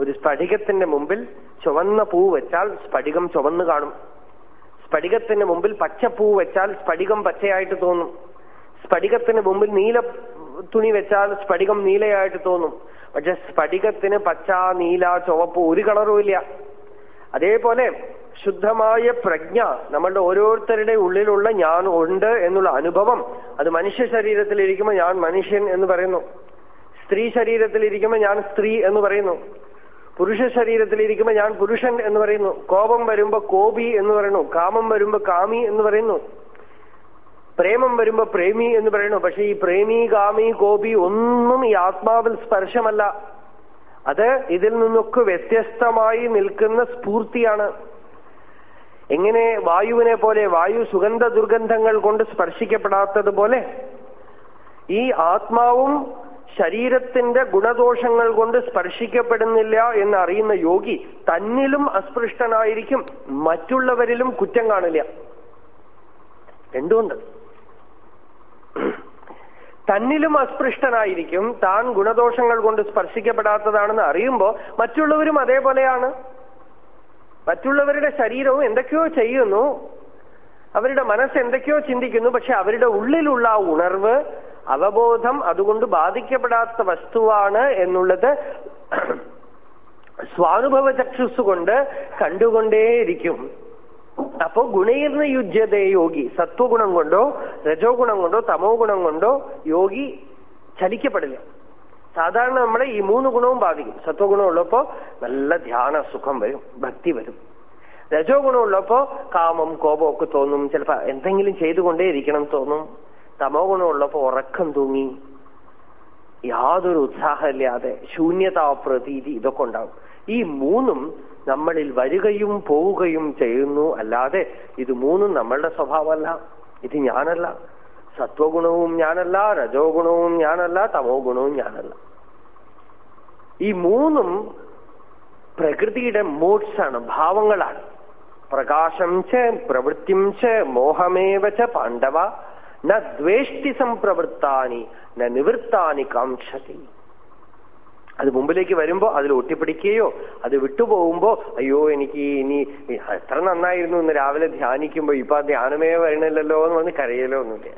ഒരു സ്ഫടികത്തിന്റെ മുമ്പിൽ ചുവന്ന പൂ വെച്ചാൽ സ്ഫടികം ചുവന്നു കാണും. സ്ഫടികത്തിന്റെ മുമ്പിൽ പച്ചപ്പൂ വെച്ചാൽ സ്ഫടികം പച്ചയായിട്ട് തോന്നും. സ്ഫടികത്തിന് മുമ്പിൽ നീല തുണി വെച്ചാൽ സ്ഫടികം നീലയായിട്ട് തോന്നും. പക്ഷെ സ്ഫടികത്തിന് പച്ച നീല ചുവപ്പ് ഒരു കളറും ഇല്ല. അതേപോലെ ശുദ്ധമായ പ്രജ്ഞ നമ്മളുടെ ഓരോരുത്തരുടെ ഉള്ളിലുള്ള ഞാൻ ഉണ്ട് എന്നുള്ള അനുഭവം അത് മനുഷ്യ ശരീരത്തിലിരിക്കുമ്പോൾ ഞാൻ മനുഷ്യൻ എന്ന് പറയുന്നു. സ്ത്രീ ശരീരത്തിലിരിക്കുമ്പോൾ ഞാൻ സ്ത്രീ എന്ന് പറയുന്നു. പുരുഷ ശരീരത്തിലിരിക്കുമ്പോൾ ഞാൻ പുരുഷൻ എന്ന് പറയുന്നു. കോപം വരുമ്പോ കോപി എന്ന് പറയുന്നു. കാമം വരുമ്പോ കാമി എന്ന് പറയുന്നു. പ്രേമം വരുമ്പോ പ്രേമി എന്ന് പറയണു? പക്ഷെ ഈ പ്രേമി കാമി കോപി ഒന്നും ഈ ആത്മാവിൽ സ്പർശമല്ല. അത് ഇതിൽ നിന്നൊക്കെ വ്യത്യസ്തമായി നിൽക്കുന്ന സ്ഫൂർത്തിയാണ്. എങ്ങനെ വായുവിനെ പോലെ വായു സുഗന്ധ ദുർഗന്ധങ്ങൾ കൊണ്ട് സ്പർശിക്കപ്പെടാത്തതുപോലെ ഈ ആത്മാവും ശരീരത്തിന്റെ ഗുണദോഷങ്ങൾ കൊണ്ട് സ്പർശിക്കപ്പെടുന്നില്ല എന്നറിയുന്ന യോഗി തന്നിലും അസ്പൃഷ്ടനായിരിക്കും മറ്റുള്ളവരിലും കുറ്റം കാണില്ല. എന്തുകൊണ്ട് തന്നിലും അസ്പൃഷ്ടനായിരിക്കും. താൻ ഗുണദോഷങ്ങൾ കൊണ്ട് സ്പർശിക്കപ്പെടാത്തതാണെന്ന് അറിയുമ്പോൾ മറ്റുള്ളവരും അതേപോലെയാണ്. മറ്റുള്ളവരുടെ ശരീരവും എന്തൊക്കെയോ ചെയ്യുന്നു. അവരുടെ മനസ്സ് എന്തൊക്കെയോ ചിന്തിക്കുന്നു. പക്ഷെ അവരുടെ ഉള്ളിലുള്ള ആ ഉണർവ് അവബോധം അതുകൊണ്ട് ബാധിക്കപ്പെടാത്ത വസ്തുവാണ് എന്നുള്ളത് (clears throat) സ്വാനുഭവ ചക്ഷുസ് കൊണ്ട് കണ്ടുകൊണ്ടേയിരിക്കും. അപ്പോ ഗുണീർന്ന് യുജ്യതേ യോഗി. സത്വഗുണം കൊണ്ടോ രജോ ഗുണം കൊണ്ടോ തമോ ഗുണം കൊണ്ടോ യോഗി ചലിക്കപ്പെടില്ല. സാധാരണ നമ്മളെ ഈ മൂന്ന് ഗുണവും ബാധിക്കും. സത്വഗുണം ഉള്ളപ്പോ നല്ല ധ്യാന സുഖം വരും ഭക്തി വരും. രജോ ഗുണം ഉള്ളപ്പോ കാമം കോപം ഒക്കെ തോന്നും. ചിലപ്പോ എന്തെങ്കിലും ചെയ്തുകൊണ്ടേ ഇരിക്കണം തോന്നും. തമോ ഗുണം ഉള്ളപ്പോ ഉറക്കം തൂങ്ങി. യാതൊരു ഉത്സാഹമില്ലാതെ ശൂന്യതാ പ്രതീതി ഇതൊക്കെ ഉണ്ടാവും. ഈ മൂന്നും നമ്മളിൽ വരികയും പോവുകയും ചെയ്യുന്നു. അല്ലാതെ ഇത് മൂന്നും നമ്മളുടെ സ്വഭാവമല്ല. ഇത് ഞാനല്ല. സത്വഗുണവും ഞാനല്ല രജോ ഗുണവും ഞാനല്ല തമോ ഗുണവും ഞാനല്ല. ഈ മൂന്നും പ്രകൃതിയുടെ മൂഡ്സ് ആണ് ഭാവങ്ങളാണ്. പ്രകാശം ച പ്രവൃത്തിം ച മോഹമേവ ച പാണ്ഡവ. ന ദ്വേഷ്ടി സംപ്രവൃത്താനി ന നിവൃത്താനി കാംക്ഷതി. അത് മുമ്പിലേക്ക് വരുമ്പോ അതിൽ ഒട്ടിപ്പിടിക്കുകയോ അത് വിട്ടുപോകുമ്പോ അയ്യോ എനിക്ക് ഇനി എത്ര നന്നായിരുന്നു ഇന്ന് രാവിലെ ധ്യാനിക്കുമ്പോ ഇപ്പൊ ധ്യാനമേ വരണില്ലല്ലോ എന്ന് വന്ന് കരയലോ ഒന്നുമില്ല.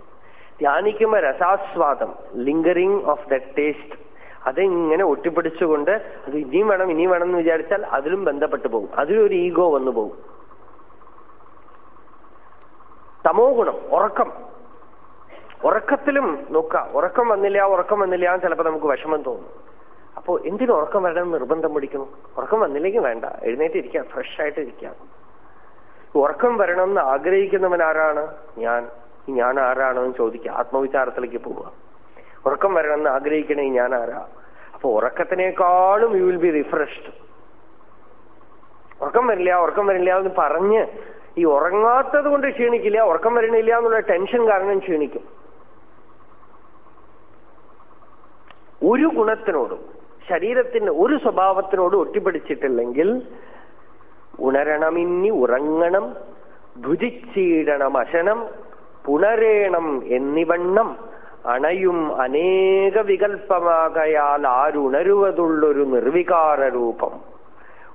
ധ്യാനിക്കുമ്പോ രസാസ്വാദം ലിങ്കറിങ് ഓഫ് ദ ടേസ്റ്റ്. അതിങ്ങനെ ഒട്ടിപ്പിടിച്ചുകൊണ്ട് അത് ഇനിയും വേണം ഇനിയും വേണം എന്ന് വിചാരിച്ചാൽ അതിലും ബന്ധപ്പെട്ടു പോകും. അതിലൊരു ഈഗോ വന്നു പോകും. തമോ ഗുണം ഉറക്കം. ഉറക്കത്തിലും നോക്ക ഉറക്കം വന്നില്ല ഉറക്കം വന്നില്ല ചിലപ്പോ നമുക്ക് വിഷമം തോന്നും. അപ്പോ എന്തിനു ഉറക്കം വരണം നിർബന്ധം പിടിക്കുന്നു? ഉറക്കം വന്നില്ലെങ്കിൽ വേണ്ട. എഴുന്നേറ്റ് ഇരിക്കാം ഫ്രഷ് ആയിട്ട് ഇരിക്കാം ഉറക്കം വരണം എന്ന് ആഗ്രഹിക്കുന്നവൻ ആരാണ്? ഞാൻ. ഞാൻ ആരാണോ എന്ന് ചോദിക്കുക. ആത്മവിചാരത്തിലേക്ക് പോവുക. ഉറക്കം വരണം എന്ന് ആഗ്രഹിക്കണേ ഞാൻ ആരാ? അപ്പൊ ഉറക്കത്തിനേക്കാളും യു വിൽ ബി റിഫ്രഷ്ഡ് ഉറക്കം വരില്ല ഉറക്കം വരില്ല എന്ന് പറഞ്ഞ് ഈ ഉറങ്ങാത്തത് കൊണ്ട് ക്ഷീണിക്കില്ല ഉറക്കം വരണില്ല എന്നുള്ള ടെൻഷൻ കാരണം ക്ഷീണിക്കും. ഒരു ഗുണത്തിനോടും ശരീരത്തിന്റെ ഒരു സ്വഭാവത്തിനോട് ഒട്ടിപ്പിടിച്ചിട്ടില്ലെങ്കിൽ ഉണരണമിന്നി ഉറങ്ങണം ഭുജിച്ചീടണം അശനം പുണരേണം എന്നിവണ്ണം അണയും അനേക വികൽപ്പമാകയാൽ ആരുണരുവതുള്ളൊരു നിർവികാര രൂപം.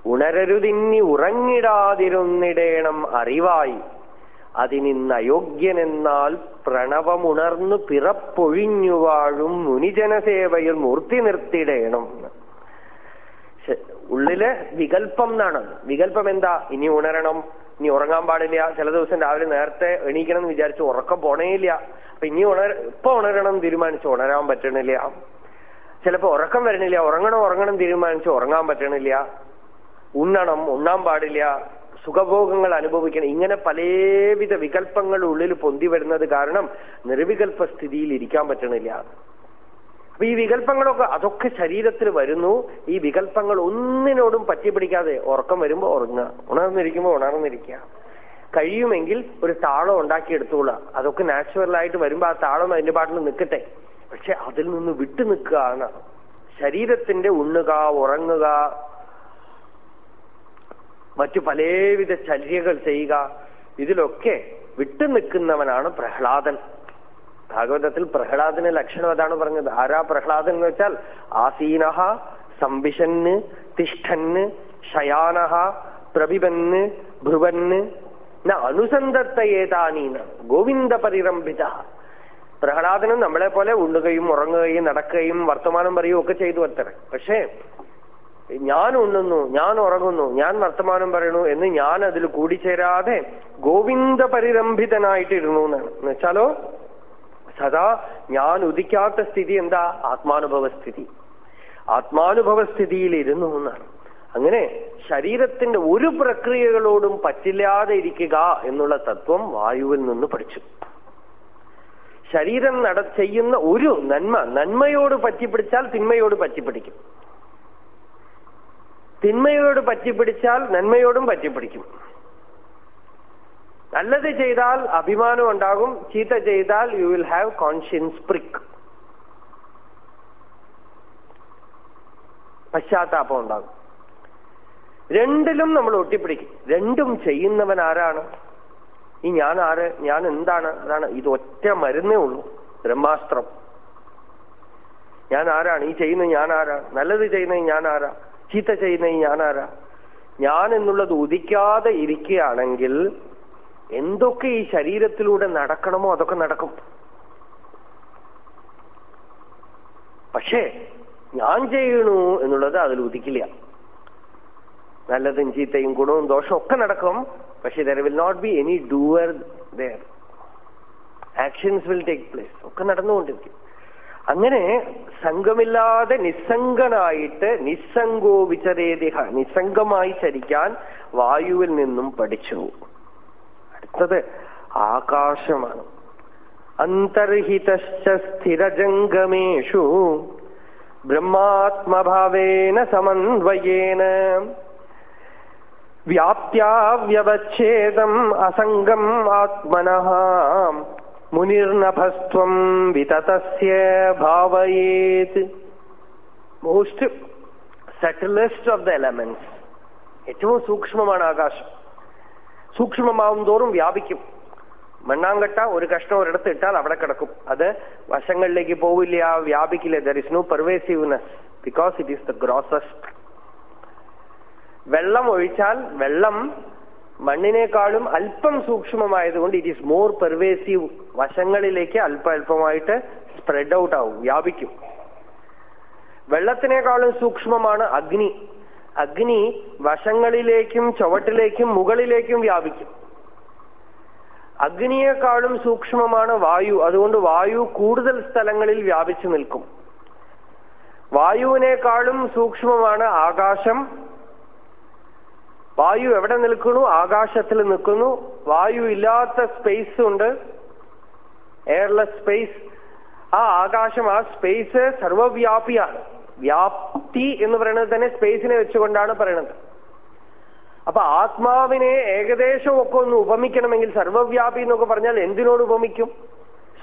ഉണരരുതിന്നി ഉറങ്ങിടാതിരുന്നിടേണം അറിവായി. അതിനിന്ന് അയോഗ്യനെന്നാൽ പ്രണവമുണർന്നു പിറപ്പൊഴിഞ്ഞു വാഴും മുനിജനസേവയിൽ മൂർത്തി നിർത്തിയിടേണം ഉള്ളിൽ വികല്പം എന്നാണ്. വികല്പം എന്താ? ഇനി ഉണരണം. ഇനി ഉറങ്ങാൻ പാടില്ല. ചില ദിവസം രാവിലെ നേരത്തെ എണീക്കണം എന്ന് വിചാരിച്ചു ഉറക്കം പോണേയില്ല. അപ്പൊ ഇനി ഉണർ ഇപ്പൊ ഉണരണം തീരുമാനിച്ചു. ഉണരാൻ പറ്റണില്ല. ചിലപ്പോ ഉറക്കം വരണില്ല ഉറങ്ങണം ഉറങ്ങണം തീരുമാനിച്ചു. ഉറങ്ങാൻ പറ്റണില്ല. ഉണ്ണണം ഉണ്ണാൻ പാടില്ല. സുഖഭോഗങ്ങൾ അനുഭവിക്കണം. ഇങ്ങനെ പലവിധ വികല്പങ്ങൾ ഉള്ളിൽ പൊന്തി വരുന്നത് കാരണം നിർവികൽപ്പ സ്ഥിതിയിൽ ഇരിക്കാൻ പറ്റണില്ല. അപ്പൊ ഈ വികല്പങ്ങളൊക്കെ അതൊക്കെ ശരീരത്തിൽ വരുന്നു. ഈ വികല്പങ്ങൾ ഒന്നിനോടും പറ്റി പിടിക്കാതെ ഉറക്കം വരുമ്പോ ഉറങ്ങുക. ഉണർന്നിരിക്കുമ്പോ ഉണർന്നിരിക്കുക. കഴിയുമെങ്കിൽ ഒരു താളം ഉണ്ടാക്കി ഉണ്ടാക്കിയെടുത്തോളുക അതൊക്കെ നാച്ചുറലായിട്ട് വരുമ്പോ ആ താളം അതിന്റെ പാട്ടിൽ നിൽക്കട്ടെ. പക്ഷെ അതിൽ നിന്ന് വിട്ടു നിൽക്കുകയാണ് ശരീരത്തിന്റെ ഉണ്ണുക ഉറങ്ങുക മറ്റു പലവിധ ചര്യകൾ ചെയ്യുക. ഇതിലൊക്കെ വിട്ടു നിൽക്കുന്നവനാണ് പ്രഹ്ലാദൻ. ഭാഗവതത്തിൽ പ്രഹ്ലാദന് ലക്ഷണം അതാണ് പറഞ്ഞത്. ആരാ പ്രഹ്ലാദൻ എന്ന് വെച്ചാൽ ആസീനഹ സംവിശന്ന് തിഷ്ഠന് ശയാനഹ പ്രഭിപന്ന് ഭ്രുവന്ന്. ന അനുസന്ധത്തയേതാനീന ഗോവിന്ദ പരിരംഭിത. പ്രഹ്ലാദനും നമ്മളെ പോലെ ഉണ്ണുകയും ഉറങ്ങുകയും നടക്കുകയും വർത്തമാനം പറയുകയും ഒക്കെ ചെയ്തു അത്ര. പക്ഷേ ഞാൻ ഉണ്ണുന്നു ഞാൻ ഉറങ്ങുന്നു ഞാൻ വർത്തമാനം പറയുന്നു എന്ന് ഞാൻ അതിൽ കൂടിച്ചേരാതെ ഗോവിന്ദ പരിരംഭിതനായിട്ടിരുന്നു എന്നാണ് എന്നുവെച്ചാലോ സദാ ഞാൻ ഉദിക്കാത്ത സ്ഥിതി എന്താ? ആത്മാനുഭവ സ്ഥിതി. ആത്മാനുഭവ സ്ഥിതിയിൽ ഇരുന്നു എന്നാണ്. അങ്ങനെ ശരീരത്തിന്റെ ഒരു പ്രക്രിയകളോടും പറ്റില്ലാതെ ഇരിക്കുക എന്നുള്ള തത്വം വായുവിൽ നിന്ന് പഠിച്ചു. ശരീരം നട ചെയ്യുന്ന ഒരു നന്മ നന്മയോട് പറ്റിപ്പിടിച്ചാൽ തിന്മയോട് പറ്റിപ്പിടിക്കും. തിന്മയോട് പറ്റിപ്പിടിച്ചാൽ നന്മയോടും പറ്റിപ്പിടിക്കും. നല്ലത് ചെയ്താൽ അഭിമാനം ഉണ്ടാകും ചീത്ത ചെയ്താൽ you will have conscience prick പശ്ചാത്താപം ഉണ്ടാകും. രണ്ടിലും നമ്മൾ ഒട്ടിപ്പിടിക്കും. രണ്ടും ചെയ്യുന്നവൻ ആരാണ്? ഈ ഞാൻ ആര്? ഞാൻ എന്താണ്? അതാണ് ഇത് ഒറ്റ മരുന്നേ ഉള്ളൂ. ബ്രഹ്മാസ്ത്രം. ഞാൻ ആരാണ്? ഈ ചെയ്യുന്നത് ഞാൻ ആരാ? നല്ലത് ചെയ്യുന്നത് ഞാൻ ആരാ? ചീത്ത ചെയ്യുന്ന ഈ ഞാനാരാ? ഞാൻ എന്നുള്ളത് ഉദിക്കാതെ ഇരിക്കുകയാണെങ്കിൽ എന്തൊക്കെ ഈ ശരീരത്തിലൂടെ നടക്കണമോ അതൊക്കെ നടക്കും. പക്ഷേ ഞാൻ ചെയ്യണു എന്നുള്ളത് അതിൽ ഉദിക്കില്ല. നല്ലതും ചീത്തയും ഗുണവും ദോഷവും ഒക്കെ നടക്കും പക്ഷെ there will not be any doer there actions will take place ഒക്കെ നടന്നുകൊണ്ടിരിക്കും. അങ്ങനെ സംഘമില്ലാതെ നിസ്സംഗനായിട്ട് നിസ്സംഗോ വിചരേതിഹ നിസ്സംഗമായി ചരിക്കാൻ വായുവിൽ നിന്നും പഠിച്ചു. അടുത്തത് ആകാശമാണ്. അന്തർഹിതശ്ച സ്ഥിരജംഗമേഷു ബ്രഹ്മാത്മഭാവേന സമന്വയേന. വ്യാപ്യാവ്യവച്ഛേദം അസംഗം ആത്മനഃ മുനിർനഭസ്ത്വം വിതതസ്യ ഭാവയേത് most subtlest of the elements ഏറ്റവും സൂക്ഷ്മമാണ് ആകാശം. സൂക്ഷ്മമാവും തോറും വ്യാപിക്കും. മണ്ണാങ്കട്ട ഒരു കഷ്ണം ഒരിടത്ത് ഇട്ടാൽ അവിടെ കിടക്കും. അത് വശങ്ങളിലേക്ക് പോവില്ല വ്യാപിക്കില്ല. There is no pervasiveness because it is the grossest വെള്ളം ഒഴിച്ചാൽ വെള്ളം മണ്ണിനേക്കാളും അല്പം സൂക്ഷ്മമായതുകൊണ്ട് ഇറ്റ് ഈസ് മോർ പെർവേസീവ് വശങ്ങളിലേക്ക് അല്പ അല്പമായിട്ട് സ്പ്രെഡ് ഔട്ട് ആവും വ്യാപിക്കും. വെള്ളത്തിനേക്കാളും സൂക്ഷ്മമാണ് അഗ്നി. അഗ്നി വശങ്ങളിലേക്കും ചുവട്ടിലേക്കും മുകളിലേക്കും വ്യാപിക്കും. അഗ്നിയേക്കാളും സൂക്ഷ്മമാണ് വായു. അതുകൊണ്ട് വായു കൂടുതൽ സ്ഥലങ്ങളിൽ വ്യാപിച്ചു നിൽക്കും. വായുവിനേക്കാളും സൂക്ഷ്മമാണ് ആകാശം. വായു എവിടെ നിൽക്കുന്നു? ആകാശത്തിൽ നിൽക്കുന്നു. വായു ഇല്ലാത്ത സ്പേസ് ഉണ്ട്. എയർലെസ് സ്പേസ് ആ ആകാശം ആ സ്പേസ് സർവവ്യാപിയാണ് വ്യാപ്തി എന്ന് പറയുന്നത് തന്നെ സ്പേസിനെ വെച്ചുകൊണ്ടാണ് പറയുന്നത് അപ്പൊ ആത്മാവിനെ ഏകദേശം ഒക്കെ ഒന്ന് ഉപമിക്കണമെങ്കിൽ സർവവ്യാപി എന്നൊക്കെ പറഞ്ഞാൽ എന്തിനോട് ഉപമിക്കും?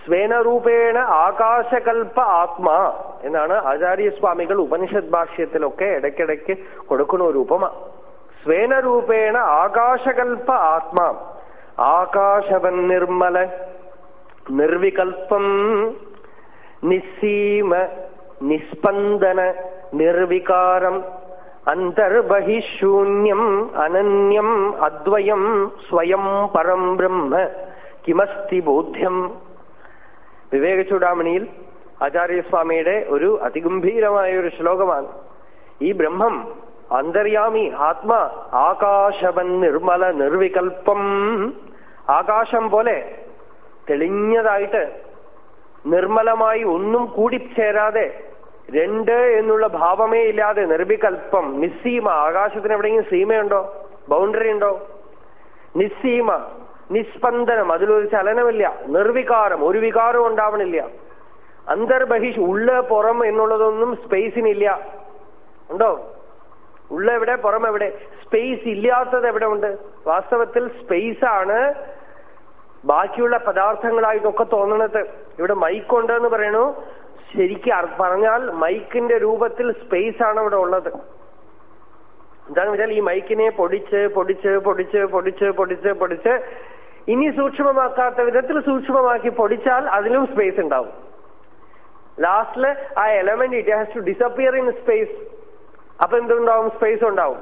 സ്വേനരൂപേണ ആകാശകൽപ്പ ആത്മാ എന്നാണ് ആചാര്യസ്വാമികൾ ഉപനിഷത് ഭാഷ്യത്തിലൊക്കെ ഇടയ്ക്കിടയ്ക്ക് കൊടുക്കുന്ന ഒരു ഉപമ. സ്വേനരൂപേണ ആകാശകൽപ്പ ആത്മാ. ആകാശവൻ നിർമ്മല നിർവികൽപ്പം നിസ്സീമ നിസ്പന്ദന നിർവികാരം അന്തർബഹിശൂന്യം അനന്യം അദ്വയം സ്വയം പരം ബ്രഹ്മ കിമസ്തി ബോധ്യം. വിവേക ചൂടാമണിയിൽ ആചാര്യസ്വാമിയുടെ ഒരു അതിഗംഭീരമായ ഒരു ശ്ലോകമാണ്. ഈ ബ്രഹ്മം അന്തര്യാമി ആത്മ ആകാശവൻ നിർമ്മല നിർവികൽപ്പം. ആകാശം പോലെ തെളിഞ്ഞതായിട്ട് നിർമ്മലമായി ഒന്നും കൂടിച്ചേരാതെ രണ്ട് എന്നുള്ള ഭാവമേ ഇല്ലാതെ നിർവികൽപ്പം. നിസ്സീമ ആകാശത്തിന് എവിടെയെങ്കിലും സീമയുണ്ടോ? ബൗണ്ടറി ഉണ്ടോ? നിസ്സീമ നിസ്പന്ദനം അതിലൊരു ചലനമില്ല. നിർവികാരം ഒരു വികാരവും ഉണ്ടാവണില്ല. അന്തർബഹിഷ് ഉള്ള പുറം എന്നുള്ളതൊന്നും സ്പേസിനില്ല ഉണ്ടോ? ഉള്ള എവിടെ പുറം എവിടെ സ്പേസ് ഇല്ലാത്തത് എവിടെ ഉണ്ട് വാസ്തവത്തിൽ സ്പേസ് ആണ് ബാക്കിയുള്ള പദാർത്ഥങ്ങളായിട്ടൊക്കെ തോന്നണത്. ഇവിടെ മൈക്കുണ്ട് എന്ന് പറയണു. ശരിക്ക് പറഞ്ഞാൽ മൈക്കിന്റെ രൂപത്തിൽ സ്പേസ് ആണ് ഇവിടെ ഉള്ളത്. എന്താണെന്ന് വെച്ചാൽ ഈ മൈക്കിനെ പൊടിച്ച് പൊടിച്ച് പൊടിച്ച് പൊടിച്ച് പൊടിച്ച് പൊടിച്ച് ഇനി സൂക്ഷ്മമാക്കാത്ത വിധത്തിൽ സൂക്ഷ്മമാക്കി പൊടിച്ചാൽ അതിലും സ്പേസ് ഉണ്ടാവും. ലാസ്റ്റിൽ ആ element it has to disappear in space അപ്പൊ എന്തുണ്ടാവും? സ്പേസ് ഉണ്ടാവും.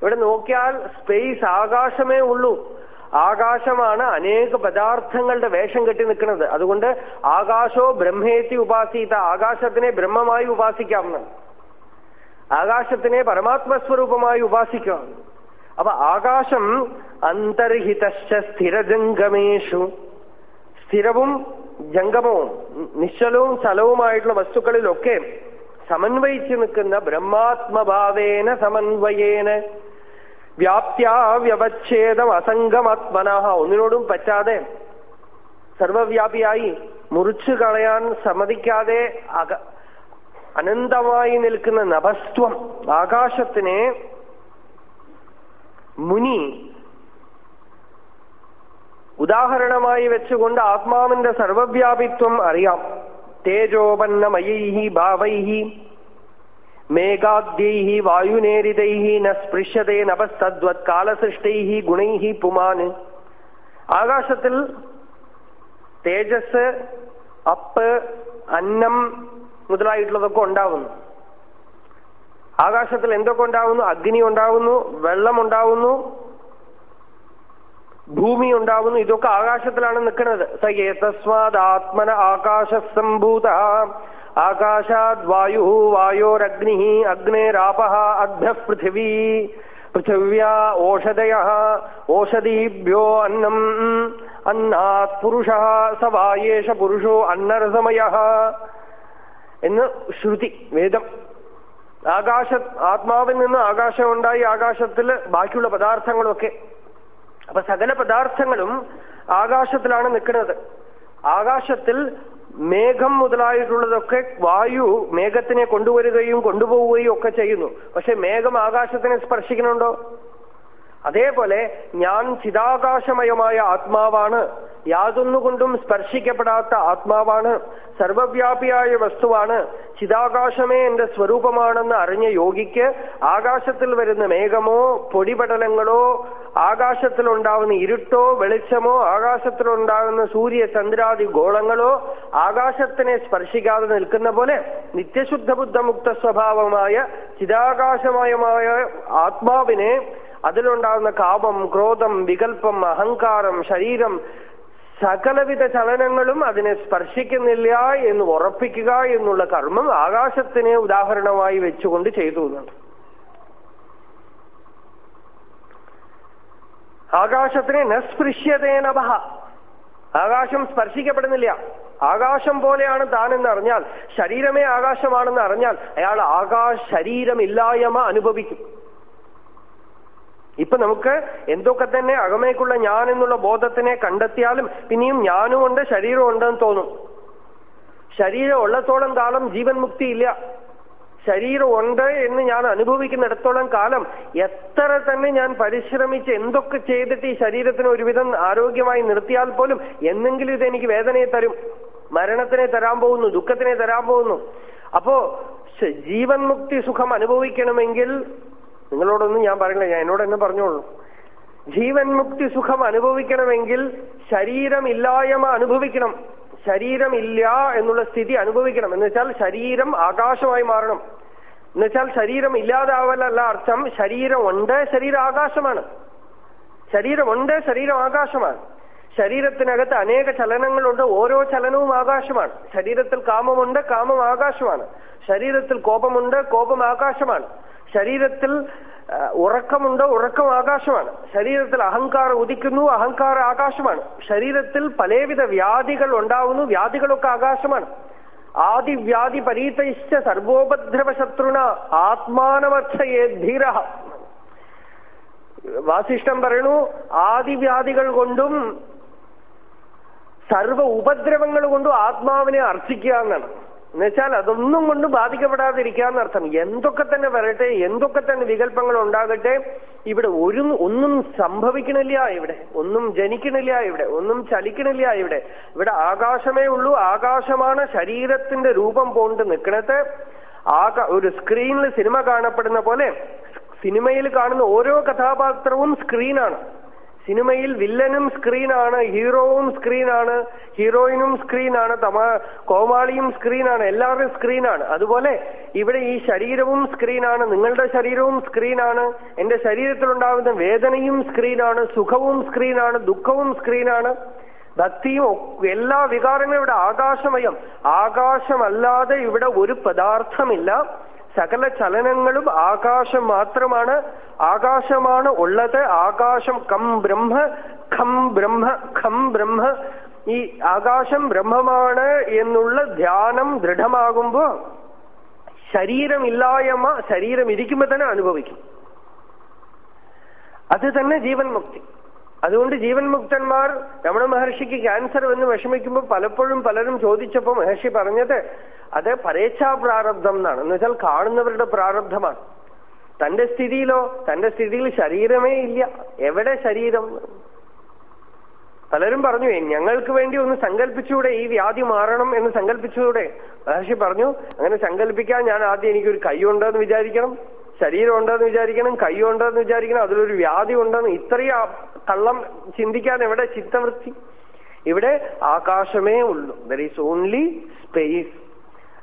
ഇവിടെ നോക്കിയാൽ സ്പേസ് ആകാശമേ ഉള്ളൂ. ആകാശമാണ് അനേക പദാർത്ഥങ്ങളുടെ വേഷം കെട്ടി നിൽക്കുന്നത്. അതുകൊണ്ട് ആകാശോ ബ്രഹ്മേത്തി ഉപാസിത. ആകാശത്തിനെ ബ്രഹ്മമായി ഉപാസിക്കാമെന്ന് ആകാശത്തിനെ പരമാത്മസ്വരൂപമായി ഉപാസിക്കാം അപ്പൊ ആകാശം അന്തർഹിതശ്ച സ്ഥിരജംഗമേഷു. സ്ഥിരവും ജംഗമവും നിശ്ചലവും സ്ഥലവുമായിട്ടുള്ള വസ്തുക്കളിലൊക്കെ സമന്വയിച്ചു നിൽക്കുന്ന ബ്രഹ്മാത്മഭാവേന സമന്വയേന വ്യാപ്ത്യാ വ്യവച്ഛേദം അസംഗമാത്മന ഒന്നിനോടും പറ്റാതെ സർവവ്യാപിയായി മുറിച്ചു കളയാൻ സമ്മതിക്കാതെ അക അനന്തമായി നിൽക്കുന്ന നഭസ്ത്വം ആകാശത്തിനെ മുനി ഉദാഹരണമായി വെച്ചുകൊണ്ട് ആത്മാവിന്റെ സർവവ്യാപിത്വം അറിയാം. തേജോപന്നമയൈ ഭാവൈ മേഘാദ്യൈ വായുനേരിതൈ ന സ്പൃശ്യതേ നപസ്തദ്വത് കാലസൃഷ്ടൈ ഗുണൈ പുമാന്. ആകാശത്തിൽ തേജസ് അപ്പ് അന്നം മുതലായിട്ടുള്ളതൊക്കെ ഉണ്ടാവുന്നു. ആകാശത്തിൽ എന്തൊക്കെ ഉണ്ടാവുന്നു? അഗ്നി ഉണ്ടാവുന്നു വെള്ളം ഉണ്ടാവുന്നു ഭൂമി ഉണ്ടാവുന്നു ഇതൊക്കെ ആകാശത്തിലാണ് നിൽക്കുന്നത്. സയേതസ്മാത് ആത്മന ആകാശ സംഭൂത ആകാശാദ് വായു വായോരഗ്നി അഗ്നേരാപ അഗ്ന പൃഥിവീ പൃഥിവ്യാ ഓഷധയ ഓഷധീഭ്യോ അന്നം. അന്നാത് പുരുഷ സ വായേഷ പുരുഷോ അന്നരസമയ എന്ന് ശ്രുതി വേദം. ആകാശ ആത്മാവിൽ നിന്ന് ആകാശം ഉണ്ടായി ആകാശത്തിൽ ബാക്കിയുള്ള പദാർത്ഥങ്ങളൊക്കെ അപ്പൊ സകല പദാർത്ഥങ്ങളും ആകാശത്തിലാണ് നിൽക്കുന്നത്. ആകാശത്തിൽ മേഘം മുതലായിട്ടുള്ളതൊക്കെ വായു മേഘത്തിനെ കൊണ്ടുവരികയും കൊണ്ടുപോവുകയും ഒക്കെ ചെയ്യുന്നു. പക്ഷെ മേഘം ആകാശത്തിനെ സ്പർശിക്കുന്നുണ്ടോ? അതേപോലെ ഞാൻ ചിതാകാശമയമായ ആത്മാവാണ്. യാതൊന്നുകൊണ്ടും സ്പർശിക്കപ്പെടാത്ത ആത്മാവാണ്. സർവവ്യാപിയായ വസ്തുവാണ്. ചിതാകാശമേ എന്റെ സ്വരൂപമാണെന്ന് അറിഞ്ഞ യോഗിക്ക് ആകാശത്തിൽ വരുന്ന മേഘമോ പൊടിപടലങ്ങളോ ആകാശത്തിലുണ്ടാവുന്ന ഇരുട്ടോ വെളിച്ചമോ ആകാശത്തിലുണ്ടാകുന്ന സൂര്യ ചന്ദ്രാദി ഗോളങ്ങളോ ആകാശത്തിനെ സ്പർശിക്കാതെ നിൽക്കുന്ന പോലെ നിത്യശുദ്ധ ബുദ്ധമുക്ത സ്വഭാവമായ ചിതാകാശമയമായ ആത്മാവിനെ അതിലുണ്ടാകുന്ന കാപം ക്രോധം വികല്പം അഹങ്കാരം ശരീരം സകലവിധ ചലനങ്ങളും അതിനെ സ്പർശിക്കുന്നില്ല എന്ന് ഉറപ്പിക്കുക എന്നുള്ള കർമ്മം ആകാശത്തിനെ ഉദാഹരണമായി വെച്ചുകൊണ്ട് ചെയ്തു എന്നുണ്ട് ആകാശത്തിനെ നസ്പൃശ്യതേനഭ ആകാശം സ്പർശിക്കപ്പെടുന്നില്ല. ആകാശം പോലെയാണ് താനെന്ന് അറിഞ്ഞാൽ ശരീരമേ ആകാശമാണെന്ന് അറിഞ്ഞാൽ അയാൾ ആകാശ ശരീരമില്ലായ്മ അനുഭവിക്കും. ഇപ്പൊ നമുക്ക് എന്തൊക്കെ തന്നെ അകമേക്കുള്ള ഞാൻ എന്നുള്ള ബോധത്തിനെ കണ്ടെത്തിയാലും പിന്നെയും ഞാനുമുണ്ട് ശരീരമുണ്ടെന്ന് തോന്നും. ശരീരം ഉള്ളത്തോളം കാലം ജീവൻ മുക്തി ഇല്ല ശരീരം ഉണ്ട് എന്ന് ഞാൻ അനുഭവിക്കുന്നിടത്തോളം കാലം എത്ര തന്നെ ഞാൻ പരിശ്രമിച്ച് എന്തൊക്കെ ചെയ്തിട്ട് ഈ ശരീരത്തിന് ഒരുവിധം ആരോഗ്യമായി നിർത്തിയാൽ പോലും എന്നെങ്കിലും ഇത് എനിക്ക് വേദനയെ തരും മരണത്തിനെ തരാൻ പോകുന്നു ദുഃഖത്തിനെ തരാൻ പോകുന്നു. അപ്പോ ജീവൻ മുക്തി സുഖം അനുഭവിക്കണമെങ്കിൽ നിങ്ങളോടൊന്നും ഞാൻ പറയില്ല ഞാൻ എന്നോട് തന്നെ പറഞ്ഞോളൂ. ജീവൻ മുക്തി സുഖം അനുഭവിക്കണമെങ്കിൽ ശരീരമില്ലായ്മ അനുഭവിക്കണം. ശരീരമില്ല എന്നുള്ള സ്ഥിതി അനുഭവിക്കണം. എന്ന് വെച്ചാൽ ശരീരം ആകാശമായി മാറണം. എന്ന് വെച്ചാൽ ശരീരം ഇല്ലാതാവലല്ല അർത്ഥം ശരീരം ഉണ്ട് ശരീരം ആകാശമാണ്. ശരീരമുണ്ട് ശരീരം ആകാശമാണ്. ശരീരത്തിനകത്ത് അനേക ചലനങ്ങളുണ്ട് ഓരോ ചലനവും ആകാശമാണ്. ശരീരത്തിൽ കാമമുണ്ട് കാമം ആകാശമാണ്. ശരീരത്തിൽ കോപമുണ്ട് കോപം ആകാശമാണ്. ശരീരത്തിൽ ഉറക്കമുണ്ട് ഉറക്കം ആകാശമാണ്. ശരീരത്തിൽ അഹങ്കാരം ഉദിക്കുന്നു അഹങ്കാരം ആകാശമാണ്. ശരീരത്തിൽ പലവിധ വ്യാധികൾ ഉണ്ടാവുന്നു വ്യാധികളൊക്കെ ആകാശമാണ്. ആദിവ്യാധി പരീതയിച്ച സർവോപദ്രവ ശത്രുണ ആത്മാനമർത്ഥയേ ധീര. വാസിഷ്ടം പറയണു ആദിവ്യാധികൾ കൊണ്ടും സർവ ഉപദ്രവങ്ങൾ കൊണ്ടും ആത്മാവിനെ അർച്ചിക്കുക എന്നാണ്. എന്നുവെച്ചാൽ അതൊന്നും കൊണ്ട് ബാധിക്കപ്പെടാതിരിക്കാന്ന് അർത്ഥം എന്തൊക്കെ തന്നെ വരട്ടെ എന്തൊക്കെ തന്നെ വികല്പങ്ങൾ ഉണ്ടാകട്ടെ ഇവിടെ ഒരു ഒന്നും സംഭവിക്കണില്ല ഇവിടെ. ഒന്നും ജനിക്കണില്ല ഇവിടെ. ഒന്നും ചലിക്കണില്ല ഇവിടെ. ഇവിടെ ആകാശമേ ഉള്ളൂ. ആകാശമാണ് ശരീരത്തിന്റെ രൂപം പോണ്ട് നിൽക്കണത്. ആകാ ഒരു സ്ക്രീനിൽ സിനിമ കാണപ്പെടുന്ന പോലെ സിനിമയിൽ കാണുന്ന ഓരോ കഥാപാത്രവും സ്ക്രീനാണ്. സിനിമയിൽ വില്ലനും സ്ക്രീനാണ് ഹീറോവും സ്ക്രീനാണ് ഹീറോയിനും സ്ക്രീനാണ് തമാ കോമാളിയും സ്ക്രീനാണ് എല്ലാവരും സ്ക്രീനാണ്. അതുപോലെ ഇവിടെ ഈ ശരീരവും സ്ക്രീനാണ് നിങ്ങളുടെ ശരീരവും സ്ക്രീനാണ് എന്റെ ശരീരത്തിലുണ്ടാകുന്ന വേദനയും സ്ക്രീനാണ് സുഖവും സ്ക്രീനാണ് ദുഃഖവും സ്ക്രീനാണ്. ഭക്തിയും എല്ലാ വികാരങ്ങളും ഇവിടെ ആകാശമയം. ആകാശമല്ലാതെ ഇവിടെ ഒരു പദാർത്ഥമില്ല. സകല ചലനങ്ങളും ആകാശം മാത്രമാണ്. ആകാശമാണ് ഉള്ളത്. ആകാശം കം ബ്രഹ്മ ഖം ബ്രഹ്മ ഖം ബ്രഹ്മ. ഈ ആകാശം ബ്രഹ്മമാണ് എന്നുള്ള ധ്യാനം ദൃഢമാകുമ്പോ ശരീരമില്ലായ്മ ശരീരം ഇരിക്കുമ്പോ തന്നെ അനുഭവിക്കും. അത് തന്നെ ജീവൻ മുക്തി. അതുകൊണ്ട് ജീവൻ മുക്തന്മാർ രമണ മഹർഷിക്ക് ക്യാൻസർ എന്ന് വിഷമിക്കുമ്പോൾ പലപ്പോഴും പലരും ചോദിച്ചപ്പോൾ മഹർഷി പറഞ്ഞത് അത് പരേച്ഛാ പ്രാരബ്ധം എന്നാണ്. എന്ന് വെച്ചാൽ കാണുന്നവരുടെ പ്രാരബ്ധമാണ്. തന്റെ സ്ഥിതിയിലോ തന്റെ സ്ഥിതിയിൽ ശരീരമേ ഇല്ല. എവിടെ ശരീരം? പലരും പറഞ്ഞു ഞങ്ങൾക്ക് വേണ്ടി ഒന്ന് സങ്കല്പിച്ചുകൂടെ ഈ വ്യാധി മാറണം എന്ന് സങ്കല്പിച്ചുകൂടെ? മഹർഷി പറഞ്ഞു അങ്ങനെ സങ്കല്പിക്കാൻ ഞാൻ ആദ്യം എനിക്കൊരു കൈ ഉണ്ടോ എന്ന് വിചാരിക്കണം. ശരീരം ഉണ്ടെന്ന് വിചാരിക്കണം കൈ ഉണ്ടെന്ന് വിചാരിക്കണം അതിലൊരു വ്യാധി ഉണ്ടെന്ന് ഇത്രയും കള്ളം ചിന്തിക്കാൻ എവിടെ ചിത്തവൃത്തി? ഇവിടെ ആകാശമേ ഉള്ളൂ. ദർ ഈസ് ഓൺലി സ്പേസ്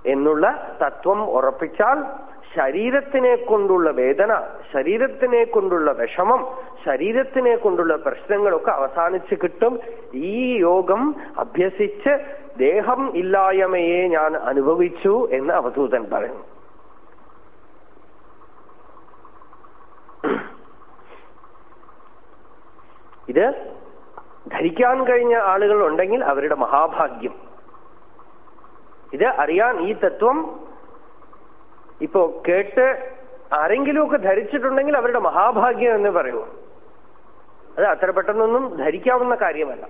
എന്നുള്ള തത്വം ഉറപ്പിച്ചാൽ ശരീരത്തിനെ കൊണ്ടുള്ള വേദന ശരീരത്തിനെ കൊണ്ടുള്ള വിഷമം ശരീരത്തിനെ കൊണ്ടുള്ള പ്രശ്നങ്ങളൊക്കെ അവസാനിച്ച് കിട്ടും. ഈ യോഗം അഭ്യസിച്ച് ദേഹം ഇല്ലായ്മയെ ഞാൻ അനുഭവിച്ചു എന്ന് അവധൂതൻ പറയുന്നു. ഇത് ധരിക്കാൻ കഴിഞ്ഞ ആളുകൾ ഉണ്ടെങ്കിൽ അവരുടെ മഹാഭാഗ്യം. ഇത് അറിയാൻ ഈ തത്വം ഇപ്പോ കേട്ട് ആരെങ്കിലുമൊക്കെ ധരിച്ചിട്ടുണ്ടെങ്കിൽ അവരുടെ മഹാഭാഗ്യം എന്ന് പറയൂ അത് അത്ര പെട്ടെന്നൊന്നും ധരിക്കാവുന്ന കാര്യമല്ല.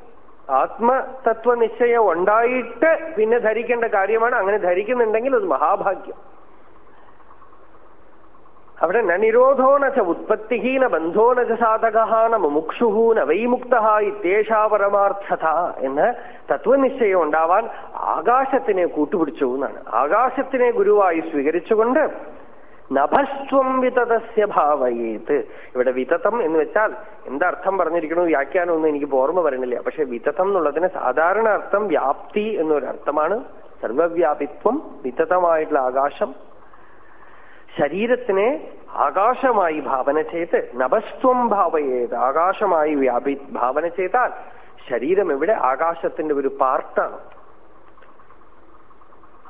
ആത്മതത്വനിശ്ചയം ഉണ്ടായിട്ട് പിന്നെ ധരിക്കേണ്ട കാര്യമാണ്. അങ്ങനെ ധരിക്കുന്നുണ്ടെങ്കിൽ അത് മഹാഭാഗ്യം. അവിടെ ന നിരോധോ നച്ച ഉത്പത്തി ന ബന്ധോ നച്ച സാധക ന മുമുക്ഷു ന വൈമുക്ത ഇത്യേഷാ പരമാർത്ഥത എന്ന് തത്വനിശ്ചയം ഉണ്ടാവാൻ ആകാശത്തിനെ കൂട്ടുപിടിച്ചു എന്നാണ്. ആകാശത്തിനെ ഗുരുവായി സ്വീകരിച്ചുകൊണ്ട് നഭസ്വം വിതതസ്യ ഭാവയേത്. ഇവിടെ വിതതം എന്ന് വെച്ചാൽ എന്തർത്ഥം പറഞ്ഞിരിക്കണു? വ്യാഖ്യാനമൊന്നും എനിക്ക് ഓർമ്മ വരണില്ല പക്ഷെ വിതതം എന്നുള്ളതിന് സാധാരണ അർത്ഥം വ്യാപ്തി എന്നൊരർത്ഥമാണ്. സർവവ്യാപിത്വം വിതതമായിട്ടുള്ള ആകാശം ശരീരത്തിനെ ആകാശമായി ഭാവന ചെയ്ത് നഭസ്ത്വം ഭാവയേത് ആകാശമായി വ്യാപി ഭാവന ചെയ്താൽ ശരീരം ഇവിടെ ആകാശത്തിന്റെ ഒരു പാർട്ടാണ്.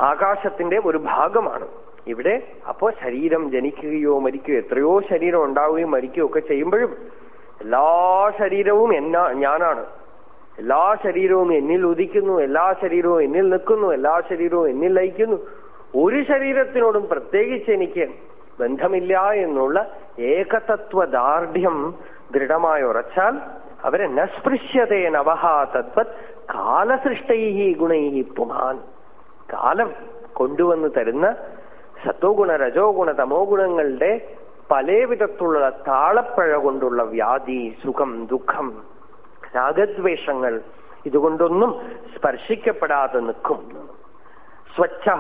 ആകാശത്തിന്റെ ഒരു ഭാഗമാണ് ഇവിടെ. അപ്പോ ശരീരം ജനിക്കുകയോ മരിക്കുകയോ എത്രയോ ശരീരം ഉണ്ടാവുകയും മരിക്കുകയോ ഒക്കെ ചെയ്യുമ്പോഴും എല്ലാ ശരീരവും എന്നാ ഞാനാണ്. എല്ലാ ശരീരവും എന്നിൽ ഉദിക്കുന്നു എല്ലാ ശരീരവും എന്നിൽ നിൽക്കുന്നു എല്ലാ ശരീരവും എന്നിൽ ലയിക്കുന്നു. ഒരു ശരീരത്തിനോടും പ്രത്യേകിച്ച് എനിക്ക് ബന്ധമില്ല എന്നുള്ള ഏകതത്വ ദാർഢ്യം ദൃഢമായി ഉറച്ചാൽ അവരെ നസ്പൃശ്യതേ നവഹാ തത്വത് കാലസൃഷ്ടൈ ഗുണൈഹി പുമാൻ. കാലം കൊണ്ടുവന്ന് തരുന്ന സത്വഗുണ ഗുണ രജോ ഗുണ തമോ ഗുണങ്ങളുടെ പല വിധത്തിലുള്ള താളപ്പഴ കൊണ്ടുള്ള വ്യാധി സുഖം ദുഃഖം രാഗദ്വേഷങ്ങൾ ഇതുകൊണ്ടൊന്നും സ്പർശിക്കപ്പെടാതെ നിൽക്കും. സ്വച്ഛ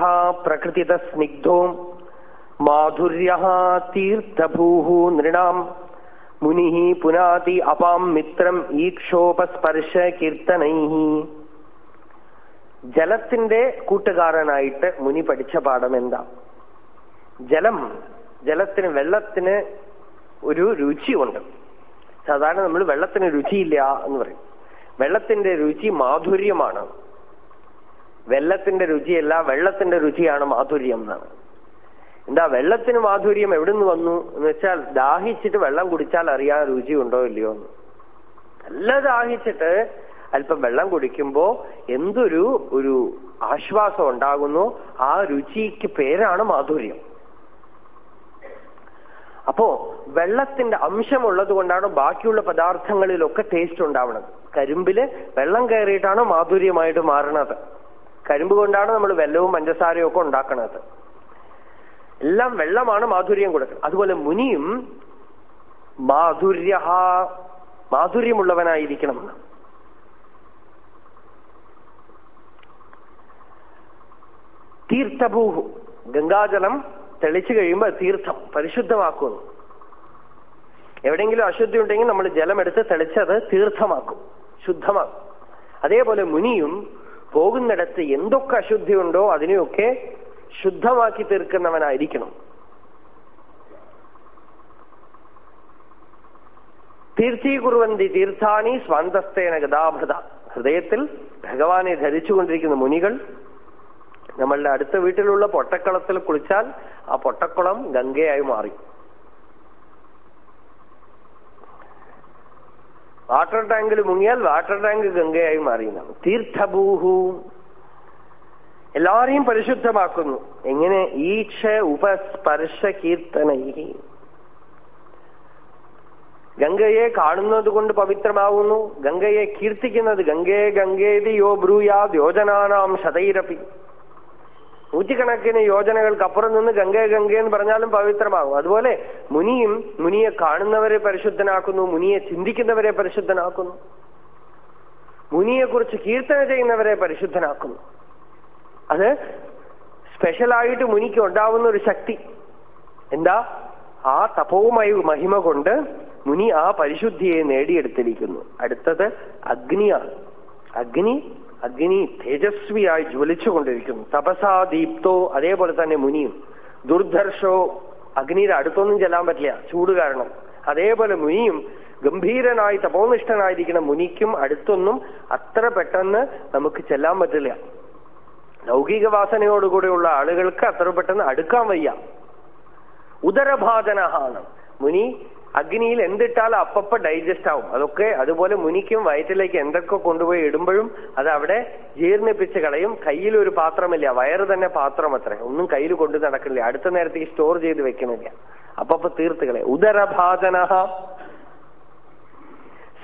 പ്രകൃതിത സ്നിഗ്ധോ മാധുര്യ തീർത്ഥഭൂ നൃണാം മുനി പുനാതി അപാം മിത്രം ഈക്ഷോപസ്പർശ കീർത്തനൈ ജലത്തിന്റെ കൂട്ടുകാരനായിട്ട് മുനി പഠിച്ച പാഠം എന്താ ജലം ജലത്തിന് വെള്ളത്തിന് ഒരു രുചിയുണ്ട്. സാധാരണ നമ്മൾ വെള്ളത്തിന് രുചിയില്ല എന്ന് പറയും. വെള്ളത്തിന്റെ രുചി മാധുര്യമാണ്. വെള്ളത്തിന്റെ രുചിയല്ല വെള്ളത്തിന്റെ രുചിയാണ് മാധുര്യം എന്നാണ്. എന്താ വെള്ളത്തിന് മാധുര്യം എവിടുന്ന് വന്നു? എന്ന് വെച്ചാൽ ദാഹിച്ചിട്ട് വെള്ളം കുടിച്ചാൽ അറിയാൻ രുചി ഉണ്ടോ ഇല്ലയോ എന്ന്. നല്ല ദാഹിച്ചിട്ട് അല്പം വെള്ളം കുടിക്കുമ്പോ എന്തൊരു ഒരു ആശ്വാസം ഉണ്ടാകുന്നു. ആ രുചിക്ക് പേരാണ് മാധുര്യം. അപ്പോ വെള്ളത്തിന്റെ അംശമുള്ളത് കൊണ്ടാണ് ബാക്കിയുള്ള പദാർത്ഥങ്ങളിലൊക്കെ ടേസ്റ്റ് ഉണ്ടാവുന്നത് കരിമ്പിൽ വെള്ളം കയറിയിട്ടാണ് മാധുര്യമായിട്ട് മാറുന്നത് കരിമ്പ് കൊണ്ടാണ് നമ്മൾ വെല്ലവും പഞ്ചസാരയും ഒക്കെ ഉണ്ടാക്കുന്നത് എല്ലാം വെള്ളമാണ് മാധുര്യം കൊടുക്കുന്നത്. അതുപോലെ മുനിയും മാധുര്യ മാധുര്യമുള്ളവനായിരിക്കണം തീർത്ഥഭൂഹു ഗംഗാജലം തെളിച്ചു കഴിയുമ്പോൾ തീർത്ഥം പരിശുദ്ധമാക്കുന്നു എവിടെയെങ്കിലും അശുദ്ധി ഉണ്ടെങ്കിൽ നമ്മൾ ജലമെടുത്ത് തെളിച്ചത് തീർത്ഥമാക്കും ശുദ്ധമാക്കും. അതേപോലെ മുനിയും പോകുന്നിടത്ത് എന്തൊക്കെ അശുദ്ധിയുണ്ടോ അതിനെയൊക്കെ ശുദ്ധമാക്കി തീർക്കുന്നവനായിരിക്കണം. തീർത്ഥീകുറുവന്തി തീർത്ഥാണി സ്വാന്തസ്തേന ഗതാഭൃത ഹൃദയത്തിൽ ഭഗവാനെ ധരിച്ചുകൊണ്ടിരിക്കുന്ന മുനികൾ നമ്മളുടെ അടുത്ത വീട്ടിലുള്ള പൊട്ടക്കുളത്തിൽ കുളിച്ചാൽ ആ പൊട്ടക്കുളം ഗംഗയായി മാറി. വാട്ടർ ടാങ്കിൽ മുങ്ങിയാൽ വാട്ടർ ടാങ്ക് ഗംഗയായി മാറിയെന്നാണ് തീർത്ഥഭൂഹു. എല്ലാരെയും പരിശുദ്ധമാക്കുന്നു. എങ്ങനെ? ഈക്ഷ ഉപസ്പർശ കീർത്തനൈ. ഗംഗയെ കാണുന്നത് കൊണ്ട് പവിത്രമാവുന്നു. ഗംഗയെ കീർത്തിക്കുന്നത് ഗംഗേ ഗംഗേതി യോ ബ്രൂയാ യോജനാനാം ശതൈരപ്പി നൂറ്റിക്കണക്കിന് യോജനകൾക്കപ്പുറം നിന്ന് ഗംഗ ഗംഗ എന്ന് പറഞ്ഞാലും പവിത്രമാകും. അതുപോലെ മുനിയും മുനിയെ കാണുന്നവരെ പരിശുദ്ധനാക്കുന്നു മുനിയെ ചിന്തിക്കുന്നവരെ പരിശുദ്ധനാക്കുന്നു മുനിയെക്കുറിച്ച് കീർത്തന ചെയ്യുന്നവരെ പരിശുദ്ധനാക്കുന്നു. അത് സ്പെഷ്യലായിട്ട് മുനിക്ക് ഉണ്ടാവുന്ന ഒരു ശക്തി. എന്താ? ആ തപോമയ മഹിമ കൊണ്ട് മുനി ആ പരിശുദ്ധിയെ നേടിയെടുത്തിരിക്കുന്നു. അടുത്തത് അഗ്നിയാണ്. അഗ്നി അഗ്നി തേജസ്വിയായി ജ്വലിച്ചുകൊണ്ടിരിക്കുന്നു. തപസാ ദീപ്തോ അതേപോലെ തന്നെ മുനിയും. ദുർധർഷോ അഗ്നിയുടെ അടുത്തൊന്നും ചെല്ലാൻ പറ്റില്ല. ചൂട് കാരണം. അതേപോലെ മുനിയും ഗംഭീരനായി തപോനിഷ്ഠനായിരിക്കുന്ന മുനിക്കും അടുത്തൊന്നും അത്ര പെട്ടെന്ന് നമുക്ക് ചെല്ലാൻ പറ്റില്ല. ലൗകിക വാസനയോടുകൂടെയുള്ള ആളുകൾക്ക് അത്ര പെട്ടെന്ന് അടുക്കാൻ വയ്യ. ഉദരഭാജനഹാണ്. മുനി അഗ്നിയിൽ എന്തിട്ടാൽ അപ്പപ്പ ഡൈജസ്റ്റ് ആവും. അതൊക്കെ അതുപോലെ മുനിക്കും വയറ്റിലേക്ക് എന്തൊക്കെ കൊണ്ടുപോയി ഇടുമ്പോഴും അത് അവിടെ ജീർണിപ്പിച്ച് കളയും. കയ്യിൽ ഒരു പാത്രമില്ല. വയറ് തന്നെ പാത്രം അത്ര. ഒന്നും കയ്യിൽ കൊണ്ടു നടക്കില്ല. അടുത്ത നേരത്തേക്ക് സ്റ്റോർ ചെയ്ത് വെക്കുന്നില്ല. അപ്പപ്പ തീർത്ത് കളയും. ഉദരഭാജന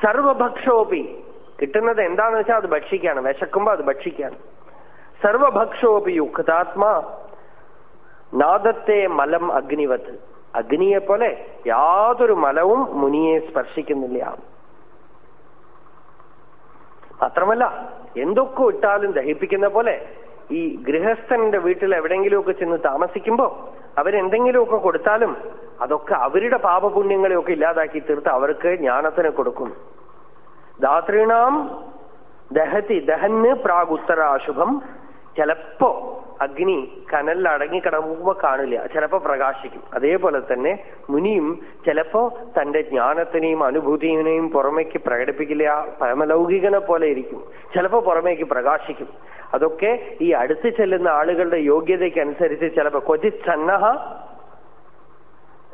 സർവഭക്ഷോപി. കിട്ടുന്നത് എന്താന്ന് വെച്ചാൽ അത് ഭക്ഷിക്കാണ്. വിശക്കുമ്പോ അത് ഭക്ഷിക്കാണ്. സർവഭക്ഷോപി യുക്താത്മാ നാദത്തെ മലം അഗ്നിവത്ത് അഗ്നിയെ പോലെ യാതൊരു മലവും മുനിയെ സ്പർശിക്കുന്നില്ല. മാത്രമല്ല എന്തൊക്കെ ഇട്ടാലും ദഹിപ്പിക്കുന്ന പോലെ ഈ ഗൃഹസ്ഥന്റെ വീട്ടിൽ എവിടെയെങ്കിലുമൊക്കെ ചെന്ന് താമസിക്കുമ്പോ അവരെന്തെങ്കിലുമൊക്കെ കൊടുത്താലും അതൊക്കെ അവരുടെ പാപപുണ്യങ്ങളെയൊക്കെ ഇല്ലാതാക്കി തീർത്ത് അവർക്ക് ജ്ഞാനത്തിന് കൊടുക്കും. ദാത്രീണാം ദഹതി ദഹന് പ്രാഗുത്തരാശുഭം ചിലപ്പോ അഗ്നി കനലിൽ അടങ്ങി കിടക്കുമ്പോ കാണില്ല. ചിലപ്പോ പ്രകാശിക്കും. അതേപോലെ തന്നെ മുനിയും ചിലപ്പോ തന്റെ ജ്ഞാനത്തിനെയും അനുഭൂതിയെയും പുറമേക്ക് പ്രകടിപ്പിക്കില്ല. പരമലൗകികനെ പോലെ ഇരിക്കും. ചിലപ്പോ പുറമേക്ക് പ്രകാശിക്കും. അതൊക്കെ ഈ അടുത്ത് ചെല്ലുന്ന ആളുകളുടെ യോഗ്യതയ്ക്ക് അനുസരിച്ച് ചിലപ്പോ ക്വചിത് സന്നഹ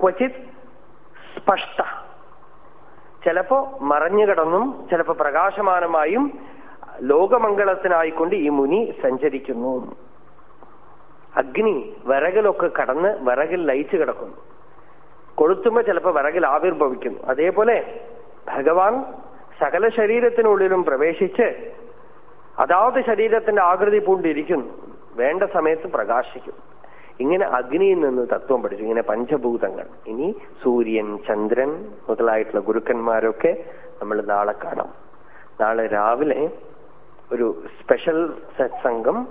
ക്വചിത് സ്പഷ്ട. ചിലപ്പോ മറഞ്ഞു കിടന്നും ചിലപ്പോ പ്രകാശമാനമായും ലോകമംഗളത്തിനായിക്കൊണ്ട് ഈ മുനി സഞ്ചരിക്കുന്നു. അഗ്നി വിറകിലൊക്കെ കടന്ന് വിറകിൽ ലയിച്ചു കിടക്കുന്നു. കൊളുത്തുമ്പോ ചിലപ്പോ വിറകിൽ ആവിർഭവിക്കുന്നു. അതേപോലെ ഭഗവാൻ സകല ശരീരത്തിനുള്ളിലും പ്രവേശിച്ച് അതാത് ശരീരത്തിന്റെ ആകൃതി പൂണ്ടിരിക്കുന്നു. വേണ്ട സമയത്ത് പ്രകാശിക്കും. ഇങ്ങനെ അഗ്നിയിൽ നിന്ന് തത്വം പഠിച്ചു. ഇങ്ങനെ പഞ്ചഭൂതങ്ങൾ. ഇനി സൂര്യൻ ചന്ദ്രൻ മുതലായിട്ടുള്ള ഗുരുക്കന്മാരൊക്കെ നമ്മൾ നാളെ കാണാം. നാളെ രാവിലെ ഒരു സ്പെഷ്യൽ സത്സംഗം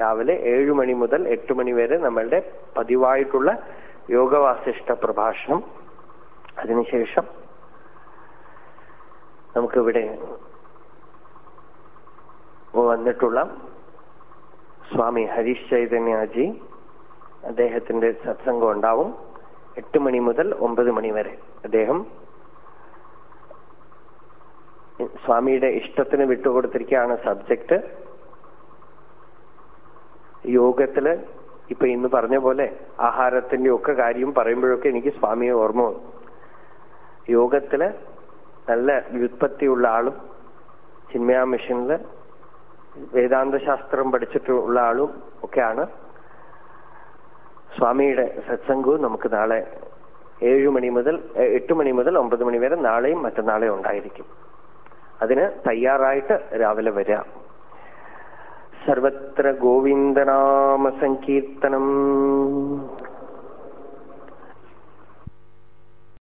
രാവിലെ ഏഴു മണി മുതൽ എട്ട് മണി വരെ നമ്മളുടെ പതിവായിട്ടുള്ള യോഗവാസിഷ്ഠ പ്രഭാഷണം. അതിനുശേഷം നമുക്കിവിടെ വന്നിട്ടുള്ള സ്വാമി ഹരീഷ് ചൈതന്യജി അദ്ദേഹത്തിന്റെ സത്സംഗം ഉണ്ടാവും. എട്ട് മണി മുതൽ ഒമ്പത് മണി വരെ. അദ്ദേഹം സ്വാമിയുടെ ഇഷ്ടത്തിന് വിട്ടുകൊടുത്തിരിക്കുകയാണ് സബ്ജക്ട്. യോഗത്തിൽ ഇപ്പൊ ഇന്ന് പറഞ്ഞ പോലെ ആഹാരത്തിന്റെ ഒക്കെ കാര്യം പറയുമ്പോഴൊക്കെ എനിക്ക് സ്വാമിയെ ഓർമ്മ വന്നു. യോഗത്തിൽ നല്ല വ്യുത്പത്തിയുള്ള ആളും ചിന്മയാ മിഷനിൽ വേദാന്ത ശാസ്ത്രം പഠിച്ചിട്ടുള്ള ആളും ഒക്കെയാണ്. സ്വാമിയുടെ സത്സംഗവും നമുക്ക് നാളെ ഏഴു മണി മുതൽ എട്ട് മണി മുതൽ ഒമ്പത് മണി വരെ നാളെയും മറ്റന്നാളെയും ഉണ്ടായിരിക്കും. അതിന് തയ്യാറായിട്ട് രാവിലെ വരിക സർവത്ര ഗോവിന്ദനാമ സങ്കീർത്തനം.